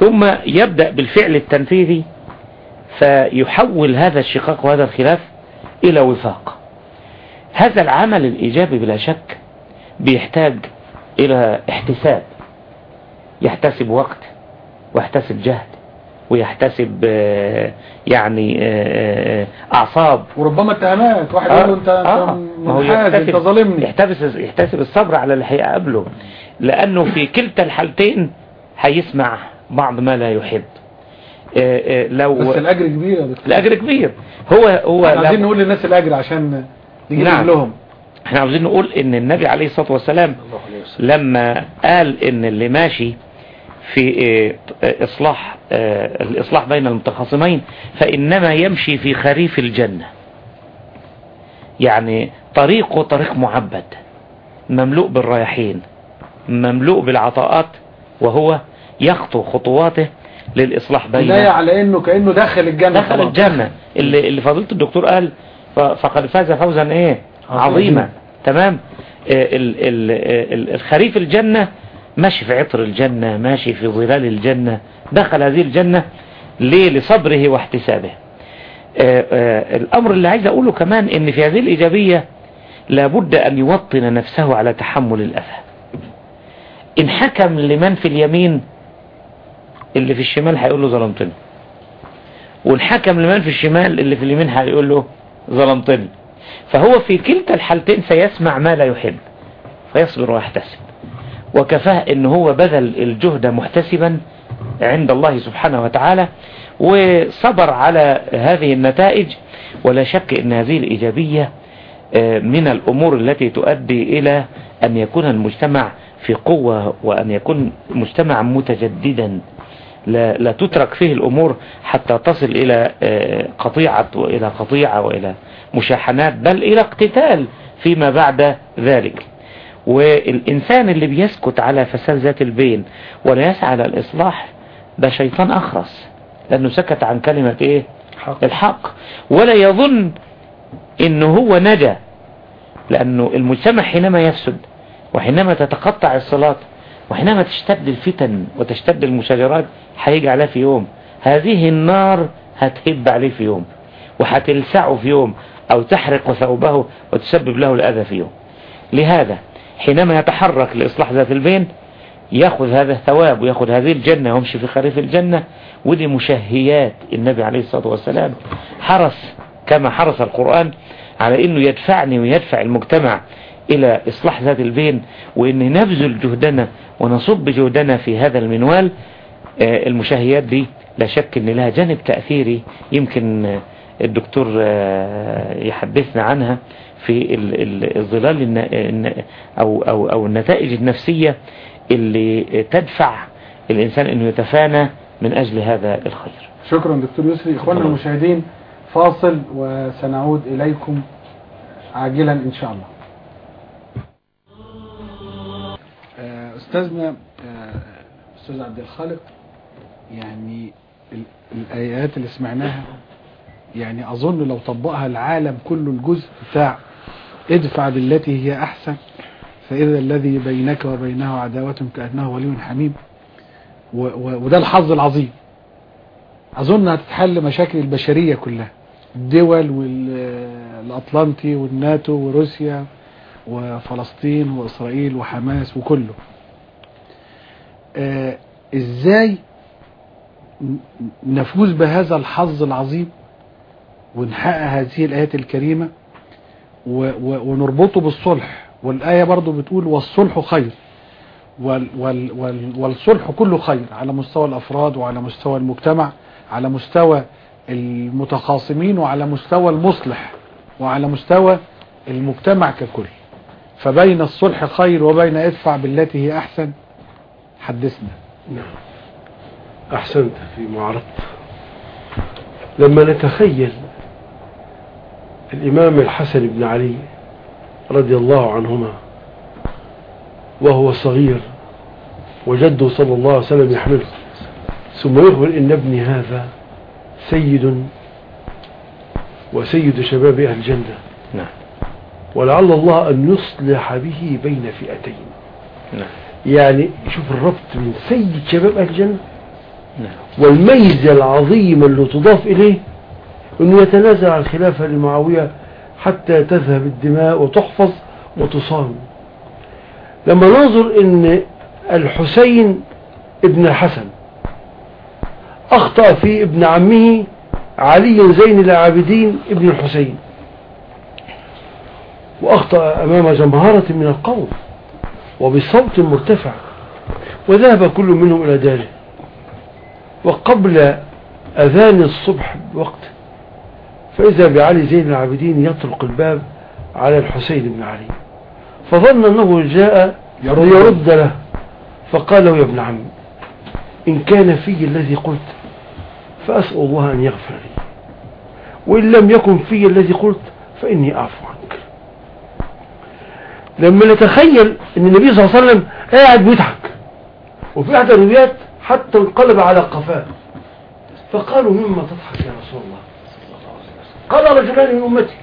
ثم يبدأ بالفعل التنفيذي فيحول هذا الشقاق وهذا الخلاف إلى وفاق. هذا العمل الإيجابي بلا شك بيحتاج إلى احتساب. يحتسب وقت ويحتسب جهد. ويحتسب آه، يعني آه، آه، أعصاب. وربما اتهامات واحد يقول له انت آه، انت منحاز ظالمني. يحتسب يحتسب الصبر على اللي هيقابله لأنه في كلتا الحالتين هيسمع بعض ما لا يحب. لو بس الأجر كبير. الأجر كبير. هو هو إحنا عايزين نقول للناس الأجر عشان نجيب نعم. لهم إحنا عاوزين نقول إن النبي عليه الصلاة والسلام لما قال إن اللي ماشي في آه، آه، إصلاح آه، الإصلاح بين المتخاصمين فإنما يمشي في خريف الجنة. يعني طريقه طريق معبد مملوء بالرياحين مملوء بالعطاءات وهو يخطو خطواته للإصلاح بين كناية على إنه كأنه دخل الجنة دخل. الجنة. اللي, اللي فضيلة الدكتور قال فقد فاز فوزا إيه؟ عظيما. تمام؟ آه، ال ال ال الخريف الجنة ماشي في عطر الجنة ماشي في ظلال الجنة دخل هذه الجنة ليه؟ لصبره واحتسابه. آه، آه، الأمر اللي عايز أقوله كمان إن في هذه الإيجابية لابد أن يوطن نفسه على تحمل الأذى. إن حكم لمن في اليمين اللي في الشمال هيقول له ظلمتني. والحكم لمن في الشمال اللي في اليمين هيقول له ظلمتني. فهو في كلتا الحالتين سيسمع ما لا يحب فيصبر ويحتسب. وكفاه إن هو بذل الجهد محتسبا عند الله سبحانه وتعالى وصبر على هذه النتائج. ولا شك إن هذه الإيجابية آه، من الأمور التي تؤدي إلى أن يكون المجتمع في قوة وأن يكون مجتمعا متجددا. لا, لا تترك فيه الأمور حتى تصل إلى آه، قطيعة وإلى قطيعة وإلى مشاحنات بل إلى اقتتال فيما بعد ذلك. والإنسان اللي بيسكت على فساد ذات البين ولا يسعى للإصلاح ده شيطان أخرس لأنه سكت عن كلمة إيه؟ الحق. ولا يظن إنه هو نجا لأنه المجتمع حينما يفسد وحينما تتقطع الصلاة وحينما تشتد الفتن وتشتد المشاجرات هيجي عليه في يوم. هذه النار هتهب عليه في يوم وهتلسعه في يوم أو تحرق ثوبه وتسبب له الأذى في يوم. لهذا حينما يتحرك لإصلاح ذات البين يأخذ هذا الثواب ويأخذ هذه الجنة ويمشي في خريف الجنة. ودي مشهيات النبي عليه الصلاة والسلام حرص كما حرص القرآن على إنه يدفعني ويدفع المجتمع إلى إصلاح ذات البين وان نبذل جهدنا ونصب جهدنا في هذا المنوال. آه، المشاهيات دي لا شك إن لها جانب تأثيري يمكن الدكتور آه، يحدثنا عنها. في ال- ال- الظلال أو أو أو النتائج النفسية اللي تدفع الإنسان انه يتفانى من أجل هذا الخير. شكرا دكتور يسري إخواننا تفضل. المشاهدين فاصل وسنعود إليكم عاجلا إن شاء الله. آه، أستاذنا آه، أستاذ عبد الخالق يعني ال- الآيات اللي سمعناها يعني أظن لو طبقها العالم كله الجزء بتاع ادفع بالتي هي أحسن فإذا الذي بينك وبينه عداوة كأنه ولي حميم. وده الحظ العظيم. أظن هتتحل مشاكل البشرية كلها. الدول والاطلنطي والناتو وروسيا وفلسطين وإسرائيل وحماس وكله. آه إزاي ن- نفوز بهذا الحظ العظيم ونحقق هذه الآيات الكريمة؟ ونربطه بالصلح. والآية برضو بتقول والصلح خير. وال وال وال والصلح كله خير على مستوى الأفراد وعلى مستوى المجتمع على مستوى المتخاصمين وعلى مستوى المصلح وعلى مستوى المجتمع ككل. فبين الصلح خير وبين ادفع بالتي هي أحسن حدثنا. نعم. أحسنت في معرض لما نتخيل الإمام الحسن بن علي رضي الله عنهما وهو صغير وجده صلى الله عليه وسلم يحمله ثم يخبر إن ابني هذا سيد وسيد شباب أهل الجنة. نعم. ولعل الله أن يصلح به بين فئتين. نعم. يعني شوف الربط من سيد شباب أهل الجنة نعم. والميزة العظيمة اللي تضاف إليه أنه يتنازل عن الخلافة لمعاوية حتى تذهب الدماء وتحفظ وتصان لما ننظر أن الحسين ابن الحسن أخطأ في ابن عمه علي زين العابدين ابن الحسين وأخطأ أمام جمهرة من القوم وبصوت مرتفع وذهب كل منهم إلى داره وقبل أذان الصبح بوقت فإذا بعلي زين العابدين يطرق الباب على الحسين بن علي فظن أنه جاء ليرد له فقال له يا ابن عمي إن كان في الذي قلت فأسأل الله أن يغفر لي وإن لم يكن في الذي قلت فإني أعفو عنك. لما نتخيل أن النبي صلى الله عليه وسلم قاعد بيضحك وفي أحد الروايات حتى انقلب على قفاه فقالوا مما تضحك يا رسول الله؟ قال رجلان من أمتي.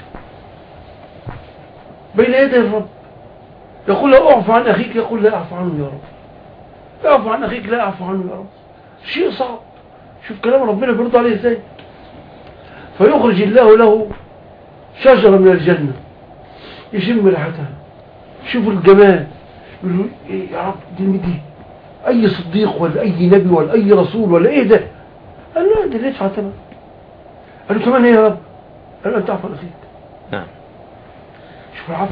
بين يدي الرب. يقول له اعفو عن أخيك. يقول لا أعفو عنه يا رب. اعفو عن أخيك. لا أعفو عنه يا رب. شيء صعب. شوف كلام ربنا بيرد عليه إزاي. فيخرج الله له شجرة من الجنة. يشم ريحتها. شوف الجمال. يقول إيه يا رب دي دي. أي صديق ولا أي نبي ولا أي رسول ولا إيه ده؟ قال له ده اللي يدفع ثمن قال له ثمن إيه يا رب؟ قال له انت اخيك نعم. شوف العفو.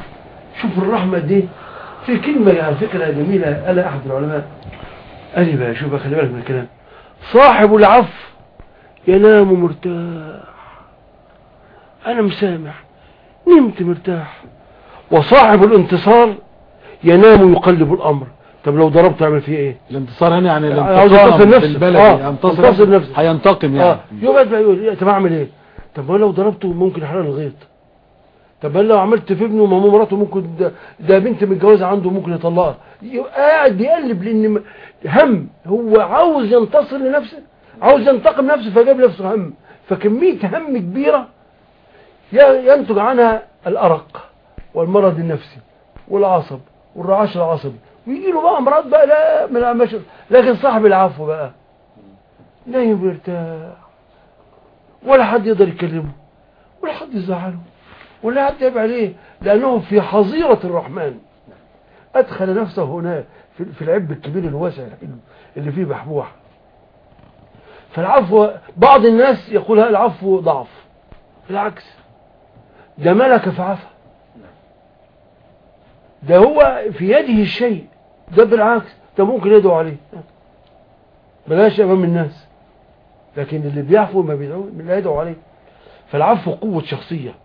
شوف الرحمة دي. في كلمة على فكرة جميلة. قالها أحد العلماء. قال لي بقى شوف بقى خلي بالك من الكلام. صاحب العفو ينام مرتاح. أنا مسامح. نمت مرتاح. وصاحب الانتصار ينام يقلب الأمر. طب لو ضربت تعمل فيه إيه؟ الانتصار هنا يعني عاوز الانتقام ينتصر نفسه. بالبلدي آه، ينتصر ينتصر نفسه. هينتقم يعني. آه. يقعد بقى يقول. إيه، طب أعمل إيه؟ طب لو ضربته ممكن يحرق الغيط. طب لو عملت في ابنه ما هو مراته ممكن ده, ده بنت متجوزه عنده ممكن يطلقها. قاعد بيقلب لأن هم هو عاوز ينتصر لنفسه عاوز ينتقم نفسه فجاب نفسه هم. فكمية هم كبيرة ينتج عنها الأرق والمرض النفسي والعصب والرعاش العصبي. ويجي له بقى أمراض بقى لا من لكن صاحب العفو بقى نايم ويرتاح ولا حد يقدر يكلمه ولا حد يزعله ولا حد يبع عليه لأنه في حظيرة الرحمن. أدخل نفسه هنا في العب الكبير الواسع اللي فيه بحبوح فالعفو بعض الناس يقول العفو ضعف. بالعكس. ده ملك فعفى. ده هو في يده الشيء. ده بالعكس. ده ممكن يدعو عليه. بلاش أمام الناس. لكن اللي بيعفو ما بيدعو لا يدعو عليه. فالعفو قوة شخصية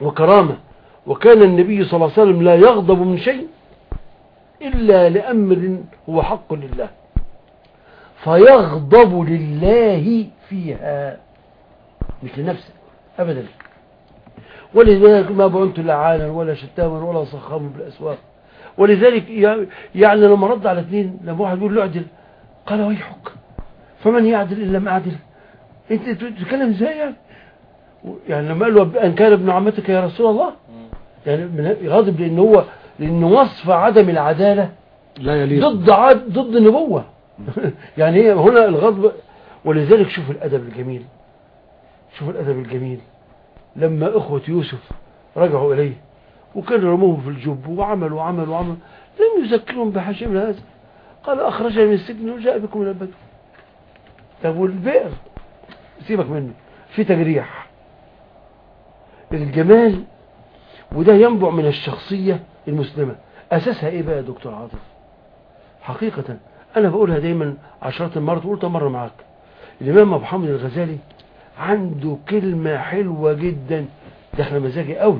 وكرامة. وكان النبي صلى الله عليه وسلم لا يغضب من شيء إلا لأمر هو حق لله. فيغضب لله فيها. مش لنفسه أبدا. ولذلك ما بعت لعانا ولا شتاما ولا صخاما بالأسواق. ولذلك يعني لما رد على اثنين. لما واحد يقول له اعدل. قال ويحك. فمن يعدل إن لم أعدل إنت تتكلم إزاي يعني؟ يعني لما قال له أن كان ابن عمتك يا رسول الله؟ يعني غاضب لأن هو لأن وصف عدم العدالة لا يليق. ضد عد ضد النبوة. يعني هنا الغضب ولذلك شوف الأدب الجميل. شوف الأدب الجميل. لما إخوة يوسف رجعوا إليه وكان رموه في الجب وعمل وعمل وعمل لم يذكرهم من هذا. قال أخرجني من السجن وجاء بكم من البدو طب والبئر سيبك منه. في تجريح. الجمال وده ينبع من الشخصية المسلمة. أساسها إيه بقى يا دكتور عاطف؟ حقيقة أنا بقولها دايما عشرات المرات وقلتها مرة معاك. الإمام أبو حامد الغزالي عنده كلمة حلوة جدا. داخل مزاجي قوي.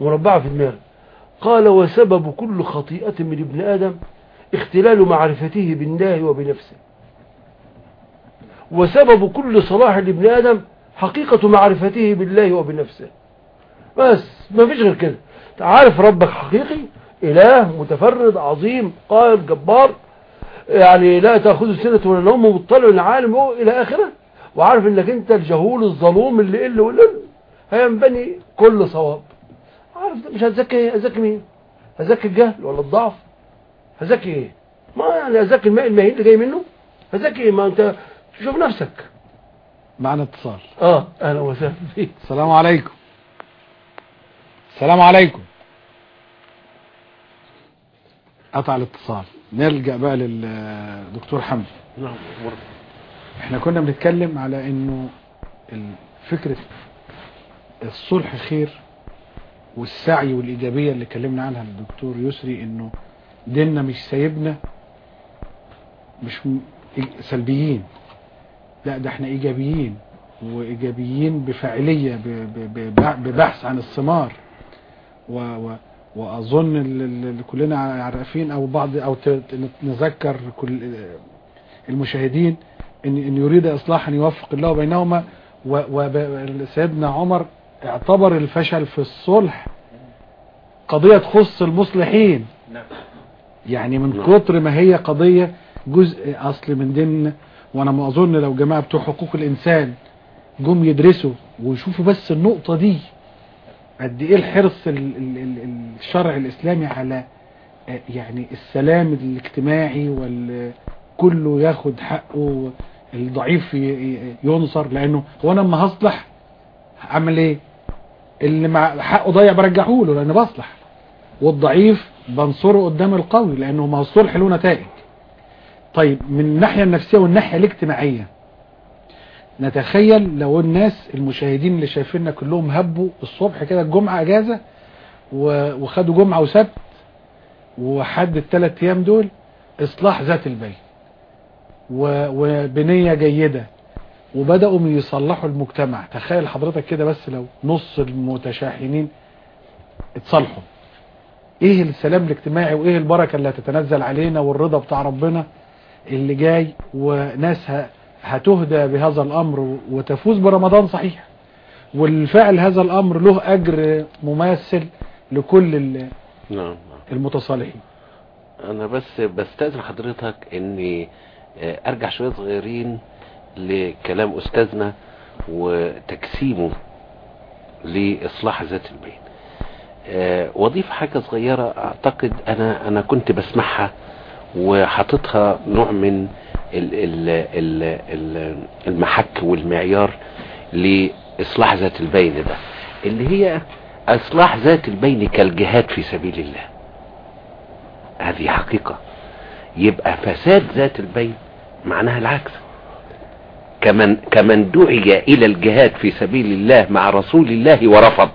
مربعة في دماغي. قال وسبب كل خطيئة من ابن آدم اختلال معرفته بالله وبنفسه. وسبب كل صلاح لابن آدم حقيقة معرفته بالله وبنفسه. بس ما فيش غير كده. عارف ربك حقيقي؟ إله متفرد عظيم قائم جبار. يعني لا تأخذ سنة ولا نوم مطلع عالم إلى آخره. وعارف إنك أنت الجهول الظلوم اللي قل وقل هينبني كل صواب. عارف مش هتزكي هتزكي مين؟ هتزكي الجهل ولا الضعف؟ هتزكي إيه؟ ما يعني هتزكي الماء المهين اللي جاي منه؟ هتزكي إيه؟ ما أنت شوف نفسك. معنا اتصال. آه أهلا وسهلا فيك. السلام عليكم. السلام عليكم. قطع الاتصال. نلجأ بقى للدكتور حمدي. نعم إحنا كنا بنتكلم على إنه فكرة الصلح خير والسعي والإيجابية اللي اتكلمنا عنها الدكتور يسري إنه ديننا مش سايبنا مش سلبيين. لا ده إحنا إيجابيين وإيجابيين بفاعلية ببحث عن الثمار. و و وأظن ال- ال- اللي كلنا عارفين أو بعض أو نذكر كل المشاهدين إن إن يريد اصلاحا يوفق الله بينهما. وسيدنا عمر اعتبر الفشل في الصلح قضية تخص المصلحين. نعم. يعني من كتر ما هي قضية جزء أصل من ديننا وأنا ما أظن لو جماعة بتوع حقوق الإنسان جم يدرسوا ويشوفوا بس النقطة دي قد إيه الحرص ال- ال- ال- الشرع الإسلامي على آه، يعني السلام الاجتماعي والكله ياخد حقه الضعيف ينصر. لأنه هو أنا لما هصلح أعمل إيه؟ اللي مع حقه ضيع برجعه له لأن بصلح. والضعيف بنصره قدام القوي لأنه ما الصلح له نتائج. طيب من الناحية النفسية والناحية الاجتماعية نتخيل لو الناس المشاهدين اللي شايفيننا كلهم هبوا الصبح كده الجمعة أجازة وخدوا جمعة وسبت وحد الثلاث أيام دول إصلاح ذات البين وبنية جيدة وبدأوا يصلحوا المجتمع. تخيل حضرتك كده بس لو نص المتشاحنين اتصالحوا. إيه السلام الاجتماعي وإيه البركة اللي هتتنزل علينا والرضا بتاع ربنا؟ اللي جاي وناس ه- هتهدى بهذا الأمر وتفوز برمضان صحيح. والفعل هذا الأمر له أجر مماثل لكل نعم. المتصالحين. أنا بس بستأذن حضرتك إني آه، أرجع شوية صغيرين لكلام أستاذنا وتجسيمه لإصلاح ذات البين آه، وظيفة حاجة صغيرة أعتقد أنا أنا كنت بسمعها وحاططها نوع من ال ال ال ال المحك والمعيار لإصلاح ذات البين ده اللي هي إصلاح ذات البين كالجهاد في سبيل الله. هذه حقيقة. يبقى فساد ذات البين معناها العكس. كمن كمن دعي إلى الجهاد في سبيل الله مع رسول الله ورفض.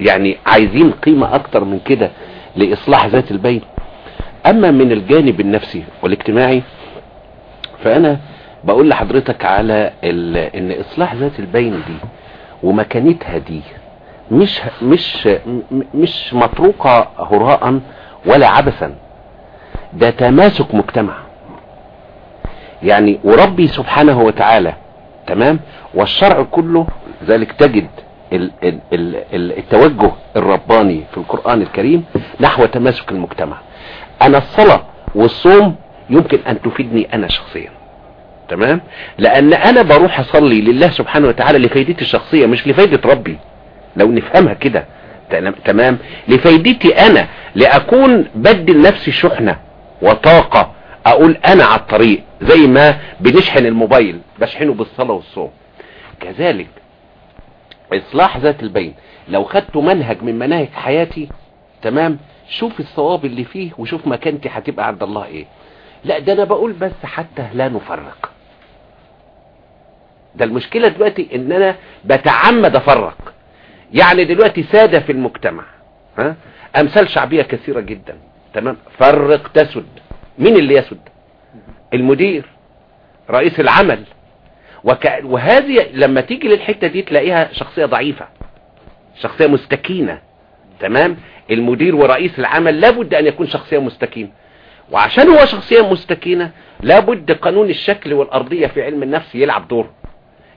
يعني عايزين قيمة أكتر من كده لإصلاح ذات البين. أما من الجانب النفسي والاجتماعي فأنا بقول لحضرتك على إن إصلاح ذات البين دي ومكانتها دي مش مش مش مطروقة هراء ولا عبثا. ده تماسك مجتمع. يعني وربي سبحانه وتعالى تمام؟ والشرع كله ذلك تجد ال- ال- ال- ال- التوجه الرباني في القرآن الكريم نحو تماسك المجتمع. أنا الصلاة والصوم يمكن أن تفيدني أنا شخصيا. تمام؟ لأن أنا بروح أصلي لله سبحانه وتعالى لفايدتي الشخصية مش لفايدة ربي. لو نفهمها كده. تمام- لفايدتي أنا لأكون بدل نفسي شحنة وطاقة أقول أنا على الطريق زي ما بنشحن الموبايل بشحنه بالصلاة والصوم. كذلك إصلاح ذات البين. لو خدت منهج من مناهج حياتي تمام؟ شوف الصواب اللي فيه وشوف مكانتي هتبقى عند الله إيه. لا ده أنا بقول بس حتى لا نفرق. ده المشكلة دلوقتي إن أنا بتعمد أفرق. يعني دلوقتي سادة في المجتمع ها؟ أمثال شعبية كثيرة جدا تمام؟ فرق تسد مين اللي يسد المدير رئيس العمل. وك... وهذه لما تيجي للحتة دي تلاقيها شخصية ضعيفة شخصية مستكينة. تمام؟ المدير ورئيس العمل لابد أن يكون شخصية مستكينة. وعشان هو شخصية مستكينة لابد قانون الشكل والأرضية في علم النفس يلعب دور.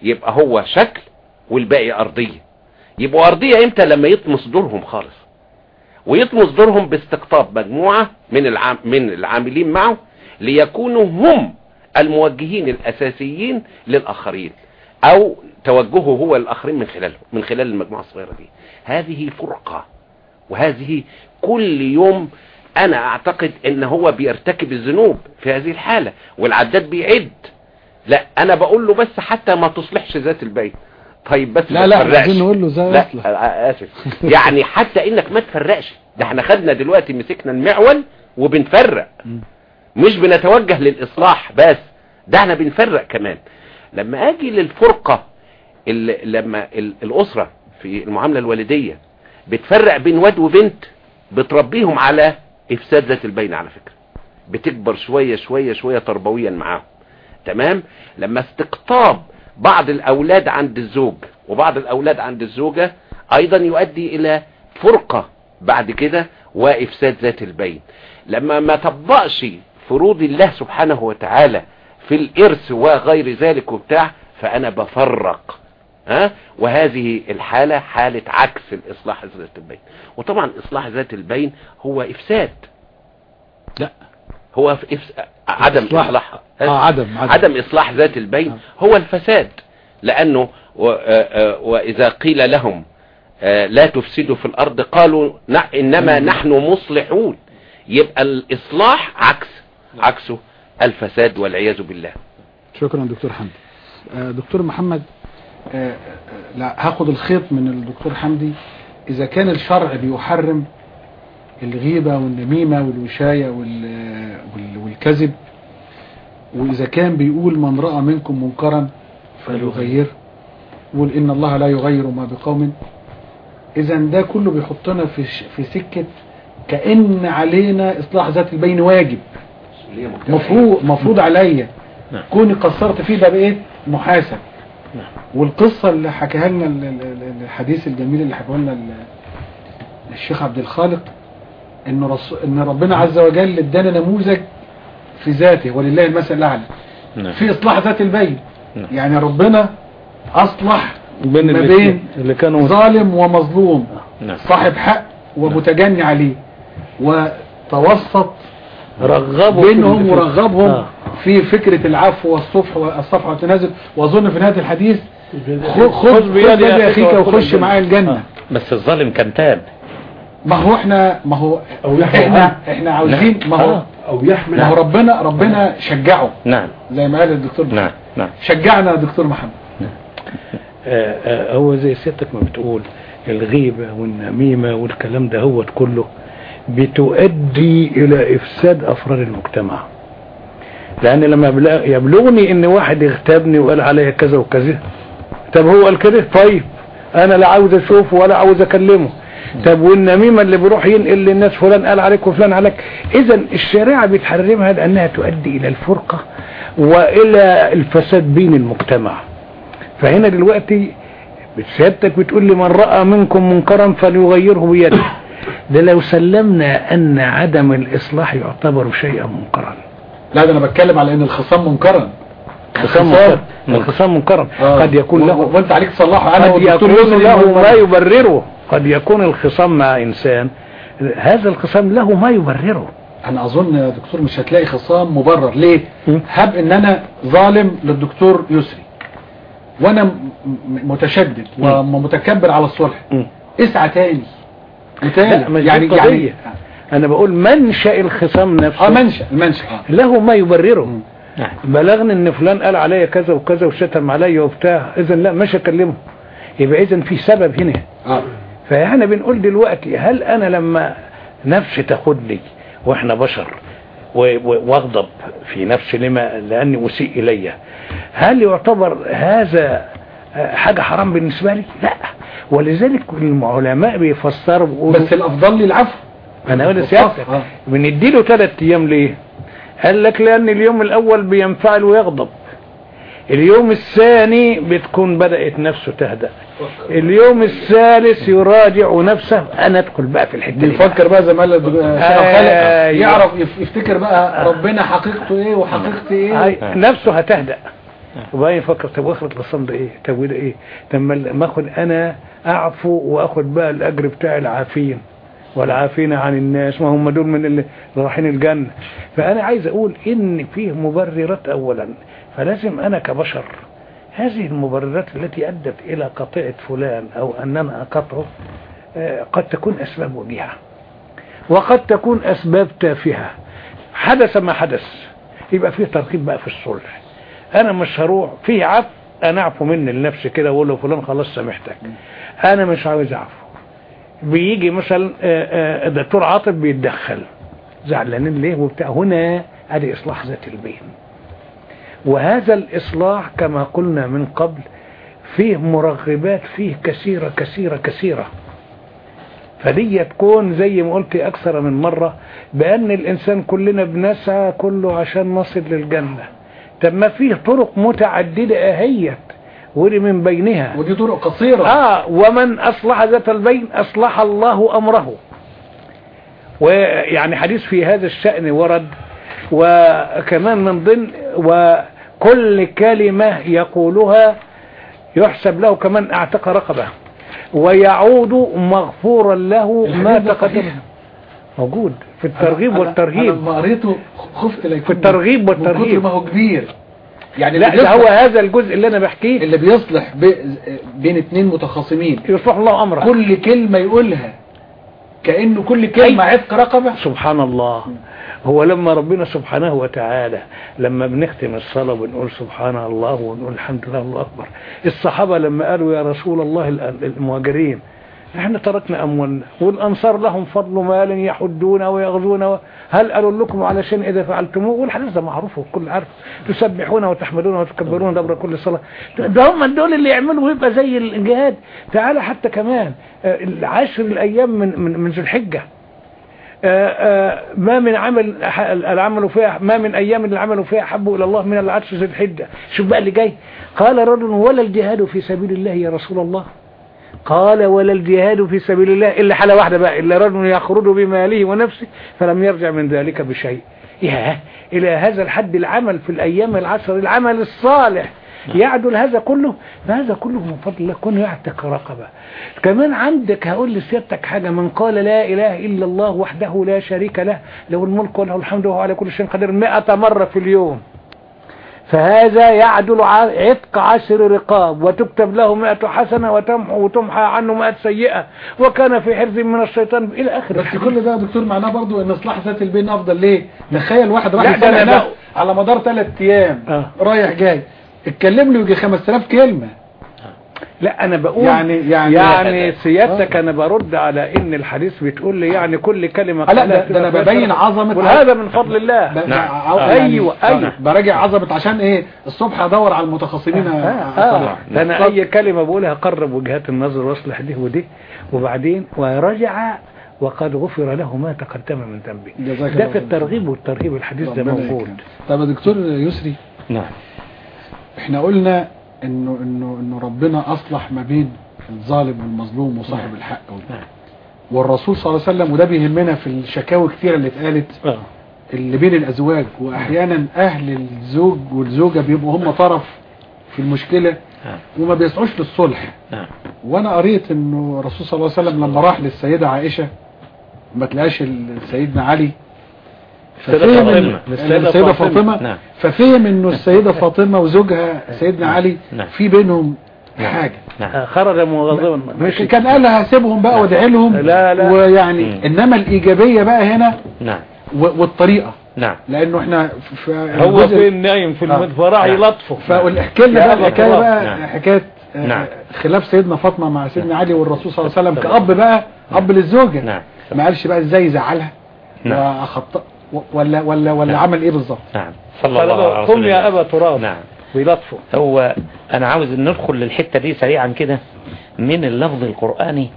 يبقى هو شكل والباقي أرضية. يبقوا أرضية إمتى؟ لما يطمس دورهم خالص. ويطمس دورهم باستقطاب مجموعة من العام من العاملين معه ليكونوا هم الموجهين الأساسيين للآخرين أو توجهه هو الآخرين من خلاله من خلال المجموعة الصغيرة دي. هذه فرقة وهذه كل يوم أنا أعتقد إن هو بيرتكب الذنوب في هذه الحالة والعداد بيعد. لا أنا بقول له بس حتى ما تصلحش ذات البيت. طيب بس لا لا. عايزين نقول له إزاي لا يصلح آه، آسف. يعني حتى إنك ما تفرقش. ده إحنا خدنا دلوقتي مسكنا المعول وبنفرق. مش بنتوجه للإصلاح بس ده إحنا بنفرق كمان. لما آجي للفرقة لما ال- الأسرة في المعاملة الوالدية بتفرق بين واد وبنت بتربيهم على إفساد ذات البين على فكرة. بتكبر شوية شوية شوية تربويا معاهم. تمام؟ لما استقطاب بعض الأولاد عند الزوج وبعض الأولاد عند الزوجة أيضا يؤدي إلى فرقة بعد كده وإفساد ذات البين. لما ما طبقش فروض الله سبحانه وتعالى في الإرث وغير ذلك وبتاع فأنا بفرق. ها؟ وهذه الحالة حالة عكس الإصلاح ذات البين. وطبعا إصلاح ذات البين هو إفساد. لا. هو إفس... عدم إصلاح. إصلاح. آه عدم عدم, عدم إصلاح ذات البين هو الفساد. لأنه و... آه، آه، وإذا قيل لهم آه، لا تفسدوا في الأرض قالوا ن... إنما نحن مصلحون. يبقى الإصلاح عكس عكسه الفساد والعياذ بالله. شكرا دكتور حمدي آه، دكتور محمد آه، آه، لا هاخد الخيط من الدكتور حمدي. إذا كان الشرع بيحرم الغيبة والنميمة والوشاية وال- وال- والكذب وإذا كان بيقول من رأى منكم منكرا فليغير يقول إن الله لا يغير ما بقوم. اذا ده كله بيحطنا في في سكة كأن علينا إصلاح ذات البين واجب. مفروض مفروض عليا. نعم. كوني قصرت فيه ده بايه محاسب. والقصة اللي حكاها لنا ال- ال- ال- الحديث الجميل اللي حكاه لنا ال- الشيخ عبد الخالق إن رس... إن ربنا عز وجل ادانا نموذج في ذاته ولله المثل الأعلى نعم. في إصلاح ذات البين نعم. يعني ربنا أصلح بين ما بين اللي كانوا ظالم ومظلوم نعم. صاحب حق ومتجني عليه وتوسط رغبوا بينهم في- ورغبهم آه. في فكرة العفو والصفح والصفح والتنازل. وأظن في نهاية الحديث خذ بيد أخيك وخش. معايا الجنة. بس الظالم كان تاب. ما هو إحنا ما هو أو يحمل إحنا. إحنا عاوزين ما هو آه. أو يحمل ما هو. ربنا ربنا شجعه. نعم. زي ما قال الدكتور نعم. نعم. شجعنا يا دكتور محمد. آه، آه، هو زي سيادتك ما بتقول. الغيبة والنميمة والكلام ده هو كله. بتؤدي إلى إفساد أفراد المجتمع. لأن لما يبلغ- يبلغني إن واحد اغتابني وقال عليا كذا وكذا طب هو قال كده؟ طيب أنا لا عاوز أشوفه ولا عاوز أكلمه. طب والنميمة اللي بيروح ينقل للناس فلان قال عليك وفلان عليك. إذا الشريعة بتحرمها لأنها تؤدي إلى الفرقة وإلى الفساد بين المجتمع. فهنا دلوقتي سيادتك بتقول لي من رأى منكم منكرا فليغيره بيده. ده لو سلمنا أن عدم الإصلاح يعتبر شيئا منكرا لا ده أنا بتكلم على أن الخصام منكرا الخصام منكر الخصام منكرا آه. قد يكون له وأنت عليك تصلحه أنا قد يكون له ما. يبرره. قد يكون الخصام مع إنسان. هذا الخصام له ما يبرره. أنا أظن يا دكتور مش هتلاقي خصام مبرر. ليه. هب إن أنا ظالم للدكتور يسري. وأنا متشدد. ومتكبر على الصلح. اسعى تاني. مش يعني يعني قضية. أنا بقول منشأ الخصام نفسه. آه منشأ المنشأ آه. له ما يبرره. م. نعم. بلغني إن فلان قال عليا كذا وكذا وشتم عليا وبتاع. اذا لا مش هكلمه. يبقى اذا في سبب هنا. آه. فإحنا بنقول دلوقتي هل أنا لما نفسي تاخدني وإحنا بشر واغضب في نفسي لما لأني أسيء إلي هل يعتبر هذا آه، حاجة حرام بالنسبة لي؟ لا. ولذلك العلماء بيفسروا بيقولوا بس الأفضل لي العفو. أنا أقول لسيادتك آه. بنديله ثلاث أيام ليه؟ قال لك لأن اليوم الأول بينفعل ويغضب اليوم الثاني بتكون بدأت نفسه تهدأ. اليوم الثالث يراجع نفسه. أنا أدخل بقى في الحتة دي. بيفكر بقى زي ما قال أيوة. يعرف يف- يفتكر بقى ربنا حقيقته إيه وحقيقتي إيه. نفسه هتهدأ. وبقى يفكر طب الخصام ده إيه؟ طب وده إيه؟ طب ما أخد أنا أعفو وأخد بقى الأجر بتاع العافين والعافين عن الناس ما هم دول من اللي رايحين الجنة. فأنا عايز أقول إن فيه مبررات اولا. فلازم أنا كبشر هذه المبررات التي أدت إلى قطيعة فلان أو أننا اقطعه آه، قد تكون أسباب وجيهة وقد تكون أسباب تافهة. حدث ما حدث يبقى فيه ترغيب بقى في الصلح. أنا مش هروح. فيه عفو أنا أعفو مني لنفسي كده واقول له فلان خلاص سامحتك. أنا مش عاوز أعفو. بيجي مثلا آه، آه، الدكتور عاطف بيتدخل. زعلانين ليه؟ وبتاع. هنا أدي إصلاح ذات البين. وهذا الإصلاح كما قلنا من قبل فيه مرغبات فيه كثيرة كثيرة كثيرة. فدي تكون زي ما قلت أكثر من مرة بأن الإنسان كلنا بنسعى كله عشان نصل للجنة. طب ما فيه طرق متعددة أهيت ودي من بينها. ودي طرق قصيرة. آه ومن أصلح ذات البين أصلح الله أمره. ويعني حديث في هذا الشأن ورد. وكمان من ضمن وكل كلمة يقولها يحسب له كمان أعتق رقبة. ويعود مغفورا له ما تقدم. موجود. في الترغيب والترهيب. أنا لما قريته خفت لا يكون في الترغيب من كتر والترهيب. ما هو كبير. يعني لا اللي ده هو بيصلح- هذا الجزء اللي أنا بحكيه. اللي بيصلح بي- بين اتنين متخاصمين. يصلح الله أمره. كل كلمة يقولها. كأنه كل كلمة عتق رقبة. سبحان الله. هو لما ربنا سبحانه وتعالى لما بنختم الصلاة بنقول سبحان الله ونقول الحمد لله الله أكبر. الصحابة لما قالوا يا رسول الله ال- المهاجرين إحنا تركنا أموالنا. والأنصار لهم فضل مال يحدون ويغزون و... هل قالوا لكم على شيء إذا فعلتموه؟ والحديث ده معروف والكل عارف. تسبحون وتحمدون وتكبرون دبر كل صلاة. ده هم دول اللي يعملوا ويبقى زي الجهاد. تعالى حتى كمان آه، العشر الأيام من من من ذي الحجة آه، آه، ما من عمل العمل فيها ما من أيام العمل فيها أحب إلى الله من العشر ذي الحجه شوف بقى اللي جاي. قال رجل ولا الجهاد في سبيل الله يا رسول الله. قال ولا الجهاد في سبيل الله إلا حالة واحدة بقى إلا رجل يخرج بماله ونفسه فلم يرجع من ذلك بشيء. يا إلى هذا الحد العمل في الأيام العشر العمل الصالح. يعدل هذا كله؟ فهذا كله من فضل الله كونه يعتق رقبة. كمان عندك هقول لسيادتك حاجة من قال لا إله إلا الله وحده لا شريك له له الملك وله الحمد وهو على كل شيء قدير مئة مرة في اليوم. فهذا يعدل عتق عشر رقاب وتكتب له مئة حسنة وتمحو وتمحى عنه مئة سيئة وكان في حرز من الشيطان إلى آخر بس كل ده يا دكتور معناه برضو إن إصلاح ذات البين أفضل. ليه؟ تخيل واحد راح يصلح على مدار ثلاث أيام آه. رايح جاي اتكلم له يجي 5000 كلمة. لا أنا بقول يعني- يعني- يعني سيادتك أنا برد على إن الحديث بتقول لي يعني كل كلمة لا، ده- ده أنا فيها ببين. عظمة وهذا من فضل الله ب- نعم. آه. يعني أيوة، آه، أيوة. براجع عظمة عشان إيه الصبح أدور على المتخصصين آه. آه ده أنا أي كلمة بقولها قرب وجهات النظر واصلح دي ودي وبعدين ورجع وقد غفر له ما تقدم من ذنبه جزاك ده في. الترغيب والترهيب الحديث ده موجود. طب يا دكتور يسري نعم إحنا قلنا إنه إنه إنه ربنا أصلح ما بين الظالم والمظلوم وصاحب الحق وال- والرسول صلى الله عليه وسلم وده بيهمنا في الشكاوى كتيرة اللي اتقالت آه. اللي بين الأزواج وأحيانا أهل الزوج والزوجة بيبقوا هم طرف في المشكلة وما بيسعوش للصلح. نعم وأنا قريت إنه الرسول صلى الله عليه وسلم لما راح للسيدة عائشة ما تلاقاش سيدنا علي السيدة ففهم فاطمة. السيدة السيدة فاطمة. فاطمة نعم. ففهم انه السيدة فاطمة وزوجها سيدنا علي نعم. في بينهم حاجة نعم آه، خرج مغضبا مشي كان قال لها هسيبهم بقى وادعي لهم لا، لا. ويعني مم. إنما الإيجابية بقى هنا نعم و- والطريقة نعم لأنه إحنا في هو فين نايم في آه. المدفراع نعم. يلطفه فاحكي لنا بقى الحكاية. بقى نعم. حكايه آه، نعم. خلاف سيدنا فاطمة مع سيدنا علي والرسول صلى الله عليه وسلم كأب بقى أب للزوجة نعم ما قالش بقى إزاي يزعلها نعم. ولا ولا ولا نعم. عمل إيه بالظبط؟ نعم. صلى الله عليه قل وسلم يا أبا تراب. نعم. ويلطفه هو أنا عاوز ندخل للحتة دي سريعا كده من اللفظ القرآني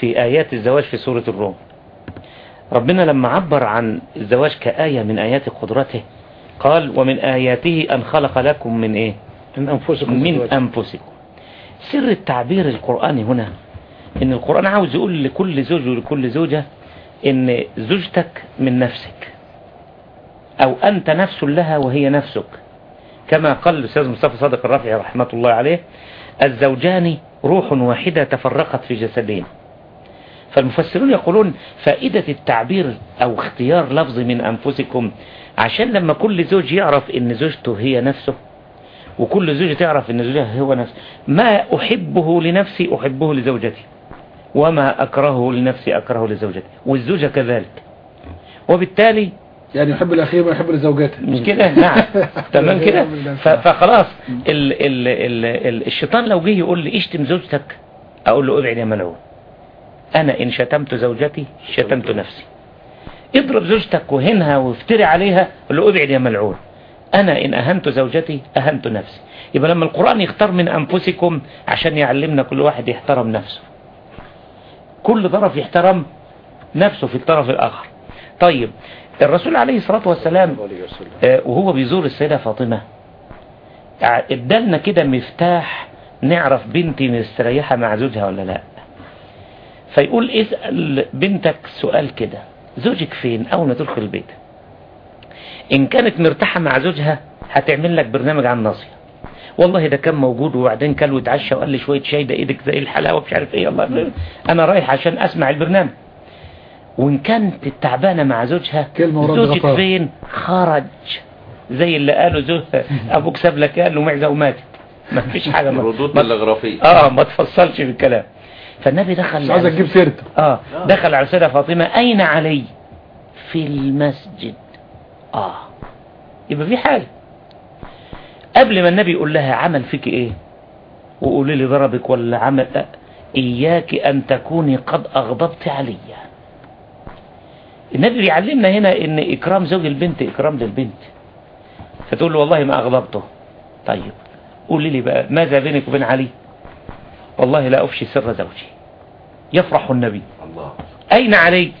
في آيات الزواج في سورة الروم. ربنا لما عبر عن الزواج كآية من آيات قدرته قال ومن آياته أن خلق لكم من إيه؟ من أنفسكم من أزواجا. أنفسكم. سر التعبير القرآني هنا إن القرآن عاوز يقول لكل زوج ولكل زوجة إن زوجتك من نفسك. أو أنت نفس لها وهي نفسك. كما قال الأستاذ مصطفى صادق الرافعي رحمة الله عليه الزوجان روح واحدة تفرقت في جسدين. فالمفسرون يقولون فائدة التعبير أو اختيار لفظ من أنفسكم عشان لما كل زوج يعرف إن زوجته هي نفسه وكل زوجة تعرف إن زوجها هو نفسه ما أحبه لنفسي أحبه لزوجتي وما أكرهه لنفسي أكرهه لزوجتي والزوجة كذلك. وبالتالي يعني يحب الأخير ويحب لزوجته. مش كده؟ نعم. تمام كده؟ فخلاص ال ال ال ال الشيطان لو جه يقول لي اشتم زوجتك أقول له ابعد يا ملعون. أنا إن شتمت زوجتي شتمت نفسي. اضرب زوجتك وهنها وافتري عليها أقول له ابعد يا ملعون. أنا إن أهنت زوجتي أهنت نفسي. يبقى لما القرآن يختار من أنفسكم عشان يعلمنا كل واحد يحترم نفسه. كل طرف يحترم نفسه في الطرف الآخر. طيب الرسول عليه الصلاة والسلام آه، وهو بيزور السيدة فاطمة. ع- ادالنا كده مفتاح نعرف بنتي مستريحة مع زوجها ولا لا. فيقول اسأل بنتك سؤال كده زوجك فين؟ أول ما تدخل البيت. إن كانت مرتاحة مع زوجها هتعمل لك برنامج عن ناصية. والله ده كان موجود وبعدين كل واتعشى وقال لي شوية شاي ده إيدك زي الحلاوة مش عارف إيه الله أنا رايح عشان أسمع البرنامج. وإن كانت تعبانة مع زوجها زوجك غطاء. فين؟ خرج. زي اللي قالوا زوج أبوك ساب لك قال له معزة وماتت. ما فيش حاجة ما ردود تلغرافية آه ما تفصلش في الكلام. فالنبي دخل مش عايز أجيب سيرته. آه دخل على سيدة فاطمة أين علي؟ في المسجد. آه. يبقى في حاجة. قبل ما النبي يقول لها عمل فيك إيه؟ وقولي لي ضربك ولا عمل لا. إياك أن تكوني قد أغضبت علي. النبي بيعلمنا هنا إن إكرام زوج البنت إكرام للبنت. فتقول له والله ما أغضبته. طيب قولي لي بقى ماذا بينك وبين علي؟ والله لا أفشي سر زوجي. يفرح النبي. الله. أين علي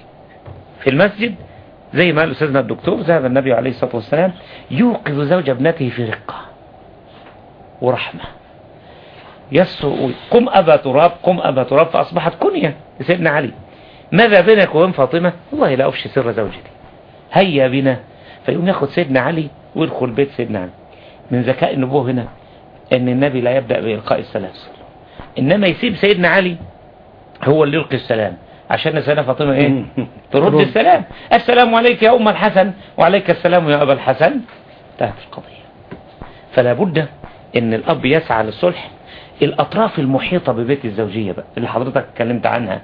في المسجد؟ زي ما قال أستاذنا الدكتور ذهب النبي عليه الصلاة والسلام يوقظ زوج ابنته في رقة ورحمة. يسر قم أبا تراب قم أبا تراب فأصبحت كنية لسيدنا علي. ماذا بينك وبين فاطمة؟ والله لا أفشي سر زوجتي. هيا بنا. فيقوم ياخد سيدنا علي ويدخل بيت سيدنا علي. من ذكاء النبوة هنا أن النبي لا يبدأ بإلقاء السلام. إنما يسيب سيدنا علي هو اللي يلقي السلام. عشان سيدنا فاطمة إيه؟ ترد السلام. السلام عليك يا أم الحسن وعليك السلام يا أبا الحسن. انتهت القضية. فلا بد إن الأب يسعى للصلح الأطراف المحيطة ببيت الزوجية بقى اللي حضرتك اتكلمت عنها.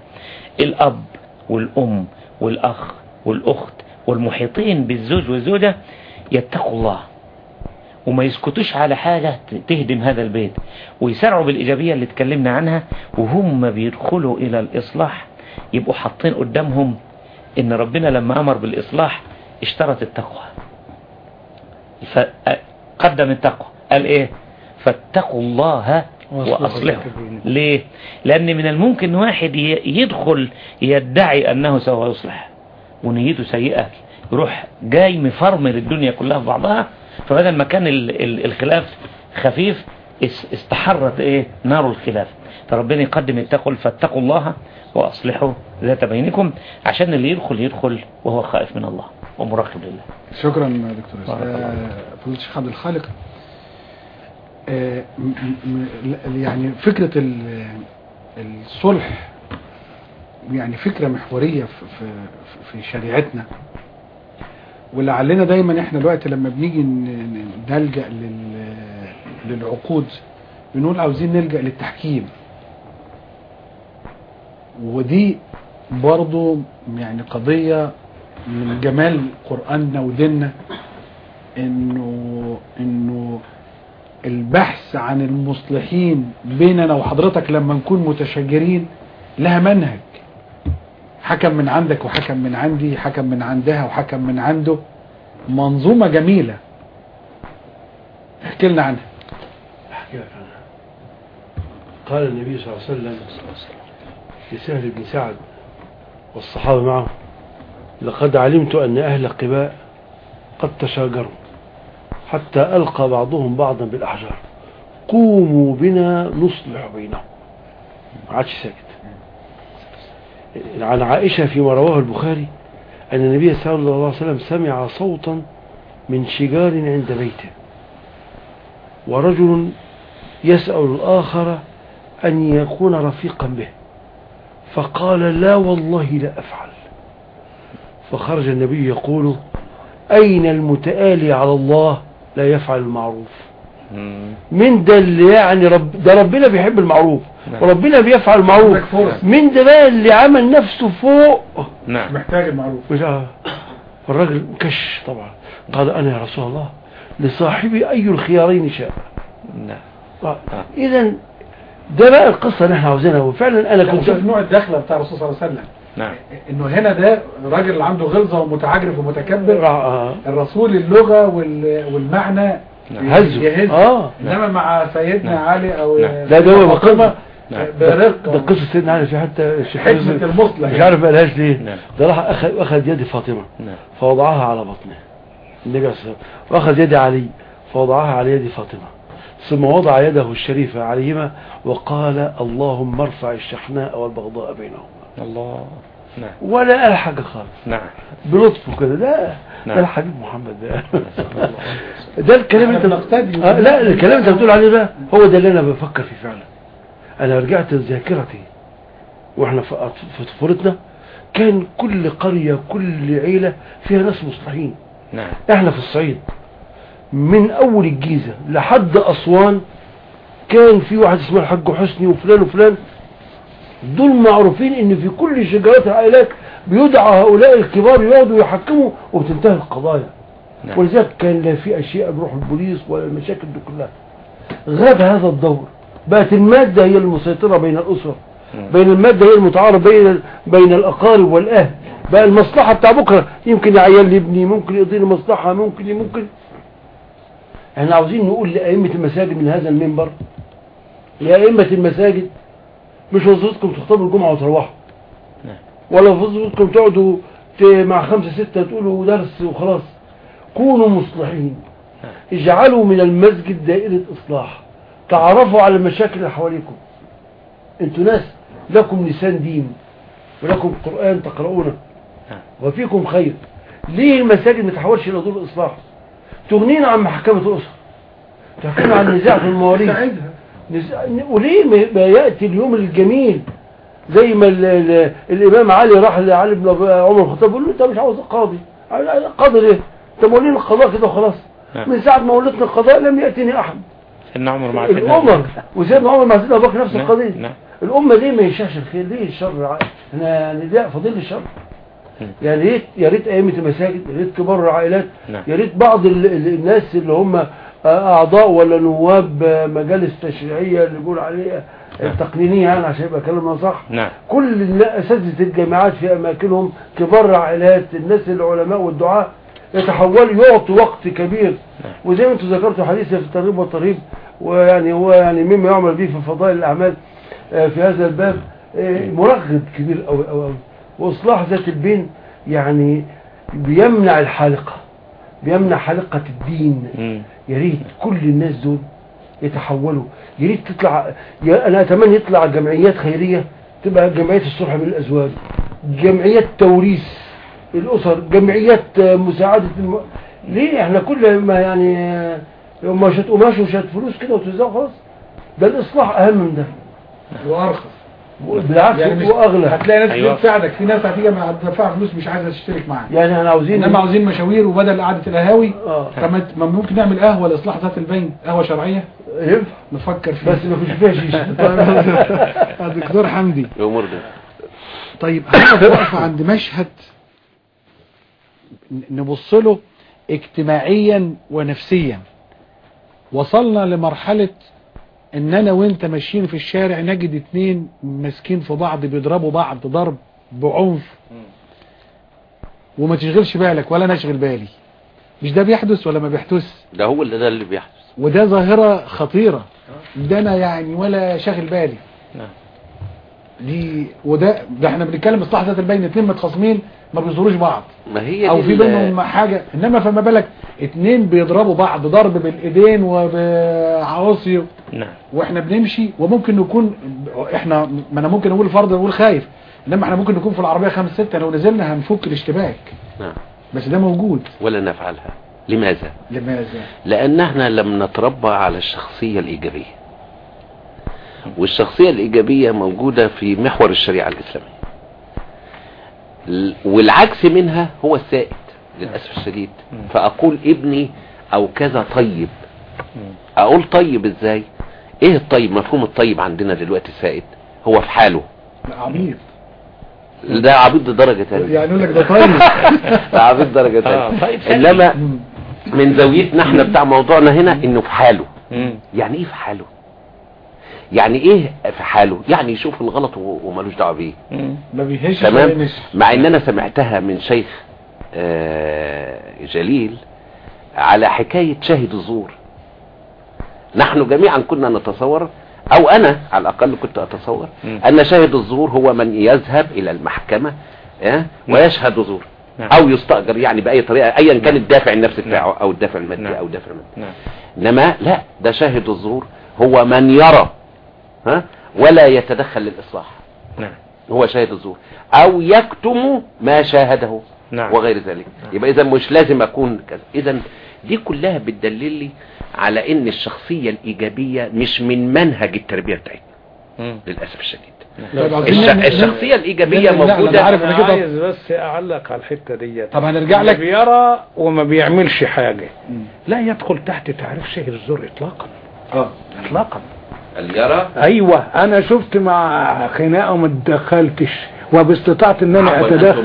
الأب والأم والأخ والأخت والمحيطين بالزوج والزوجة يتقوا الله. وما يسكتوش على حاجة تهدم هذا البيت. ويسارعوا بالإيجابية اللي اتكلمنا عنها. وهم بيدخلوا إلى الإصلاح يبقوا حاطين قدامهم إن ربنا لما أمر بالإصلاح اشترط التقوى. فقدم التقوى. قال إيه؟ فاتقوا الله وأصلحوا ليه؟ لأن من الممكن واحد يدخل يدعي أنه سوف يصلح. ونيته سيئة. يروح جاي مفرمل الدنيا كلها في بعضها. فبدل ما كان ال- ال- الخلاف خفيف اس- استحرت إيه؟ نار الخلاف. فربنا يقدم التقل فاتقوا الله وأصلحوا ذات بينكم. عشان اللي يدخل يدخل وهو خائف من الله ومراقب لله. شكرا دكتور فضيلة الشيخ عبد الخالق. يعني فكرة ال- الصلح يعني فكرة محورية في, في, شريعتنا. ولعلنا دايما إحنا الوقت لما بنيجي نلجأ لل- للعقود بنقول عاوزين نلجأ للتحكيم. ودي برضو يعني قضية من جمال قرآننا وديننا انه إنه البحث عن المصلحين بيننا وحضرتك لما نكون متشاجرين لها منهج. حكم من عندك وحكم من عندي حكم من عندها وحكم من عنده. منظومة جميلة. احكي لنا عنها. أحكي لك عنها. قال النبي صلى الله عليه وسلم لسهل بن سعد والصحابة معه لقد علمت أن أهل قباء قد تشاجروا. حتى ألقى بعضهم بعضا بالأحجار. قوموا بنا نصلح بينهم. عادش ساكت. عن عائشة فيما رواه البخاري أن النبي صلى الله عليه وسلم سمع صوتا من شجار عند بيته. ورجل يسأل الآخر أن يكون رفيقا به. فقال لا والله لا أفعل. فخرج النبي يقول أين المتآلي على الله؟ لا يفعل المعروف. من ده اللي يعني رب ده ربنا بيحب المعروف نعم. وربنا بيفعل المعروف. من ده بقى اللي عمل نفسه فوق. نعم. محتاج المعروف. مش آه. والراجل كش طبعا. قال أنا يا رسول الله لصاحبي أي الخيارين شاء. نعم. إذا ده بقى القصة اللي إحنا عاوزينها. وفعلا أنا كنت كنت شوف نوع الدخلة بتاع الرسول صلى الله عليه وسلم. نعم. إنه هنا ده راجل اللي عنده غلظة ومتعجرف ومتكبر. آه. الرسول اللغة وال- والمعنى هزه. يهز آه. إنما مع سيدنا علي أو نعم. لا ده هو بقصة. برقة ده قصة سيدنا علي في حتى حكمة المصلح مش عارف قالهاش ليه. نعم. ده راح أخذ, أخذ يد فاطمة. نعم. فوضعها على بطنه. النبي عليه الصلاة والسلام. وأخذ يد علي. فوضعها على يد فاطمة. ثم وضع يده الشريفة عليهما وقال اللهم ارفع الشحناء والبغضاء بينهما الله. نعم. ولا قال حاجة خالص. نعم. بلطفه كده ده نعم. ده الحبيب محمد. ده ده الكلام إحنا اللي بنقتدي. آه لا الكلام اللي أنت بتقول عليه ده هو ده اللي أنا بفكر فيه فعلا. أنا رجعت ذاكرتي وإحنا في في طفولتنا. كان كل قرية كل عيلة فيها ناس مصلحين نعم. إحنا في الصعيد. من أول الجيزة لحد أسوان كان في واحد اسمه الحاج حسني وفلان وفلان. دول معروفين إن في كل شجرات العائلات بيدعى هؤلاء الكبار يقعدوا يحكموا وبتنتهي القضايا. نعم. ولذلك كان لا في أشياء بروح البوليس ولا المشاكل دي كلها. غاب هذا الدور. بقت المادة هي المسيطرة بين الأسرة. بين المادة هي المتعارف بين بين الأقارب والأهل. بقى المصلحة بتاع بكرة. يمكن يعيال لابني ممكن يقضي مصلحة ممكن ممكن. إحنا عاوزين نقول لأئمة المساجد من هذا المنبر. يا أئمة المساجد مش وظيفتكم تخطبوا الجمعة وتروحوا. نعم. ولا وظيفتكم تقعدوا مع خمسة ستة تقولوا درس وخلاص. كونوا مصلحين. اجعلوا من المسجد دائرة إصلاح. تعرفوا على المشاكل اللي حواليكم. أنتوا ناس لكم لسان دين ولكم قرآن تقرؤونه. نعم. وفيكم خير. ليه المساجد ما تحولش إلى دور إصلاح؟ تغنينا عن محكمة الأسر تحكينا عن نزاع في المواريث. وليه ما- يأتي اليوم الجميل زي ما ال ال الإمام علي راح لعلي بن عمر الخطاب بيقول له أنت مش عاوز قاضي قاضي ليه؟ أنت مولين القضاء كده وخلاص نعم. من ساعة ما ولدنا القضاء لم يأتني أحد سيدنا عمر مع سيدنا بكر. وسيدنا عمر مع سيدنا أبو بكر نفس نعم، القضية نعم. الأمة ليه ما يشاش الخير ليه الشر إحنا يعني ده فضيل الشر يعني ريت يا ريت أئمة المساجد يا ريت كبار العائلات نعم. يا ريت بعض ال- ال- الناس اللي هم أعضاء ولا نواب مجالس تشريعية اللي بيقول عليها تقنينية يعني عشان يبقى كلامنا صح نعم. كل أساتذة الجامعات في أماكنهم كبار العائلات الناس العلماء والدعاء يتحولوا يعطوا وقت كبير. وزي ما أنتم ذكرتوا حديث في الترغيب والترهيب ويعني هو يعني مما يعمل به في فضائل الأعمال آه، في هذا الباب آه، مرغب كبير أوي أوي أوي. وإصلاح ذات البين يعني بيمنع الحالقة بيمنع حالقة الدين. يا ريت كل الناس دول يتحولوا. يا ريت تطلع أنا أتمنى يطلع جمعيات خيرية تبقى جمعية الصلح بين الأزواج جمعيات توريث الأسر جمعيات مساعدة الم... ليه إحنا كل ما يعني ما شات قماش وشات فلوس كده وتوزعوا خلاص؟ ده الإصلاح أهم من ده. وأرخص. بالعكس يعني مش- واغلى هتلاقي ناس أيوة. بتساعدك. في ناس هتيجي مع دفع فلوس مش عايزة تشترك معاك. يعني إحنا عاوزين إنما عاوزين مشاوير وبدل قعدة القهاوي آه. طب ما ممكن نعمل قهوة لإصلاح ذات البين قهوة شرعية؟ ينفع نفكر فيه بس ما فيش فيها شيشه طيب دكتور حمدي. الأمور دي طيب هنقف وقفه عند مشهد ن- نبص له اجتماعيا ونفسيا. وصلنا لمرحلة إن أنا وأنت ماشيين في الشارع نجد اتنين ماسكين في بعض بيضربوا بعض ضرب بعنف. وما تشغلش بالك ولا نشغل بالي. مش ده بيحدث ولا ما بيحدث؟ ده هو اللي ده اللي بيحدث. وده ظاهرة خطيرة. ده أنا يعني ولا شاغل بالي. نعم. دي وده ده إحنا بنتكلم اصلاح ذات البين اتنين متخاصمين ما بيزوروش بعض. ما هي أو دي في بينهم حاجة إنما فما بالك اتنين بيضربوا بعض ضرب بالإيدين وبعواصي نعم. وإحنا بنمشي وممكن نكون إحنا ما أنا ممكن أقول فرد أقول خايف إنما إحنا ممكن نكون في العربية خمس ستة لو نزلنا هنفك الاشتباك. نعم. بس ده موجود. ولا نفعلها. لماذا؟ لماذا؟ لأن إحنا لم نتربى على الشخصية الإيجابية. والشخصية الإيجابية موجودة في محور الشريعة الإسلامية. ال- والعكس منها هو السائد للأسف الشديد. فأقول ابني أو كذا طيب. أقول طيب إزاي؟ إيه الطيب؟ مفهوم الطيب عندنا دلوقتي السائد. هو في حاله. عبيط ده عبيط درجة تانية. يعني يقول لك ده طيب. ده عبيط درجة آه، تانية طيب سلبي. إنما من زاويتنا إحنا بتاع موضوعنا هنا إنه في حاله. يعني إيه في حاله؟ يعني إيه في حاله يعني يشوف الغلط ومالوش دعوة بيه. ما بيهش تمام. مع ان أنا سمعتها من شيخ آه، جليل على حكاية شاهد الزور نحن جميعا كنا نتصور أو أنا على الاقل كنت اتصور مم. ان شاهد الزور هو من يذهب إلى المحكمة آه، ويشهد زور نعم. أو يستأجر يعني بأي طريقة ايا كان الدافع النفسي بتاعه أو الدافع المادي نعم. أو الدافع المادي نعم إنما لا ده شاهد الزور هو من يرى ها؟ ولا يتدخل للإصلاح. نعم. هو شاهد الزور أو يكتم ما شاهده نعم. وغير ذلك. يبقى إذا مش لازم أكون كذا. إذا دي كلها بتدلل لي على إن الشخصية الإيجابية مش من منهج التربية بتاعتنا. مم. للأسف الشديد. نعمل- الشخصية نقلة، موجودة. أنا عارف إن كده- عايز بس أعلق على الحتة ديت. طب هنرجع اللي لك بيرى وما بيعملش حاجة. لا يدخل تحت تعريف شهر الزور اطلاقا. آه. اطلاقا. اللي يرى أيوه أنا شفت مع خناقة وما اتدخلتش وباستطاعتي إنني عفواً، أتدخل.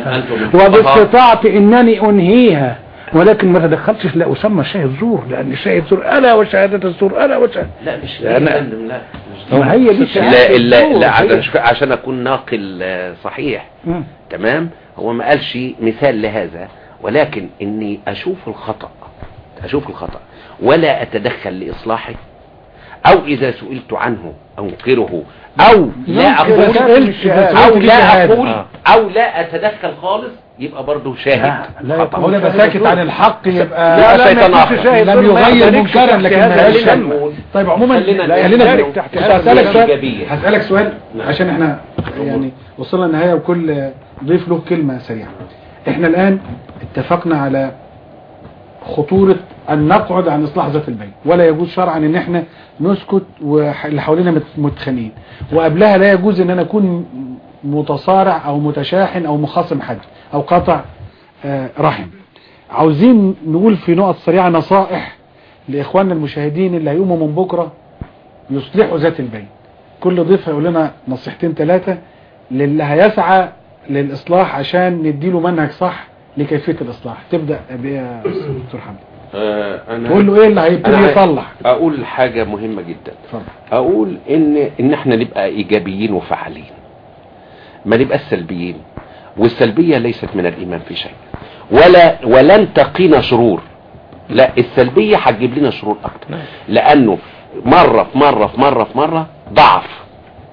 وباستطاعتي إنني أنهيها ولكن ما تدخلتش لا أسمى شاهد زور لأن شاهد زور ألا وشهادة الزور ألا وشهادة لا مش لا، لا أنا- لا ما هي دي لا لا. لا عشان, عشان أكون ناقل آه، صحيح مم. تمام هو ما قالش مثال لهذا ولكن إني أشوف الخطأ أشوف الخطأ ولا أتدخل لاصلاحه أو إذا سئلت عنه أنكره أو لا أقول. أو لا. أقول آه. أو لا أتدخل خالص يبقى برضه شاهد لا خطأ هو لما ساكت عن الحق يبقى لا، لا شيطان لم يغير منكرا لكن ما طيب عموما خلينا هسألك. سؤال. هسألك سؤال نعم. عشان إحنا يعني وصلنا النهاية وكل ضيف له كلمة سريعة إحنا الآن اتفقنا على خطورة أن نقعد عن إصلاح ذات البين ولا يجوز شرعا أن إحنا نسكت واللي حوالينا مت- متخانقين. وقبلها لا يجوز أن أنا أكون متصارع أو متشاحن أو مخاصم حد أو قاطع آه، رحم. عاوزين نقول في نقط سريعة نصائح لإخواننا المشاهدين اللي هيقوموا من بكرة يصلحوا ذات البين كل ضيف هيقول لنا نصيحتين ثلاثة للي هيسعى للإصلاح عشان نديله منهج صح لكيفية الإصلاح. تبدأ بإيه يا دكتور حمد. آه، أنا تقول له إيه اللي هيبتدي يصلح؟ أقول حاجة مهمة جدا. اتفضل. أقول إن إن إحنا نبقى إيجابيين وفعالين. ما نبقى سلبيين. والسلبية ليست من الإيمان في شيء. ولا ولن تقينا شرور. لا السلبية هتجيب لنا شرور أكتر. لأنه مرة في مرة في مرة في مرة ضعف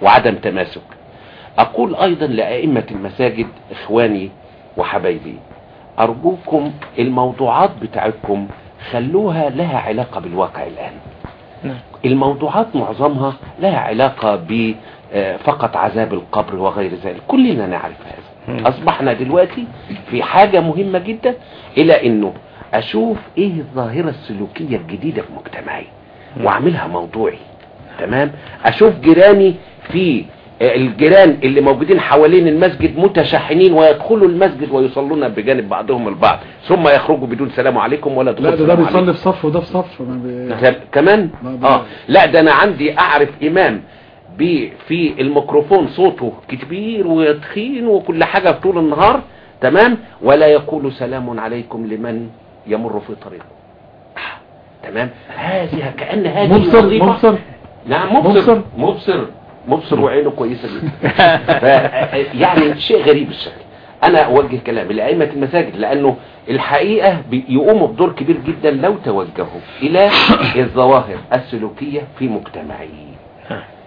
وعدم تماسك. أقول أيضا لأئمة المساجد إخواني وحبايبي. أرجوكم الموضوعات بتاعتكم خلوها لها علاقة بالواقع الآن. نعم. الموضوعات معظمها لها علاقة ب آه، فقط عذاب القبر وغير ذلك. كلنا نعرف هذا. أصبحنا دلوقتي في حاجة مهمة جدا إلى أنه أشوف إيه الظاهرة السلوكية الجديدة في مجتمعي. وأعملها موضوعي. تمام؟ أشوف جيراني في الجيران اللي موجودين حوالين المسجد متشحنين ويدخلوا المسجد ويصلون بجانب بعضهم البعض ثم يخرجوا بدون سلام عليكم ولا لا ده ده بيصلي. في صف وده في صف بي... كم- كمان؟ آه. لا ده أنا عندي أعرف إمام بي في الميكروفون صوته كبير وتخين وكل حاجة طول النهار تمام؟ ولا يقول سلام عليكم لمن يمر في طريقه. تمام؟ هذه كأن هذه مبصر مبصر. نعم مبصر. مبصر. مبصر. مبصر وعينه كويسة جدا. يعني شيء غريب الشكل. أنا أوجه كلامي لأئمة المساجد لأنه الحقيقة بيقوموا بدور كبير جدا لو توجهوا إلى الظواهر السلوكية في مجتمعي.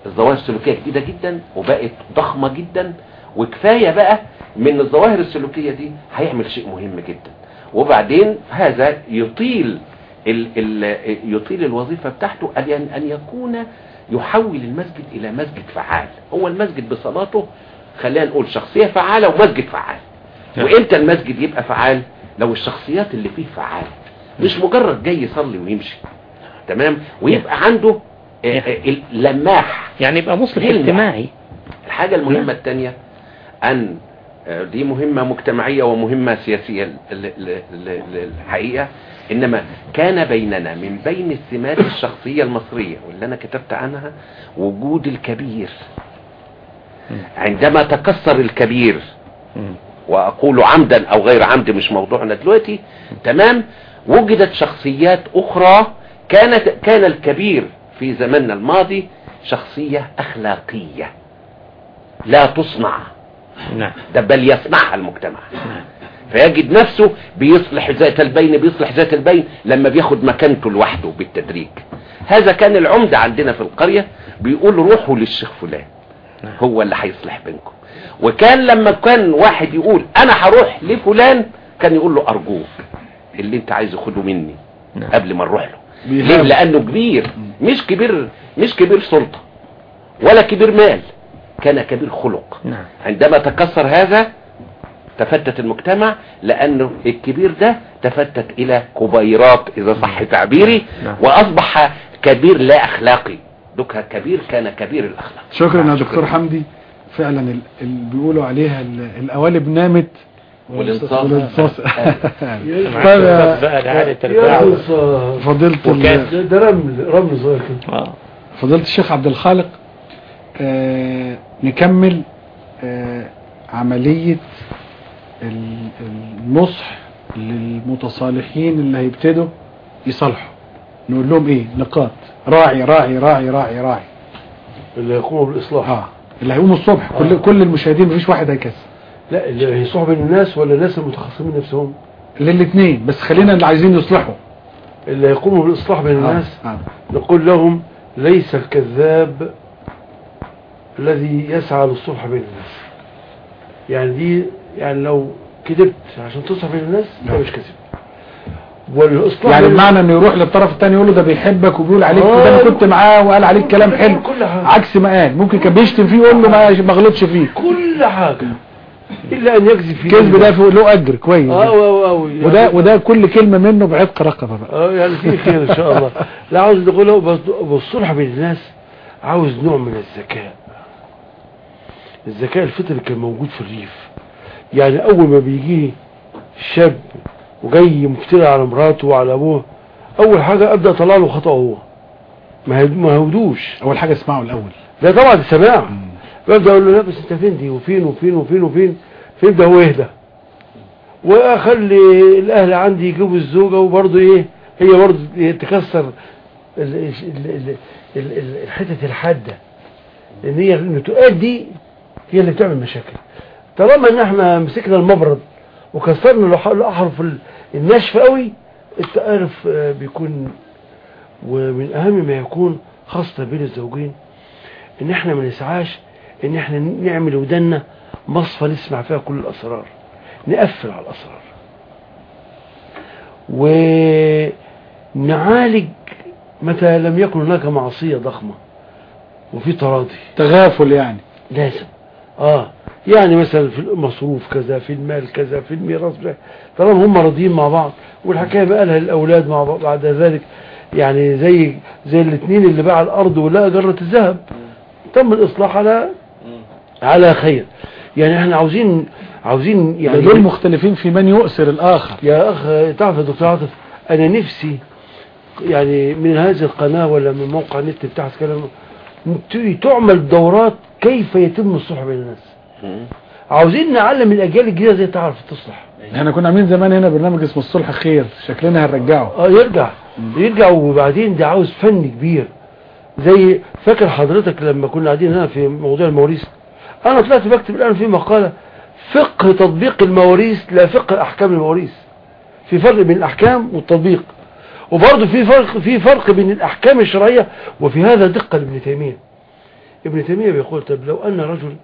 الظواهر السلوكية جديدة جدا وبقت ضخمة جدا وكفاية بقى من الظواهر السلوكية دي هيعمل شيء مهم جدا. وبعدين هذا يطيل ال ال يطيل الوظيفة بتاعته أن يكون يحول المسجد إلى مسجد فعال. هو المسجد بصلاته خلينا نقول شخصية فعالة ومسجد فعال. وإمتى المسجد يبقى فعال؟ لو الشخصيات اللي فيه فعال. مش مجرد جاي يصلي ويمشي. تمام؟ ويبقى عنده آه، آه، اللماح يعني يبقى مصلح. اجتماعي. الحاجة المهمة الثانية أن آه، دي مهمة مجتمعية ومهمة سياسية الحقيقة إنما كان بيننا من بين السمات الشخصية المصرية واللي أنا كتبت عنها وجود الكبير. عندما تكسر الكبير وأقول عمدا أو غير عمد مش موضوعنا دلوقتي تمام وجدت شخصيات أخرى كانت كان الكبير في زماننا الماضي شخصية أخلاقية لا تصنع. نعم. ده بل يصنعها المجتمع. فيجد نفسه بيصلح ذات البين بيصلح ذات البين لما بياخد مكانته لوحده بالتدريج. هذا كان العمدة عندنا في القرية بيقول روحوا للشيخ فلان. هو اللي هيصلح بينكم. وكان لما كان واحد يقول أنا هروح لفلان كان يقول له أرجوك اللي انت عايزه خده مني قبل ما نروح له. ليه؟ لأنه كبير مش كبير مش كبير سلطة ولا كبير مال كان كبير خلق. نعم. عندما تكسر هذا تفتت المجتمع لأنه الكبير ده تفتت إلى كبيرات إذا صح تعبيري نعم. وأصبح كبير لا أخلاقي. دكها كبير كان كبير الأخلاق. شكرا يا دكتور حمدي. فعلا ال- اللي بيقولوا عليها ال- القوالب نامت. يا- طيب ال- وكان- ده رمل رمل صغير كده آه. فضيلة الشيخ عبد الخالق آه نكمل آه عملية النصح للمتصالحين اللي هيبتدوا يصلحوا نقول لهم إيه؟ نقاط. راعي راعي راعي راعي راعي. اللي يقوموا بالإصلاح. آه. اللي هيقوموا الصبح. كل كل المشاهدين مفيش واحد هيكسر لا اللي هيصلحوا بين الناس ولا الناس المتخصصين نفسهم؟ للاثنين بس خلينا اللي عايزين يصلحوا. اللي يقوموا بالإصلاح بين آه، الناس آه. نقول لهم ليس الكذاب الذي يسعى للصلح بين الناس. يعني دي يعني لو كذبت عشان بين الناس ده نعم. مش كذب. والإصلاح يعني بمعنى إنه يروح للطرف الثاني يقول له ده بيحبك وبيقول عليك آه. ده أنا كنت معاه وقال عليك كلام حلو. عكس ما قال. ممكن كان بيشتم فيه يقول له ما ما غلطش فيه. كل حاجة. إلا أن يكذب فيه. الكذب ده له أجر. كويس. آه أو أو يعني وده وده كل كلمة منه بعتق رقبة بقى. آه يعني في خير إن شاء الله. لا عاوز نقوله بالصلح بين الناس. عاوز نوع من الذكاء. الذكاء الفطري كان موجود في الريف. يعني أول ما بيجي شاب وجاي مفتري على مراته وعلى أبوه أول حاجة أبدأ أطلع له خطأه هو. ما هودوش. أول حاجة اسمعه الأول. ده طبعا السماع ببدأ أقول له لا بس أنت فين دي؟ وفين؟ وفين؟ وفين؟ وفين؟ فيبدأ هو يهدى. وأخلي الأهل عندي يجيبوا الزوجة وبرضه إيه هي برضه تكسر ال- ال- ال- ال- ال- الحتة الحادة. لأن هي النتوءات دي هي اللي بتعمل مشاكل. طالما إن إحنا مسكنا المبرد وكسرنا الأحرف ال- الناشفة قوي التعارف آه، بيكون ومن أهم ما يكون خاصة بين الزوجين إن إحنا ما نسعاش إن إحنا نعمل ودنا مصفى نسمع فيها كل الأسرار نقفل على الأسرار. ونعالج متى لم يكن هناك معصية ضخمة وفي تراضي. تغافل يعني. لازم. آه. يعني مثلا في المصروف كذا في المال كذا في الميراث. طالما هم راضيين مع بعض. والحكاية بقى لها الأولاد مع بعض. بعد ذلك يعني زي زي الاثنين اللي باع الأرض ولقى جره الذهب تم الإصلاح على على خير. يعني إحنا عاوزين عاوزين يعني يعني دول مختلفين في من يؤثر الآخر. يا أخ تعرف يا دكتور عاطف أنا نفسي يعني من هذه القناة ولا من موقع النت بتاع كلام تعمل دورات كيف يتم الصلح بين الناس. عاوزين نعلم الأجيال الجديدة إزاي تعرف تصلح. إحنا كنا عاملين زمان هنا برنامج اسمه الصلح خير شكلنا هنرجعه. آه يرجع. يرجع وبعدين ده عاوز فن كبير. زي فاكر حضرتك لما كنا قاعدين هنا في موضوع المواريث؟ أنا طلعت بكتب الآن في مقالة فقه تطبيق المواريث لا فقه أحكام المواريث. في فرق بين الأحكام والتطبيق. وبرضه في فرق في فرق بين الأحكام الشرعية وفي هذا دقة لابن تيمية. ابن تيمية بيقول طب لو أن رجل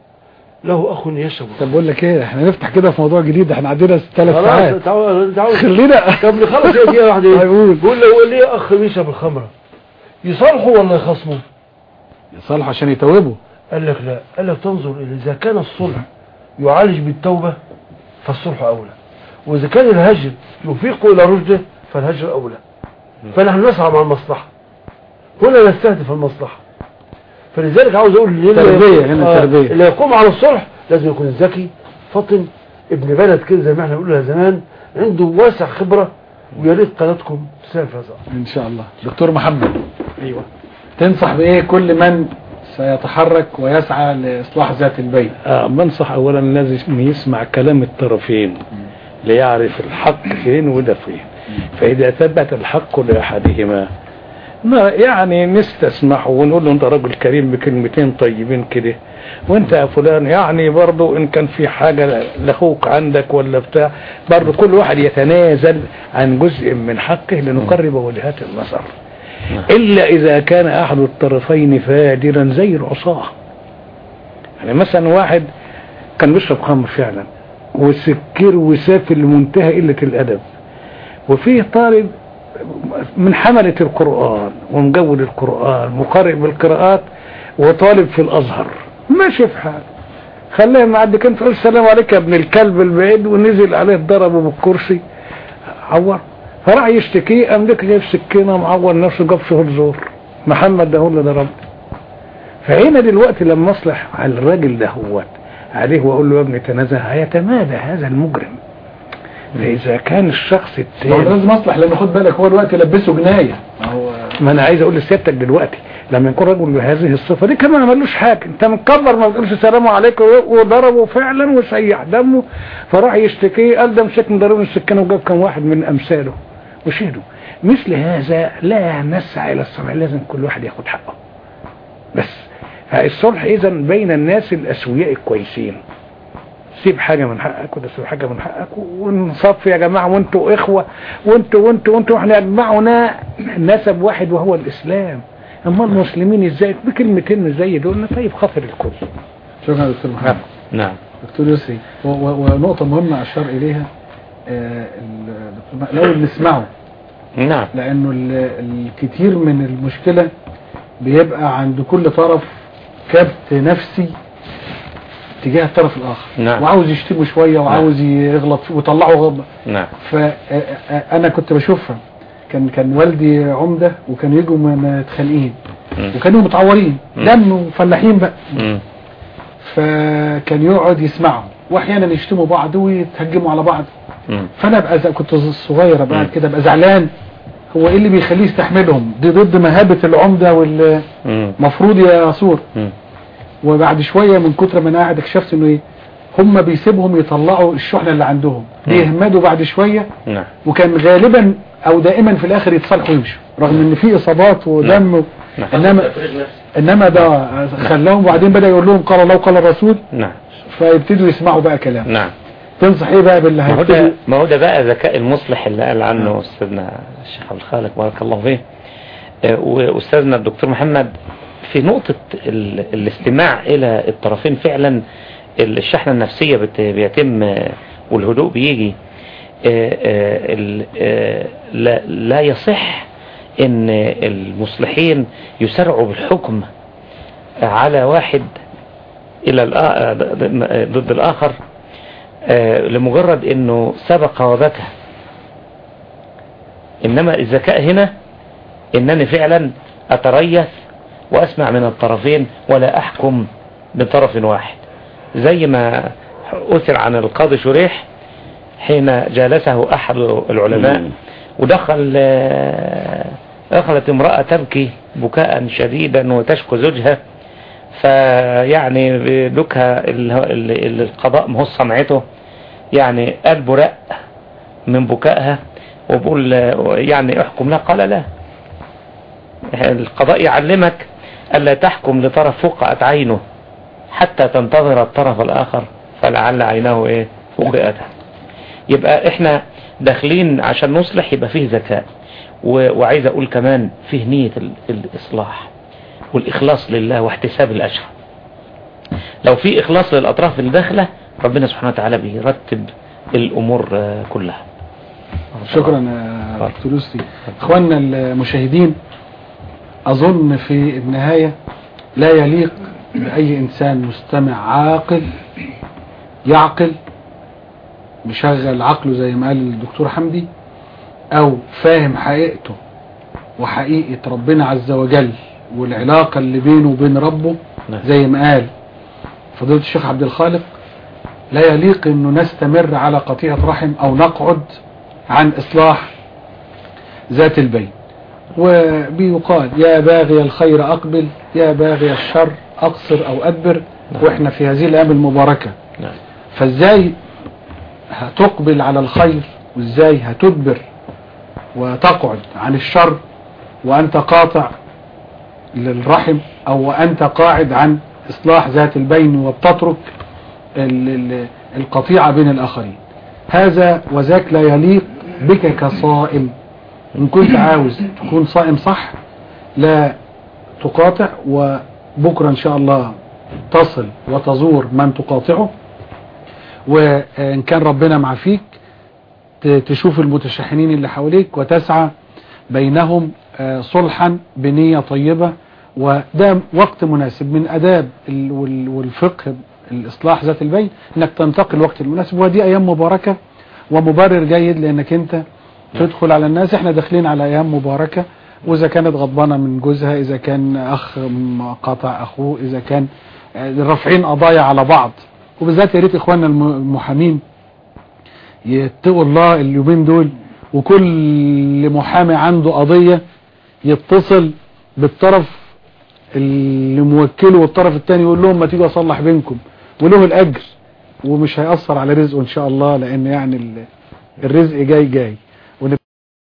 له أخ يشرب. طب بقول لك إيه إحنا نفتح كده في موضوع جديد إحنا عندنا ثلاث ساعات. خلينا. طب نخلص إيه دقيقه واحدة. هيقول. بيقول له ليه أخ بيشرب الخمرة. يصالحه ولا يخصمه؟ يصالح عشان يتوبوا قال لك لا. قال لك تنظر إذا كان الصلح يعالج بالتوبة فالصلح أولى. وإذا كان الهجر يفيق إلى رشده فالهجر أولى. فنحن نسعى مع المصلحة. هنا نستهدف المصلحة. فلذلك عاوز أقول للي- تربية، هنا آه، تربية. اللي يقوم على الصلح لازم يكون ذكي فطن ابن بلد كده زي ما إحنا بنقولها زمان عنده واسع خبرة ويا ريت قناتكم تسافر في هذا الأمر. إن شاء الله. دكتور محمد. أيوه. تنصح بإيه كل من سيتحرك ويسعى لإصلاح ذات البين آه بنصح اولا لازم يسمع كلام الطرفين ليعرف الحق فين وده فين. فإذا ثبت الحق لأحدهما ما يعني نستسمحه ونقول له انت راجل كريم بكلمتين طيبين كده. وانت يا فلان يعني برضو ان كان في حاجة لأخوك عندك ولا بتاع برضو كل واحد يتنازل عن جزء من حقه لنقرب وجهات النظر. إلا إذا كان أحد الطرفين فاجرا زي العصاة. يعني مثلا واحد كان بيشرب خمر فعلا وسكر وسافل لمنتهى قلة الأدب. وفيه طالب من حملة القرآن ومجود القرآن مقرئ بالقراءات وطالب في الأزهر. ماشي في حال. خلاه معدي كان تقول السلام عليك يا ابن الكلب البعيد ونزل عليه ضربه بالكرسي. عور. فراح يشتكيه قام لك جايب سكينة معور نفسه جاب شهور زور. محمد ده هو اللي ضربه فهنا دلوقتي لما أصلح على الراجل ده هو عليه وأقول له يا ابني تنازل هيتمادى هذا المجرم. فاذا كان الشخص ما هو التاني لازم أصلح لأن خد بالك هو دلوقتي لبسه جناية. ما هو ما أنا عايز أقول لسيادتك دلوقتي لما يكون رجل بهذه الصفة دي كمان ما عملوش حاجة. أنت مكبر ما بتقولش السلام عليكم وضربه فعلا وسيح دمه فراح يشتكي قال ده مسكني ضربني السكينه وجاب كم واحد من أمثاله وشهدوا. مثل هذا لا نسعى إلى الصلح لازم كل واحد ياخد حقه. بس فالصلح اذا بين الناس الأسوياء الكويسين. سيب حاجة من حقك وده سيب حاجة من حقك ونصفي يا جماعة وانتوا إخوة وانتوا وانتوا وانتوا إحنا يجمعنا نسب واحد وهو الإسلام. أما المسلمين إزاي؟ بكلمتين زي دول طيب خاطر الكل. شكرا يا دكتور محمد. نعم. دكتور يسري و- و- ونقطة مهمة أشار إليها آه، دكتور الأول نسمعه نعم. لأنه ال- الكثير من المشكلة بيبقى عند كل طرف كبت نفسي تجاه الطرف الآخر نعم. وعاوز يشتمه شوية وعاوز يغلط فيه ويطلعه غلط نعم فأنا كنت بشوفها كان كان والدي عمدة وكانوا يجوا متخانقين. وكانوا متعورين. دم وفلاحين بقى مم. فكان يقعد يسمعهم وأحيانا يشتموا بعض ويتهجموا على بعض مم. فأنا أبقى ز- كنت صغير ابقى مم. كده أبقى زعلان هو إيه اللي بيخليه يستحملهم دي ضد مهابة العمدة مم. والمفروض يا مم. وبعد شوية من كتر ما أنا قاعد اكتشفت إنه إيه هم بيسيبهم يطلعوا الشحنة اللي عندهم. بيهمدوا بعد شوية. نعم. وكان غالبا أو دائما في الآخر يتصالحوا ويمشوا. رغم إن في إصابات ودم نعم. انما إنما ده خلاهم وبعدين بدأ يقول لهم قال الله وقال الرسول. نعم. فيبتدوا يسمعوا بقى كلام. نعم. تنصح إيه بقى باللي هيبتدوا ما هو ده بقى ذكاء المصلح اللي قال عنه أستاذنا الشيخ عبد الخالق بارك الله فيه. آه، وأستاذنا الدكتور محمد في نقطة ال- الاستماع إلى الطرفين فعلا الشحنة النفسية بيتم والهدوء بيجي آه، آه، آه، لا يصح إن المصلحين يسرعوا بالحكم على واحد إلى ضد الآخر لمجرد إنه سبق وبكى. إنما الذكاء هنا إنني فعلا أتريث وأسمع من الطرفين ولا أحكم بطرف واحد. زي ما أثر عن القاضي شريح حين جالسه أحد العلماء ودخل دخلت امرأة تبكي بكاء شديدا وتشكو زوجها فيعني ال- القضاء ما هو سمعته يعني قلبه رق من بكائها وبقول يعني احكم لا قال لا القضاء يعلمك ألا تحكم لطرف فقعت عينه حتى تنتظر الطرف الآخر فلعل عينه إيه؟ فقئته يبقى إحنا داخلين عشان نصلح يبقى فيه ذكاء. وعايز أقول كمان فيه نية ال- الإصلاح والإخلاص لله واحتساب الأجر. لو في إخلاص للأطراف اللي داخلة ربنا سبحانه وتعالى بيرتب الأمور كلها. شكرا يا دكتور يوسفي. إخواننا المشاهدين أظن في النهاية لا يليق بأي إنسان مستمع عاقل يعقل مشغل عقله زي ما قال الدكتور حمدي أو فاهم حقيقته وحقيقة ربنا عز وجل والعلاقة اللي بينه وبين ربه نعم. زي ما قال فضيلة الشيخ عبد الخالق لا يليق إنه نستمر على قطيعة رحم أو نقعد عن إصلاح ذات البين وبيقال يا باغي الخير أقبل يا باغي الشر أقصر أو أدبر نعم. وإحنا في هذه الأيام المباركة نعم. فإزاي هتقبل على الخير وإزاي هتدبر وتقعد عن الشر وأنت قاطع للرحم أو وأنت قاعد عن إصلاح ذات البين وبتترك ال- ال- القطيعة بين الآخرين هذا وذاك لا يليق بك كصائم إن كنت عاوز تكون صائم صح لا تقاطع وبكرة إن شاء الله تصل وتزور من تقاطعه. وإن كان ربنا مع فيك ت- تشوف المتشحنين اللي حواليك وتسعى بينهم آه، صلحا بنية طيبة. وده وقت مناسب من أداب ال- وال- والفقه الإصلاح ذات البين إنك تنتقل الوقت المناسب. ودي أيام مباركة ومبرر جيد لأنك أنت تدخل على الناس. إحنا داخلين على أيام مباركة. وإذا كانت غضبانة من جوزها إذا كان م- قاطع أخوه إذا كان آه، رافعين قضايا على بعض. وبالذات يا ريت إخواننا الم- المحامين يتقوا الله اليومين دول. وكل محامي عنده قضية يتصل بالطرف اللي موكله والطرف التاني يقول لهم ما تيجوا أصلح بينكم. وله الأجر. ومش هيأثر على رزقه إن شاء الله لأن يعني ال- الرزق جاي جاي.